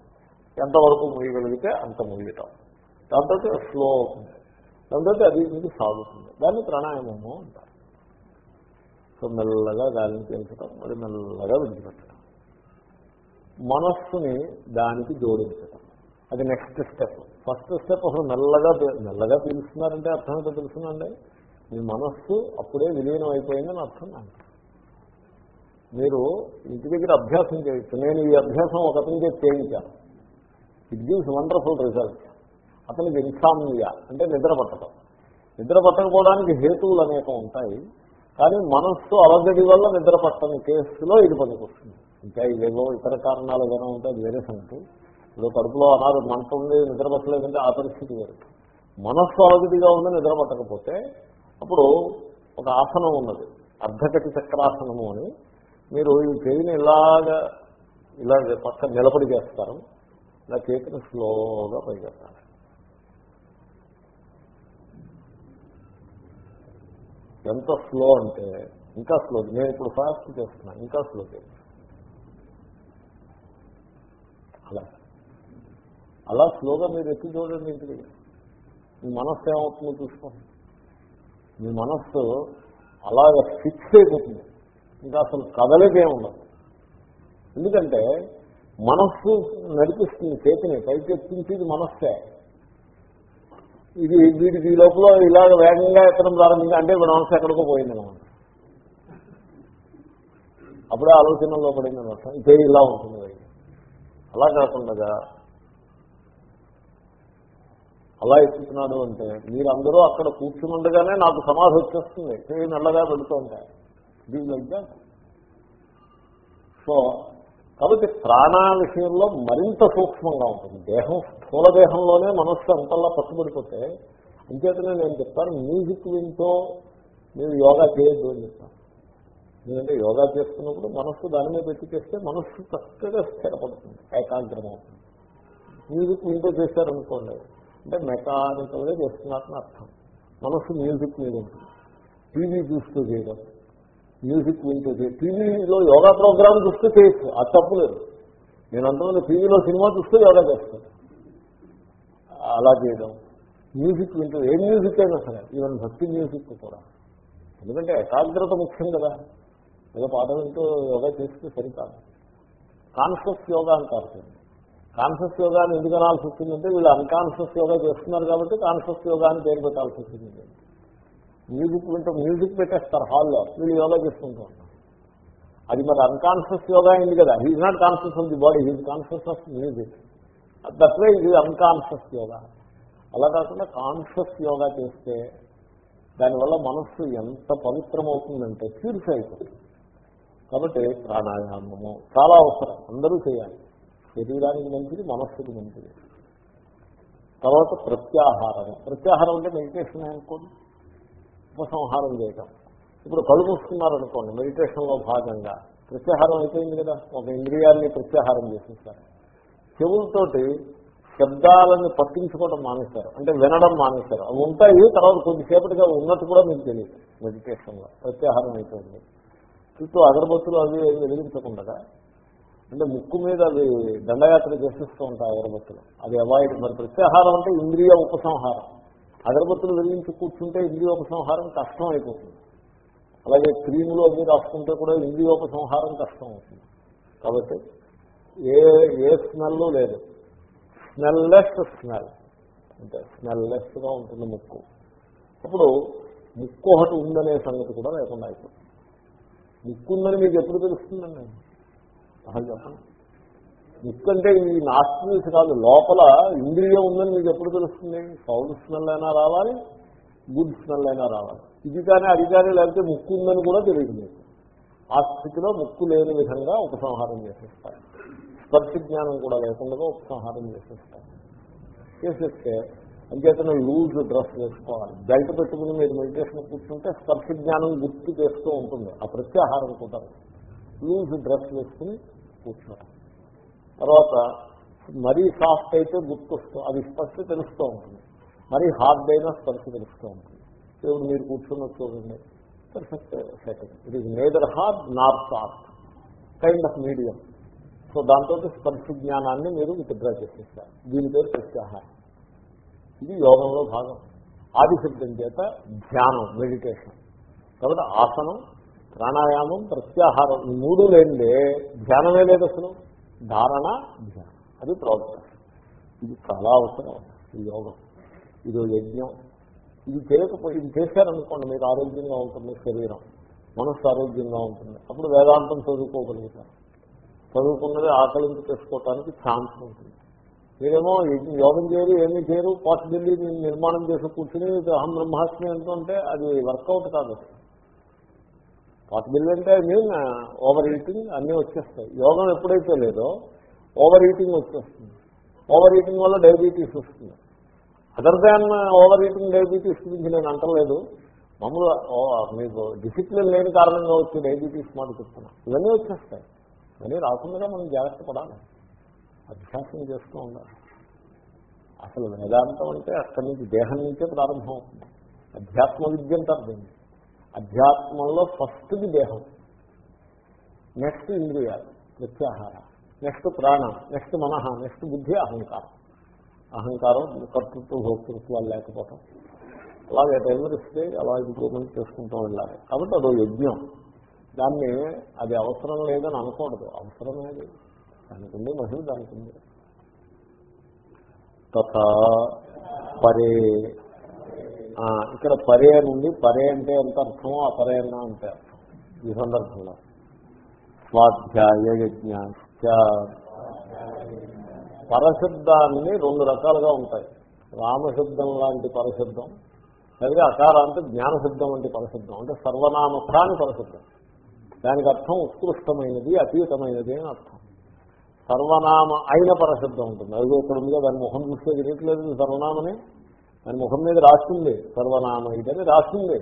[SPEAKER 1] ఎంతవరకు మూయగలిగితే అంత మూయటం. దాంతో స్లో అవుతుంది. దాంతో అది మీకు సాగుతుంది. దాన్ని ప్రాణాయామము అంటారు. సో మెల్లగా గాలిని పెంచడం మరి మెల్లగా విడిచిపెట్టడం. మనస్సుని దానికి జోడించడం అది నెక్స్ట్ స్టెప్ ఫస్ట్ స్టెప్ అసలు మెల్లగా మెల్లగా పీలుస్తున్నారంటే అర్థం ఏంటో తెలుసునండి మీ మనస్సు అప్పుడే విలీనం అయిపోయిందని అర్థం నాకు మీరు ఇంటి దగ్గర అభ్యాసం చేయొచ్చు నేను ఈ అభ్యాసం ఒక అతని చేసి చేయించాను. ఇట్ గివ్స్ వండర్ఫుల్ రిజల్ట్ అతనికి ఇన్సామ్నియా అంటే నిద్ర పట్టడం నిద్ర పట్టకపోవడానికి హేతువులు అనేకం ఉంటాయి. కానీ మనస్సు అలజడి వల్ల నిద్ర పట్టని కేసులో ఇది పనికొస్తుంది. ఇంకా ఇవేవో ఇతర కారణాలు ఏమైనా ఉంటే అది వేరే సంగతి. ఇప్పుడు కడుపులో అనారు మంట ఉంది నిద్ర పట్టలేదంటే ఆ పరిస్థితి వేరు. మనస్సు అలజడిగా ఉంది నిద్ర పట్టకపోతే అప్పుడు ఒక ఆసనం ఉన్నది. అర్ధకటి చక్రాసనము అని. మీరు ఈ చేయిని ఇలాగా ఇలా పక్క నిలబడి చేస్తారు. ఇలా చేతిని స్లోగా పైకెత్తాలి. ఎంత స్లో అంటే ఇంకా స్లో నేను ఇప్పుడు ఫాస్ట్ చేస్తున్నాను ఇంకా స్లో చేస్తాను అలా. అలా స్లోగా మీరు ఎత్తి చూడండి ఇంటికి. మీ మనస్సు ఏమవుతుందో చూసుకోండి. మీ మనస్సు అలాగ ఫిక్స్ అయిపోతుంది. ఇంకా అసలు కదలేదే ఉండదు. ఎందుకంటే మనస్సు నడిపిస్తుంది చేతిని పైకెత్తించేది మనస్సే. ఇది వీడికి ఈ లోపల ఇలాగ వేగంగా ఎత్తడం ప్రారంభించి అంటే ఇప్పుడు మనసు ఎక్కడికో పోయింది అనమాట అప్పుడే ఆలోచనలో పడింది అనమాట. ఇదే ఇలా ఉంటుంది అలా కాకుండా అలా ఎక్కుతున్నాడు అంటే మీరందరూ అక్కడ కూర్చుండగానే నాకు సమాధి వచ్చేస్తుంది. చేయి నల్లగా పెడుతూ ఉంటాయి దీని లైక్ సో కాబట్టి ప్రాణ విషయంలో మరింత సూక్ష్మంగా ఉంటుంది. దేహం స్థూల దేహంలోనే మనస్సు అంతల్లా పట్టుబడిపోతే అంచేతనే నేను చెప్తాను మ్యూజిక్ వింటూ మీరు యోగా చేయొద్దు అని చెప్తాను. ఎందుకంటే యోగా చేస్తున్నప్పుడు మనస్సు దాని మీద పెట్టి చేస్తే మనస్సు చక్కగా స్థిరపడుతుంది ఏకాగ్రమవుతుంది. మ్యూజిక్ వింటూ చేశారనుకోండి అంటే మెకానికల్గా చేస్తున్నట్టు అర్థం. మనస్సు మ్యూజిక్ మీద ఉంటుంది. టీవీ చూస్తూ చేయడం. మ్యూజిక్ వింటూ టీవీలో యోగా ప్రోగ్రామ్ చూస్తే చేయొచ్చు. అది తప్పు లేదు. నేను అంతమంది టీవీలో సినిమా చూస్తే యోగా చేస్తాను. అలా చేయడం. మ్యూజిక్ వింటూ ఏ మ్యూజిక్ అయినా సరే ఈవెన్ భక్తి మ్యూజిక్ కూడా. ఎందుకంటే ఏకాగ్రత ముఖ్యం కదా. ఏదో పాఠం వింటూ యోగా చేస్తే సరికాదు. కాన్షియస్ యోగా అంటారు దీన్ని. కాన్షియస్ యోగాన్ని ఎందుకు అనాల్సి వచ్చిందంటే వీళ్ళు అన్కాన్షియస్ యోగా చేస్తున్నారు కాబట్టి కాన్షియస్ యోగాన్ని పేరు పెట్టాల్సి వచ్చింది. మ్యూజిక్ వింటూ మ్యూజిక్ పెట్టేస్తారు హాల్లో. వీళ్ళు యోగా చేసుకుంటూ ఉంటారు అది మరి అన్కాన్షియస్ యోగా అయింది కదా. He's not conscious of the body he's conscious of music that way ఇది అన్కాన్షియస్ యోగా. అలా కాకుండా కాన్షియస్ యోగా చేస్తే దానివల్ల మనస్సు ఎంత పవిత్రమవుతుందంటే ప్యూరిఫై అయిపోతుంది. కాబట్టి ప్రాణాయామము చాలా అవసరం. అందరూ చేయాలి. శరీరానికి మంచిది మనస్సుకి మంచిది. తర్వాత ప్రత్యాహారం ప్రత్యాహారం అంటే మెడిటేషన్ అనుకోండి. ఉపసంహారం చేయటం. ఇప్పుడు కళ్ళు మూసుకున్నారనుకోండి మెడిటేషన్లో భాగంగా ప్రత్యాహారం అయిపోయింది కదా ఒక ఇంద్రియాన్ని ప్రత్యాహారం చేసేసారు. చెవులతోటి శబ్దాలను పట్టించుకోవడం మానేశారు అంటే వినడం మానేశారు. అవి ఉంటాయి తర్వాత కొద్దిసేపటిగా ఉన్నట్టు కూడా మీకు తెలియదు మెడిటేషన్లో ప్రత్యాహారం అయిపోయింది. చుట్టూ అగరబత్తులు అవి వెలిగించకుండా అంటే ముక్కు మీద అవి దండయాత్ర చేసేస్తూ ఉంటాయి అగరబత్తులు. అది అవాయిడ్ మరి ప్రత్యాహారం అంటే ఇంద్రియ ఉపసంహారం. అగరబత్తులు వెలిగించి కూర్చుంటే ఇంద్రియోపసంహారం కష్టం అయిపోతుంది. అలాగే క్రీములు అవి రాసుకుంటే కూడా ఇంద్రియోపసంహారం కష్టం అవుతుంది. కాబట్టి ఏ ఏ స్మెల్ లేదు. Smelless smell. అంటే స్మెల్లెస్గా ఉంటుంది ముక్కు. అప్పుడు ముక్కు ఒకటి ఉందనే సంగతి కూడా లేకుండా అయిపోతుంది. ముక్కు ఉందని మీకు ఎప్పుడు తెలుస్తుందండి? అసలు చెప్పండి. ముక్కు అంటే ఈ నాస్ట్రిల్స్ కాదు లోపల ఇంద్రియం ఉందని మీకు ఎప్పుడు తెలుస్తుంది? సౌండ్ స్మెల్ అయినా రావాలి గుడ్ స్మెల్ అయినా రావాలి. ఇది కానీ అది కానీ లేకపోతే ముక్కు ఉందని కూడా తెలియదు మీకు. ఆ స్థితిలో ముక్కు లేని విధంగా ఉపసంహారం చేసేస్తారు. స్పర్శ జ్ఞానం కూడా లేకుండా ఉపసంహారం చేసేస్తారు. చేసేస్తే అంచేతన లూజ్ డ్రెస్ వేసుకోవాలి. బెల్ట్ పెట్టుకుని మీరు మెడిటేషన్ కూర్చుంటే స్పర్శ జ్ఞానం గుర్తు చేస్తూ ఉంటుంది. ఆ ప్రత్యాహారం కూడా. లూజ్ డ్రెస్ వేసుకుని కూర్చున్నారు తర్వాత మరీ సాఫ్ట్ అయితే గుర్తొస్తూ అది స్పర్శ తెలుస్తూ ఉంటుంది. మరీ హార్డ్ అయినా స్పర్శ తెలుస్తూ ఉంటుంది. దేవుడు మీరు కూర్చున్న చూడండి. Perfect setting it is neither hard nor soft kind of medium so దాంతో స్పర్శ జ్ఞానాన్ని మీరు విత్డ్రా చేసేస్తారు. దీని పేరు ప్రత్యాహారం ఇది యోగంలో భాగం. ఆదిశబ్దం చేత ధ్యానం మెడిటేషన్ కాబట్టి ఆసనం ప్రాణాయామం ప్రత్యాహారం ఈ మూడు లేనిదే ధ్యానమే లేదు అసలు. ధారణ ధ్యానం అది ప్రోగ్రెస్ ఇది చాలా అవసరం. ఈ యోగం. ఇది యజ్ఞం. ఇది చేయకపోయి ఇది చేశారనుకోండి మీరు ఆరోగ్యంగా ఉంటుంది శరీరం. మనస్సు ఆరోగ్యంగా ఉంటుంది. అప్పుడు వేదాంతం చదువుకోగలుగుతారు. చదువుకున్నది ఆకలింపు చేసుకోవటానికి ఛాన్స్ ఉంటుంది. మీరేమో యోగం చేయరు ఏమీ చేయరు. పాసిబిలిటీ నిర్మాణం చేసి కూర్చుని అహం బ్రహ్మాస్మి అంటుంటే అది వర్కౌట్ కాదు పాసిబిలిటీ అంటే ఐ మీన్ ఓవర్ ఈటింగ్ అన్నీ వచ్చేస్తాయి. యోగం ఎప్పుడైతే లేదో ఓవర్ ఈటింగ్ వచ్చేస్తుంది. ఓవర్ ఈటింగ్ వల్ల డయాబెటీస్ వస్తుంది. Other than over eating diabetes గురించి నేను అంటలేదు. మామూలుగా మీకు డిసిప్లిన్ లేని కారణంగా వచ్చే డయాబెటీస్ మాట చెప్తున్నాను ఇవన్నీ వచ్చేస్తాయి. ఇవన్నీ రాకుండా మనం జాగ్రత్త పడాలి. అభ్యాసం చేస్తూ ఉండాలి. అసలు వేదాంతం అంటే అక్కడి నుంచి దేహం నుంచే ప్రారంభం అవుతుంది. అధ్యాత్మ విద్య అంటారు దీన్ని. అధ్యాత్మంలో ఫస్ట్ది దేహం. నెక్స్ట్ ఇంద్రియాలు ప్రత్యాహార. నెక్స్ట్ ప్రాణం నెక్స్ట్ మనహ నెక్స్ట్ బుద్ధి అహంకారం. అహంకారం కర్తృత్వ భోక్తృత్వాలు లేకపోవటం. అలాగే టైమర్ ఇస్తే అలా ఇంప్రూవ్మెంట్ చేసుకుంటూ వెళ్ళాలి. కాబట్టి అదో యజ్ఞం. దాన్ని అది అవసరం లేదని అనకూడదు. అవసరమేది దానికి ఉంది మహిళ దానికి ఉంది తథా పరే ఇక్కడ పరే నుండి పరే అంటే ఎంత అర్థమో ఆ అంటే అర్థం. ఈ సందర్భంలో. స్వాధ్యాయ యజ్ఞ పరశబ్దాన్ని రెండు రకాలుగా ఉంటాయి. రామశబ్దం లాంటి పరశబ్దం లేదా అకారాంత జ్ఞానశబ్దం వంటి పరశబ్దం అంటే సర్వనామకాని పరశబ్దం దానికి అర్థం ఉత్కృష్టమైనది అతీతమైనది అని అర్థం. సర్వనామ అయిన పరశబ్దం ఉంటుంది. అది ఇక్కడ ఉందిగా దాని ముఖం చూస్తే తెలియట్లేదు సర్వనామని. దాని ముఖం మీద రాస్తుంది. సర్వనామ ఇదని రాస్తుంది.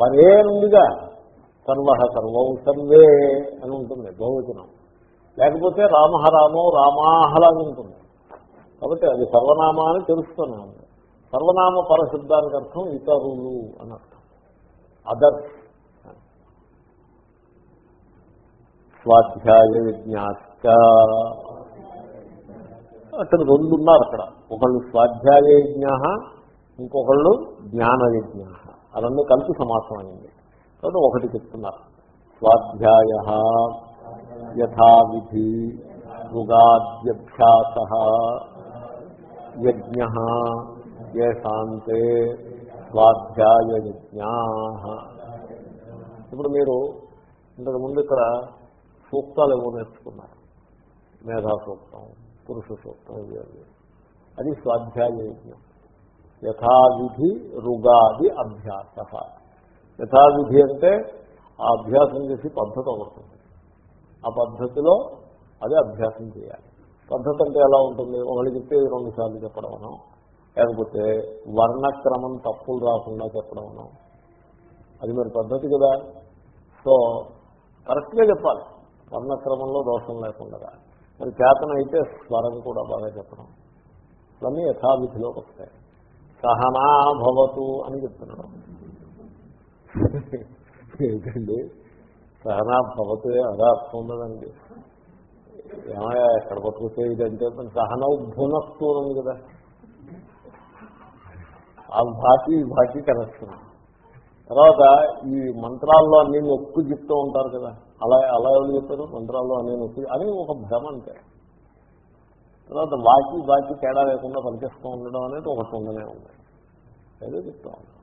[SPEAKER 1] పరే ఉందిగా. సర్వ సర్వం సర్వే అని ఉంటుంది. బహువచనం. లేకపోతే రామ రామో రామాహలాగా ఉంటుంది. కాబట్టి అది సర్వనామ అని తెలుస్తున్నాను సర్వనామ పరశబ్దానికి అర్థం ఇతరులు అని అర్థం. అదర్స్ స్వాధ్యాయ విజ్ఞాశ్చ అక్కడ రెండు ఉన్నారు అక్కడ. ఒకళ్ళు స్వాధ్యాయ యజ్ఞ ఇంకొకళ్ళు జ్ఞాన యజ్ఞ అవన్నీ కలిపి సమాసమైంది. కాబట్టి ఒకటి చెప్తున్నారు. స్వాధ్యాయ యథావిధి మృగాద్యభ్యాస యజ్ఞ ఏషాంతే స్వాధ్యాయ యజ్ఞా ఇప్పుడు మీరు ఇంతకుముందు ఇక్కడ సూక్తాలు ఏమో నేర్చుకున్నారు. మేధా సూక్తం పురుష సూక్తం ఇవి అవి. అది స్వాధ్యాయ యజ్ఞం యథావిధి రుగాది అభ్యాస. యథావిధి అంటే ఆ అభ్యాసం చేసి పద్ధతి అవుతుంది. ఆ పద్ధతిలో అదే అభ్యాసం చేయాలి. పద్ధతి అంటే ఎలా ఉంటుంది? ఒకళ్ళు చెప్తే రెండు సార్లు చెప్పడం అనం లేకపోతే వర్ణక్రమం తప్పులు రాకుండా చెప్పడం అది మరి పద్ధతి కదా. సో కరెక్ట్గా చెప్పాలి. వర్ణక్రమంలో దోషం లేకుండా. మరి చేతనైతే స్వరం కూడా బాగా చెప్పడం. ఇవన్నీ యథావిధిలోకి వస్తాయి. సహనా భవతు అని చెప్తున్నాడు. ఏంటండి? సహనా భవతు అదే అర్థం ఉన్నదండి. ఏమయ్యా ఎక్కడ పట్టుకొచ్చే ఇదంటే సహనవు భునస్తూ ఉంది కదా. ఆ భాషి ఈ భాషి కనెక్షన్. తర్వాత ఈ మంత్రాల్లో అన్ని నొక్కు చెప్తూ ఉంటారు కదా. అలా అలా ఎవరు చెప్పారు? మంత్రాల్లో అన్ని నొక్కు అని ఒక భ్రమ అంటే తర్వాత వాకి బాకి తేడా లేకుండా పనిచేస్తూ ఉండడం అనేది ఒకటి ఉండనే ఉంది. ఏదో చెప్తా ఉన్నాం.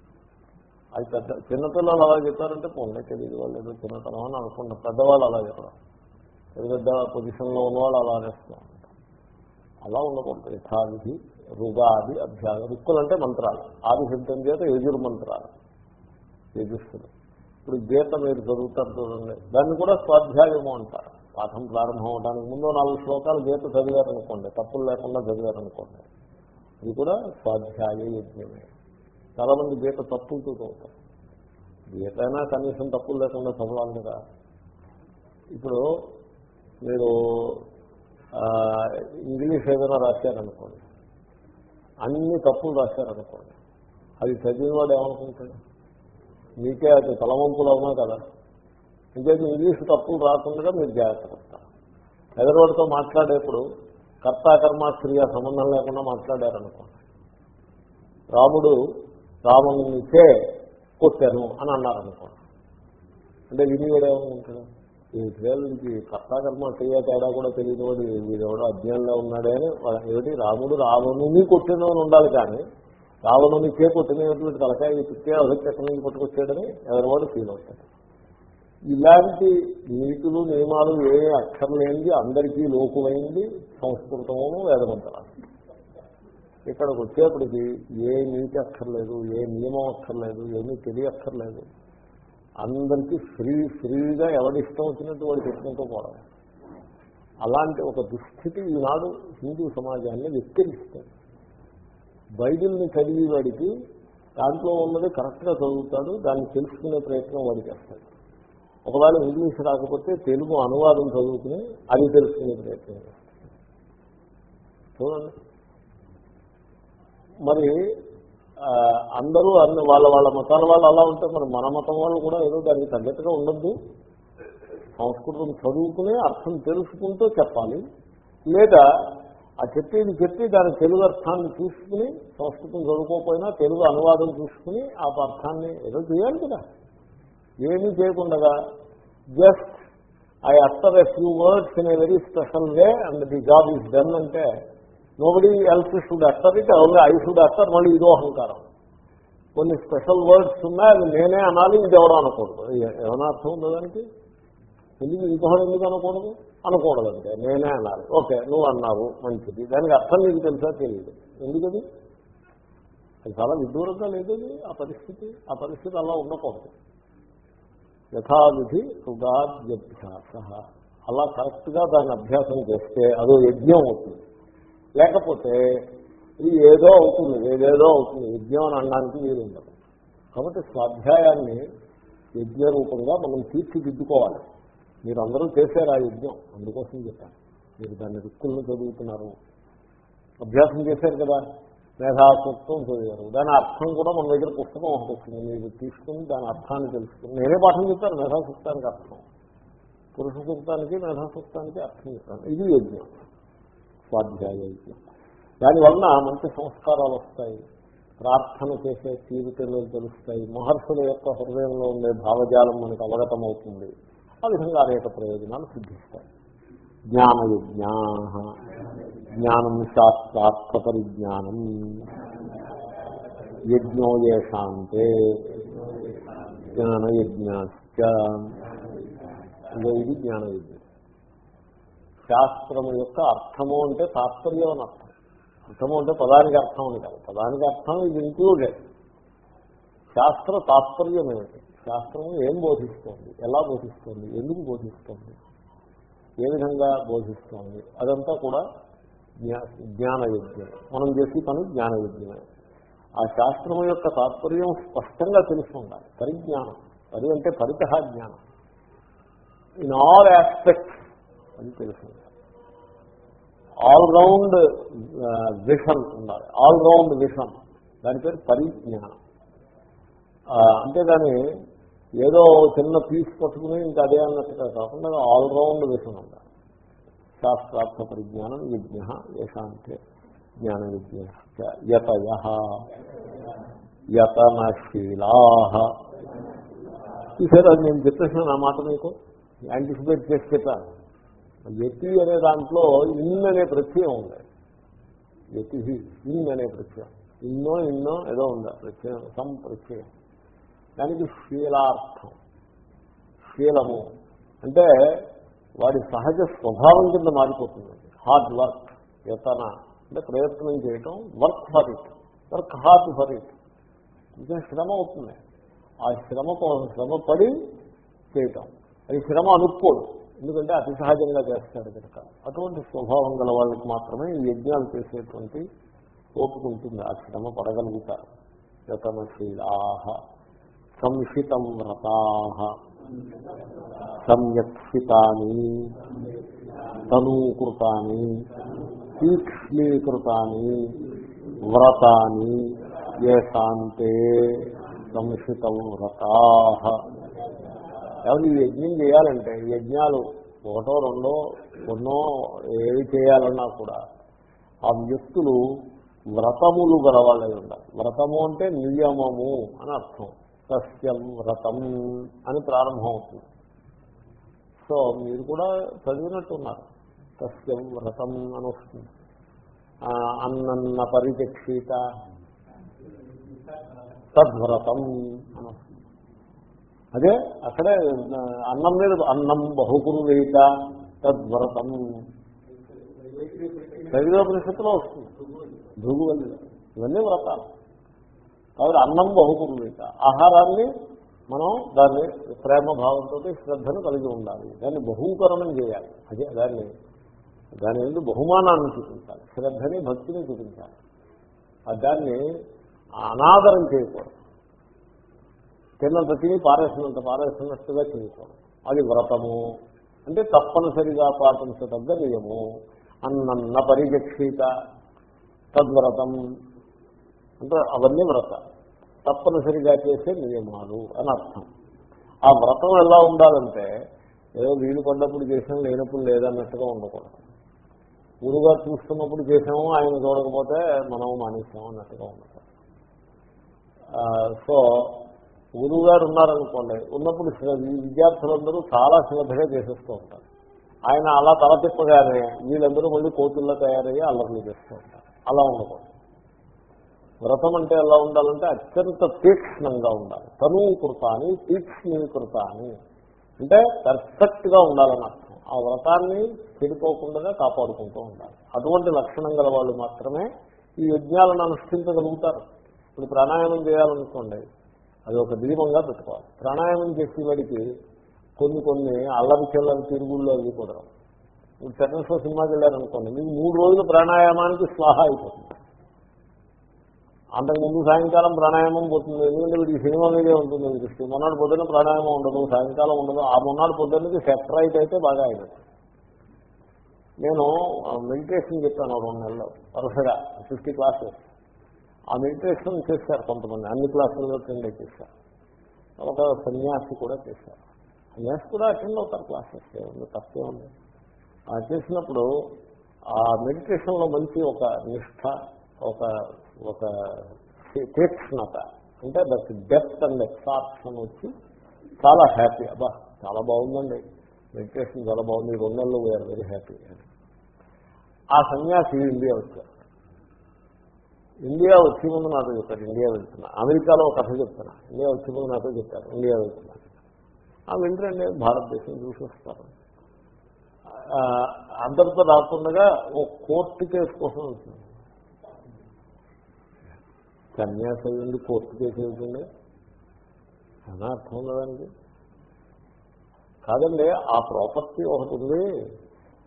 [SPEAKER 1] అది పెద్ద చిన్నపిల్లలు అలా చెప్పారంటే పొందే తెలియదు వాళ్ళు ఏదో చిన్నతనం అని అనుకుంటారు పెద్దవాళ్ళు అలా చెప్పడం. పెద్ద పెద్ద పొజిషన్లో ఉన్నవాళ్ళు అలా అనేస్తూ ఉంటారు. అలా ఉండకూడదు. యథావిధి రుగాది అభ్యాస రుక్కులు అంటే మంత్రాలు. ఆది శబ్దం చేత యజుర్ మంత్రాలు యజుస్తులు ఇప్పుడు గీత మీరు చదువుతారు చూడండి. దాన్ని కూడా స్వాధ్యాయము అంటారు. పాఠం ప్రారంభం అవడానికి ముందు నాలుగు శ్లోకాలు గీత చదివారనుకోండి తప్పులు లేకుండా చదివారనుకోండి. ఇది కూడా స్వాధ్యాయ యజ్ఞమే. చాలా మంది గీత తప్పులతో చదువుతారు. గీత అయినా కనీసం తప్పులు లేకుండా చదవాలి కదా. ఇప్పుడు మీరు ఇంగ్లీష్ ఏదైనా రాశారనుకోండి అన్ని తప్పులు రాశారనుకోండి అది చదివిన వాడు ఏమనుకుంటాడు? మీకే అది తలవంపులు అవునా కదా? ఇంకేది ఇంగ్లీష్ తప్పులు రాకుండా మీరు జాగ్రత్త పడతారు ఎదరవాడితో మాట్లాడేప్పుడు కర్తాకర్మ క్రియ సంబంధం లేకుండా మాట్లాడారనుకోండి. రాముడు రామునిచే కొట్టాను అని అన్నారనుకోండి. అంటే వినివాడు ఏమనుకుంటాడు ఈ పిల్లలకి కర్తాకర్మ క్రియ తేడా కూడా తెలియని వాడు వీడెవడో అజ్ఞానంలో ఉన్నాడే అని ఏమిటి? రాముడు రావణుని కొట్టిన అని ఉండాలి కానీ రావణునికే కొట్టినటువంటి తలకాయ తిట్టే అభిప్రాయం నుంచి పట్టుకొచ్చాడని ఎవరివాడు ఫీల్ అవుతాడు. ఇలాంటి నీతులు నియమాలు ఏ అక్కర్లేనిది అందరికీ లోకులైంది సంస్కృతము వేదమంటారు ఇక్కడికి వచ్చేప్పటికి ఏ నీతి అక్కర్లేదు ఏ నియమం అక్కర్లేదు ఏమీ తెలియక్కర్లేదు. అందరికీ ఫ్రీ ఫ్రీగా ఎవరిష్టం వచ్చినట్టు వాడు చెప్పుకుంటూ పోవడం. అలాంటి ఒక దుస్థితి ఈనాడు హిందూ సమాజాన్ని విస్తరిస్తుంది. బైబిల్ని చదివి వాడికి దాంట్లో ఉన్నది కరెక్ట్గా చదువుతాడు దాన్ని తెలుసుకునే ప్రయత్నం వాడు చేస్తాడు. ఒకవేళ ఇంగ్లీష్ రాకపోతే తెలుగు అనువాదం చదువుకుని అది తెలుసుకునే ప్రయత్నం చూడండి. మరి అందరూ అన్ని వాళ్ళ వాళ్ళ మతాల వాళ్ళు అలా ఉంటే మరి మన మతం వాళ్ళు కూడా ఏదో దానికి తగ్గట్టుగా ఉండద్దు. సంస్కృతం చదువుకుని అర్థం తెలుసుకుంటూ చెప్పాలి. లేదా ఆ చెప్పేది చెప్పి దాని తెలుగు అర్థాన్ని చూసుకుని సంస్కృతం చదువుకోకపోయినా తెలుగు అనువాదం చూసుకుని ఆ అర్థాన్ని ఏదో చేయాలి కదా. ఏమీ చేయకుండా just I after a few words in a very special way and the job is done అంటే nobody else should utter it only I should utter మళ్ళీ ఇదో అహంకారం. కొన్ని స్పెషల్ వర్డ్స్ ఉన్నాయి అది నేనే అనాలి ఇది ఎవరో అనకూడదు. ఏమైనా అర్థం ఉందో దానికి? ఎందుకు ఇంకొకటి ఎందుకు అనకూడదు? అనకూడదు అంటే నేనే అనాలి. ఓకే నువ్వు అన్నావు మంచిది. దానికి అర్థం నీకు తెలుసా? తెలియదు. ఎందుకది? అది చాలా విదూరంగా లేదు అది ఆ పరిస్థితి. ఆ పరిస్థితి అలా ఉండకూడదు. యథావిధి రుగాద్యభ్యాస అలా కరెక్ట్గా దాన్ని అభ్యాసం చేస్తే అదో యజ్ఞం అవుతుంది. లేకపోతే ఇది ఏదో అవుతుంది ఏదేదో అవుతుంది యజ్ఞం అని అనడానికి వీలు ఉండదు. కాబట్టి స్వాధ్యాయాన్ని యజ్ఞ రూపంగా మనం తీర్చిదిద్దుకోవాలి. మీరు అందరూ చేశారు ఆ యజ్ఞం అందుకోసం చెప్పాను. మీరు దాన్ని రుక్కులను చదువుతున్నారు. అభ్యాసం చేశారు కదా? మేధాసూక్తం చదివారు. దాని అర్థం కూడా మన దగ్గర పుస్తకం ఒకటి వచ్చింది మీరు తీసుకుని దాని అర్థాన్ని తెలుసుకుని. నేనే పాఠం చెప్తాను మేధాసూక్తానికి అర్థం. పురుష సూక్తానికి మేధాసూక్తానికి అర్థం చెప్తాను ఇది యజ్ఞం. స్వాధ్యాయ యజ్ఞం. దానివలన మంచి సంస్కారాలు వస్తాయి. ప్రార్థన చేసే తీరుతలు తెలుస్తాయి. మహర్షుల యొక్క హృదయంలో ఉండే భావజాలం మనకు అవగతం అవుతుంది ఆ విధంగా అనేక ప్రయోజనాలు సిద్ధిస్తాయి. జ్ఞానయజ్ఞా జ్ఞానం శాస్త్రార్థ పరిజ్ఞానం యజ్ఞో ఏషాంతే జ్ఞానయజ్ఞాశ్చ. ఇదో ఇది జ్ఞానయజ్ఞం. శాస్త్రము యొక్క అర్థము అంటే తాత్పర్యం అని అర్థం. అర్థము అంటే పదానికి అర్థం అని కాదు. పదానికి అర్థం ఇది ఇంక్లూడెడ్ శాస్త్ర తాత్పర్యం ఏమిటి శాస్త్రము ఏం బోధిస్తోంది? ఎలా బోధిస్తోంది? ఎందుకు బోధిస్తోంది? ఏ విధంగా బోధిస్తోంది? అదంతా కూడా జ్ఞానయజ్ఞం మనం చేసే పని జ్ఞానయజ్ఞమే ఆ శాస్త్రం యొక్క తాత్పర్యం స్పష్టంగా తెలిసి ఉండాలి పరిజ్ఞానం. పరి అంటే పరిత జ్ఞానం. ఇన్ ఆల్ ఆస్పెక్ట్స్ అని తెలుసుకుంటారు ఆల్ రౌండ్ విషన్ ఉండాలి. ఆల్ రౌండ్ విషన్ దాని పేరు పరిజ్ఞానం. అంతేగాని ఏదో చిన్న పీస్ పట్టుకుని ఇంకా అదే అన్నట్టుగా కాకుండా ఆల్ రౌండ్ విషన్ ఉండాలి. శాస్త్రార్థ పరిజ్ఞానం యజ్ఞ యశాంతే జ్ఞాన విజ్ఞ యతయ యతనశీలా ఈసారి అది నేను చెప్పేసిన నా మాట మీకు? యాంటిసిపేట్ చేసి చెప్పాను. యతి అనే దాంట్లో ఇన్ అనే ప్రత్యయం ఉంది. యతి ఇన్ అనే ప్రత్యయం. ఇన్నో ఇన్నో ఏదో ఉంది ప్రత్యయం సం ప్రత్యయం. దానికి శీలార్థం శీలము. అంటే వాడి సహజ స్వభావం కింద మారిపోతుంది. హార్డ్ వర్క్ యతన అంటే ప్రయత్నం చేయటం work for it work hard for it ఇంకా శ్రమ అవుతుంది. ఆ శ్రమ శ్రమ పడి చేయటం. అది శ్రమ అనుకోడు. ఎందుకంటే అతి సహజంగా చేస్తాడు కనుక. అటువంటి స్వభావం గల వాళ్ళకి మాత్రమే ఈ యజ్ఞాలు చేసేటువంటి ఓపిక ఉంటుంది. ఆ శ్రమ పడగలుగుతారు. యతనశీలాహ సంహితం వ్రతాహ. సంయక్షితాని తనూకృతాని తీక్ష్ణీకృతాని వ్రతాని ఏషాంతే సంహితం వ్రతా ఎవరు ఈ యజ్ఞం చేయాలంటే ఈ యజ్ఞాలు ఒకటో రెండో కొన్నో ఏవి చేయాలన్నా కూడా ఆ వ్యక్తులు వ్రతములు గలవాళ్ళై ఉండాలి. వ్రతము అంటే నియమము అని అర్థం. సస్యం వ్రతం అని ప్రారంభం అవుతుంది సో మీరు కూడా చదివినట్టున్నారు. సస్యం వ్రతం అని వస్తుంది. అన్నన్న పరిచక్షిత. తద్వ్రతం అని వస్తుంది. అదే అక్కడే అన్నం మీద అన్నం బహుకురు వేయట తద్వ్రతం పరిస్థితిలో వస్తుంది. భృగువల్లి. ఇవన్నీ వ్రతాలు. కాబట్టి అన్నం బహుకురు ఆహారాన్ని మనం దాన్ని ప్రేమ భావంతో శ్రద్ధను కలిగి ఉండాలి. దాన్ని బహుకరణం చేయాలి. అదే దాన్ని దాని ఎందుకు బహుమానాన్ని చూపించాలి. శ్రద్ధని భక్తిని చూపించాలి. దాన్ని అనాదరం చేయకూడదు. తిన్నంత తిని పారేసినంత పారేసినట్టుగా చేయకూడదు. అది వ్రతము. అంటే తప్పనిసరిగా పాటించదగ్గ నియము. అన్నన్న పరిగక్షిత తద్వ్రతం. అంటే అవన్నీ వ్రత. తప్పనిసరిగా చేసే నియమాలు అని అర్థం. ఆ వ్రతం ఎలా ఉండాలంటే ఏదో వీలు పడ్డప్పుడు చేసాం లేనప్పుడు లేదన్నట్టుగా ఉండకూడదు. గురుగా చూస్తున్నప్పుడు చేసాము ఆయన చూడకపోతే మనం మానేసాము అన్నట్టుగా ఉండకూడదు. సో గురువు గారు ఉన్నారనుకోండి ఉన్నప్పుడు ఈ విద్యార్థులందరూ చాలా శ్రద్ధగా చేసేస్తూ ఉంటారు. ఆయన అలా తల తిప్పగానే వీళ్ళందరూ మళ్ళీ కోతుల్లో తయారయ్యి అల్లర్లు చేస్తూ ఉంటారు. అలా ఉండకూడదు. వ్రతం అంటే ఎలా ఉండాలంటే అత్యంత తీక్ష్ణంగా ఉండాలి. తనూకృతాన్ని అని అంటే పర్ఫెక్ట్ అంటే ఉండాలని అర్థం. ఆ వ్రతాన్ని చెడిపోకుండా కాపాడుకుంటూ ఉండాలి. అటువంటి లక్షణం గల వాళ్ళు మాత్రమే ఈ యజ్ఞాలను అనుష్ఠించగలుగుతారు. ఇప్పుడు ప్రాణాయామం చేయాలనుకోండి అది ఒక దీపంగా పెట్టుకోవాలి. ప్రాణాయామం చేసేవాడికి కొన్ని కొన్ని అల్లరి చెల్లని తిరుగుళ్ళు అవి కుదరవు. ఇప్పుడు సెకండ్ సినిమాకి వెళ్ళారనుకోండి మీకు మూడు రోజులు ప్రాణాయామానికి స్వాహ అయిపోతుంది. అంతకుముందు సాయంకాలం ప్రాణాయామం పోతుంది. ఎందుకంటే వీడికి సినిమా మీదే ఉంటుంది దృష్టి. మొన్నటి పొద్దున్న ప్రాణాయామం ఉండదు సాయంకాలం ఉండదు. ఆ మొన్నటి పొద్దున్నది సెపరైట్ అయితే బాగా అయినట్టు నేను మెడిటేషన్ చెప్పాను రెండు నెలలు వరుసగా ఫిఫ్టీ క్లాసెస్. ఆ మెడిటేషన్ చేశారు కొంతమంది అన్ని క్లాసుల్లో అటెండ్ చేశారు. ఒక సన్యాసి కూడా చేశారు. సన్యాసి కూడా అటెండ్ అవుతారు క్లాసెస్ ఏముంది తప్పే ఉంది. అది చేసినప్పుడు ఆ మెడిటేషన్లో మంచి ఒక నిష్ఠ ఒక ఒక తీక్ష్ణత. అంటే దట్ డెప్త్ అండ్ ఎక్సాప్షన్ వచ్చి చాలా హ్యాపీ అబ్బా చాలా బాగుందండి. మెడిటేషన్ చాలా బాగుంది ఈ రెండు నెలలు వేఆర్ వెరీ హ్యాపీ ఆ సన్యాసి ఇండియా వచ్చారు. ఇండియా వచ్చే ముందు నాతో చెప్పారు ఇండియా వెళ్తున్నా. అమెరికాలో ఒక కథ చెప్తున్నా. ఇండియా వచ్చే ముందు నాతో చెప్పారు ఇండియా వెళ్తున్నా. ఆ వింటండి భారతదేశం చూసి వస్తారు అందరితో రాకుండా ఓ కోర్టు కేసు కోసం వెళ్తుంది కన్యాస నుండి కోర్టు కేసు వెళ్తుంది చాలా అర్థం ఉన్నదానికి కాదండి ఆ ప్రాపర్టీ ఒకటి ఉంది.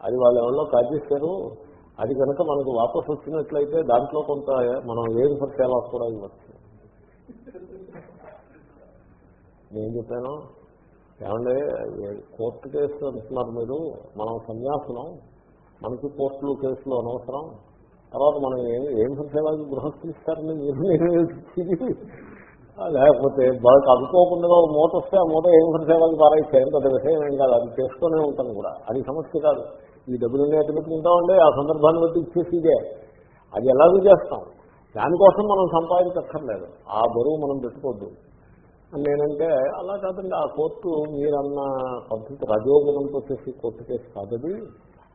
[SPEAKER 1] అది వాళ్ళు ఎవరో కాజేశారు. అది కనుక మనకు వాపసు వచ్చినట్లయితే దాంట్లో కొంత మనం ఏం పరిచయాలు కూడా ఇవ్వచ్చు నేను చెప్పాను ఏమంటే కోర్టు కేసు అంటున్నారు మీరు? మనం సన్యాసనం మనకి కోర్టులు కేసులు అనవసరం. తర్వాత మనం ఏం ఏం సంక్షేమానికి గృహస్థిస్తారని మీరు లేకపోతే బాగా అనుకోకుండా మూత వస్తే ఆ మూత ఏం సంక్షేమానికి పారాయిస్తే పెద్ద విషయం ఏం కాదు అది చేస్తూనే ఉంటాను కూడా. అది సమస్య కాదు. ఈ డబ్బులు ఎట్టు పెట్టుకుంటామండి? ఆ సందర్భాన్ని బట్టి ఇచ్చేసి ఇదే. అది ఎలాగూ చేస్తాం. దానికోసం మనం సంపాదించక్కర్లేదు. ఆ బరువు మనం పెట్టుకోవద్దు. నేనంటే అలా కాదండి. ఆ కోర్టు మీరన్న పద్ధతి రజోగుణంతో చేసి కోర్టు కేసు కాదది.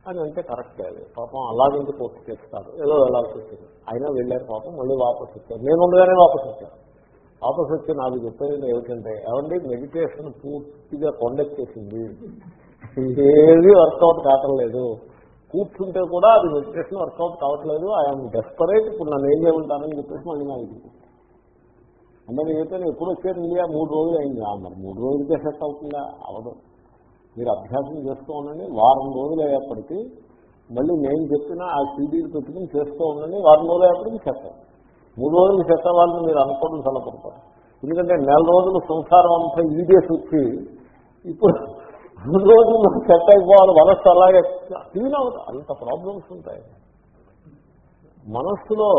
[SPEAKER 1] అని అంటే కరెక్ట్ అది. పాపం అలాగంటే పూర్తి చేస్తారు. ఏదో వెళ్ళాల్సి వచ్చింది అయినా వెళ్ళారు పాపం మళ్ళీ వాపస్ వచ్చారు. నేను ఉండగానే వాపస్ వచ్చాను. వాపస్ వచ్చి నాకు చెప్పేది ఏమిటంటే ఏమండి మెడిటేషన్ పూర్తిగా కొండెక్కేసింది ఏది వర్కౌట్ కావట్లేదు. కూర్చుంటే కూడా అది మెడిటేషన్ వర్కౌట్ కావట్లేదు. ఐఎమ్ డెస్పరేట్ ఇప్పుడు నన్ను ఏం చేయమంటానని చెప్పేసి మళ్ళీ నాకు చెప్పింది. అంటే నేను చెప్పాను ఎప్పుడు వచ్చారు ఇండియా? మూడు రోజులు అయింది. ఆ, మరి మూడు రోజులకే సెట్ అవుతుందా? అవదు. మీరు అభ్యాసం చేస్తూ ఉండండి వారం రోజులు అయ్యేప్పటికీ మళ్ళీ నేను చెప్పిన ఆ సీడీలు పెట్టుకుని చేస్తూ ఉండండి వారం రోజులు అయ్యేప్పటికీ సెట్ మూడు రోజులు సెట్ మీరు అనుకోవడం సలపడతారు ఎందుకంటే నెల రోజులు సంసారం అంతా ఈడేసి వచ్చి ఇప్పుడు మూడు రోజులు సెట్ అయిపోవాలి మనస్సు అలాగే క్లీన్ అవుతుంది. అంత ప్రాబ్లమ్స్ ఉంటాయి. మనస్సులో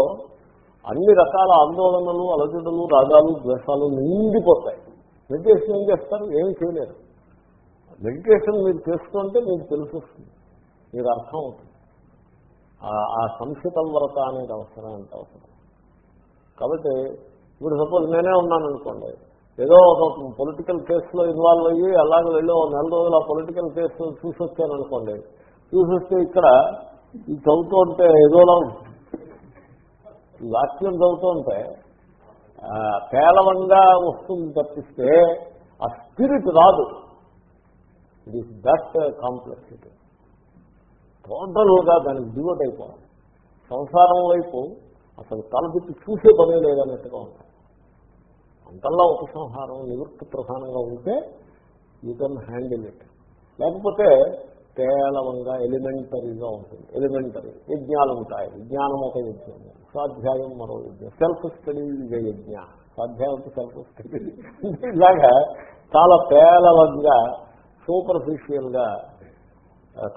[SPEAKER 1] అన్ని రకాల ఆందోళనలు అలజడులు రాగాలు ద్వేషాలు నిండిపోతాయి. మెడిటేషన్ ఏం చేస్తారు ఏమి చేయలేరు. మెడిటేషన్ మీరు చేస్తుంటే మీకు తెలిసొస్తుంది. మీరు అర్థం అవుతుంది. ఆ- ఆ సంస్కృతం అనేది అవసరం ఎంత అవసరం. కాబట్టి ఇప్పుడు సపోజ్ నేనే ఉన్నాను అనుకోండి ఏదో ఒక పొలిటికల్ కేసులో ఇన్వాల్వ్ అయ్యి అలాగే వెళ్ళి ఒక నెల రోజులు ఆ పొలిటికల్ కేసు చూసి వచ్చాను అనుకోండి చూసి వస్తే ఇక్కడ ఈ చదువుతూ ఉంటే ఏదోలా వాక్యం చదువుతూ ఉంటే పేలవంగా వస్తుంది తప్పిస్తే ఆ స్పిరిట్ రాదు. ఇట్ ఈస్ దట్ కాంప్లెక్సిటీ టోటల్గా దానికి డివోట్ అయిపోవాలి. సంసారం వైపు అసలు తలపెట్టి చూసే పనే లేదన్నట్టుగా ఉంటుంది అంతల్లా ఉపసంహారం నివృత్తి ప్రధానంగా ఉంటే యూ కెన్ హ్యాండిల్ ఇట్ లేకపోతే కేవలంగా ఎలిమెంటరీగా ఉంటుంది. ఎలిమెంటరీ యజ్ఞాలు ఉంటాయి. విజ్ఞానం ఒక యజ్ఞం. స్వాధ్యాయం మరో యజ్ఞం. సెల్ఫ్ స్టడీ ఇక యజ్ఞ. స్వాధ్యాయం సెల్ఫ్ స్టడీ [laughs] ఇలాగా చాలా పేలవంగా సూపర్ఫిషియల్గా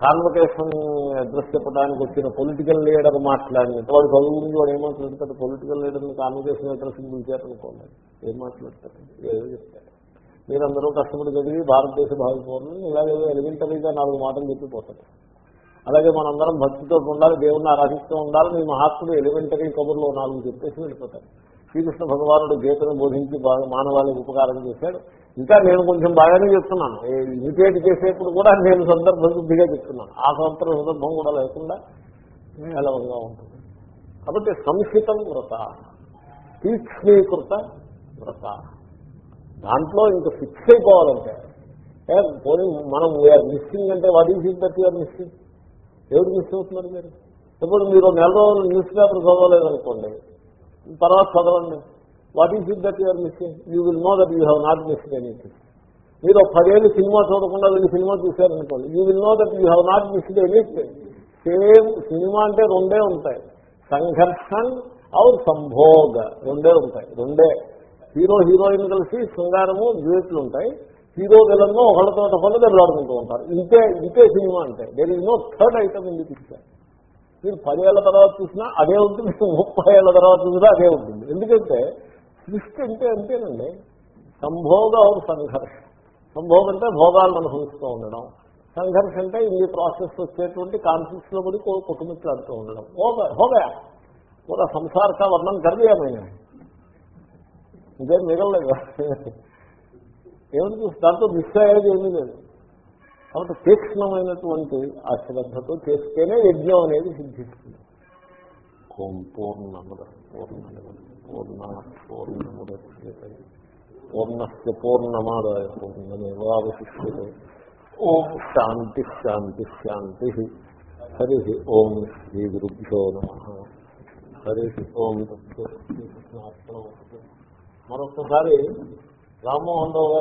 [SPEAKER 1] కాన్వకేషన్ అడ్రస్ చెప్పడానికి వచ్చిన పొలిటికల్ లీడర్ మాట్లాడి వాడు చదువు గురించి వాడు ఏం మాట్లాడతాడు? పొలిటికల్ లీడర్ని కాన్వకేషన్ అడ్రస్ పిలిచారనుకోండి ఏం మాట్లాడతాడు? ఏదో చెప్తాడు. మీరందరూ కష్టపడి చదివి భారతదేశ భావిపోవడం ఇలాగే ఎలిమెంటరీగా నాలుగు మాటలు చెప్పిపోతాడు అలాగే మనందరం భక్తితో ఉండాలి దేవుణ్ణి ఆరాధిస్తూ ఉండాలి మీ మహాత్ముడు ఎలిమెంటరీ కబుర్లో నాలుగు చెప్పేసి వెళ్ళిపోతాడు. శ్రీకృష్ణ భగవానుడు గీతను బోధించి బాగా మానవాళికి ఉపకారం చేశాడు. ఇంకా నేను కొంచెం బాగానే చెప్తున్నాను. ఇమిటేట్ చేసేప్పుడు కూడా నేను సందర్భ శుద్ధిగా చెప్తున్నాను. ఆ సంవత్సరం సందర్భం కూడా లేకుండా మేళవంగా ఉంటుంది. కాబట్టి సంస్కృతం వ్రత తీక్ష్ణీకృత వ్రత. దాంట్లో ఇంకా ఫిక్స్ అయిపోవాలంటే పోనీ మనం వీఆర్ మిస్సింగ్ అంటే what is it that you're missing ఎవరు మిస్ అవుతున్నారు మీరు? ఇప్పుడు మీరు నెల రోజులు న్యూస్ పేపర్ చదవలేదనుకోండి తర్వాత చదవండి. What is it that you're missing you will know that you have not missed anything మీరు పదేళ్ళు సినిమా చూడకుండా వెళ్ళి cinema చూశారనుకోండి you will know that you have not missed anything same cinema అంటే రెండే ఉంటాయి. సంఘర్షణ్ ఔర్ సంభోగ రెండే ఉంటాయి. రెండే. హీరో హీరోయిన్ కలిసి శృంగారము డ్యూట్లు ఉంటాయి. హీరో విలన్ను ఒకళ్ళతో ఒకళ్ళు దెబ్బలాడుకుంటూ ఉంటారు. ఇంతే ఇంతే సినిమా అంటే. There is no third item in picture మీరు పదేళ్ళ తర్వాత చూసినా అదే ఉంటుంది ముప్పై ఏళ్ళ తర్వాత చూసినా అదే ఉంటుంది. ఎందుకంటే సృష్టి అంటే అంతేనండి. సంభోగ ఔర్ సంఘర్ష. సంభోగం అంటే భోగాలను అనుభవిస్తూ ఉండడం. సంఘర్ష అంటే ఈ ప్రాసెస్ వచ్చేటువంటి కాన్ఫ్లిక్ట్స్లో పడి కొట్టుమిట్లాడుతూ ఉండడం. హోగా హోగా పూరా సంసారక వర్ణం కర్దీయమైన ఇదేం మిగలలేదు. ఏమని చూసి దాంతో మిస్ అయ్యేది ఏమీ లేదు. కాబట్టి తీక్ష్ణమైనటువంటి ఆ శ్రద్ధతో చేస్తేనే యజ్ఞం అనేది సిద్ధిస్తుంది. ఓం పూర్ణముద పూర్ణముద. పూర్ణ పూర్ణముద పూర్ణస్య పూర్ణమాదాయ పూర్ణమేవాశిష్యే ఓం శాంతి శాంతి శాంతి హరి ఓం శ్రీ గురుభ్యో నమ హరి ఓం తత్వ మరొకసారి రామ్మోహన్ రావు గారు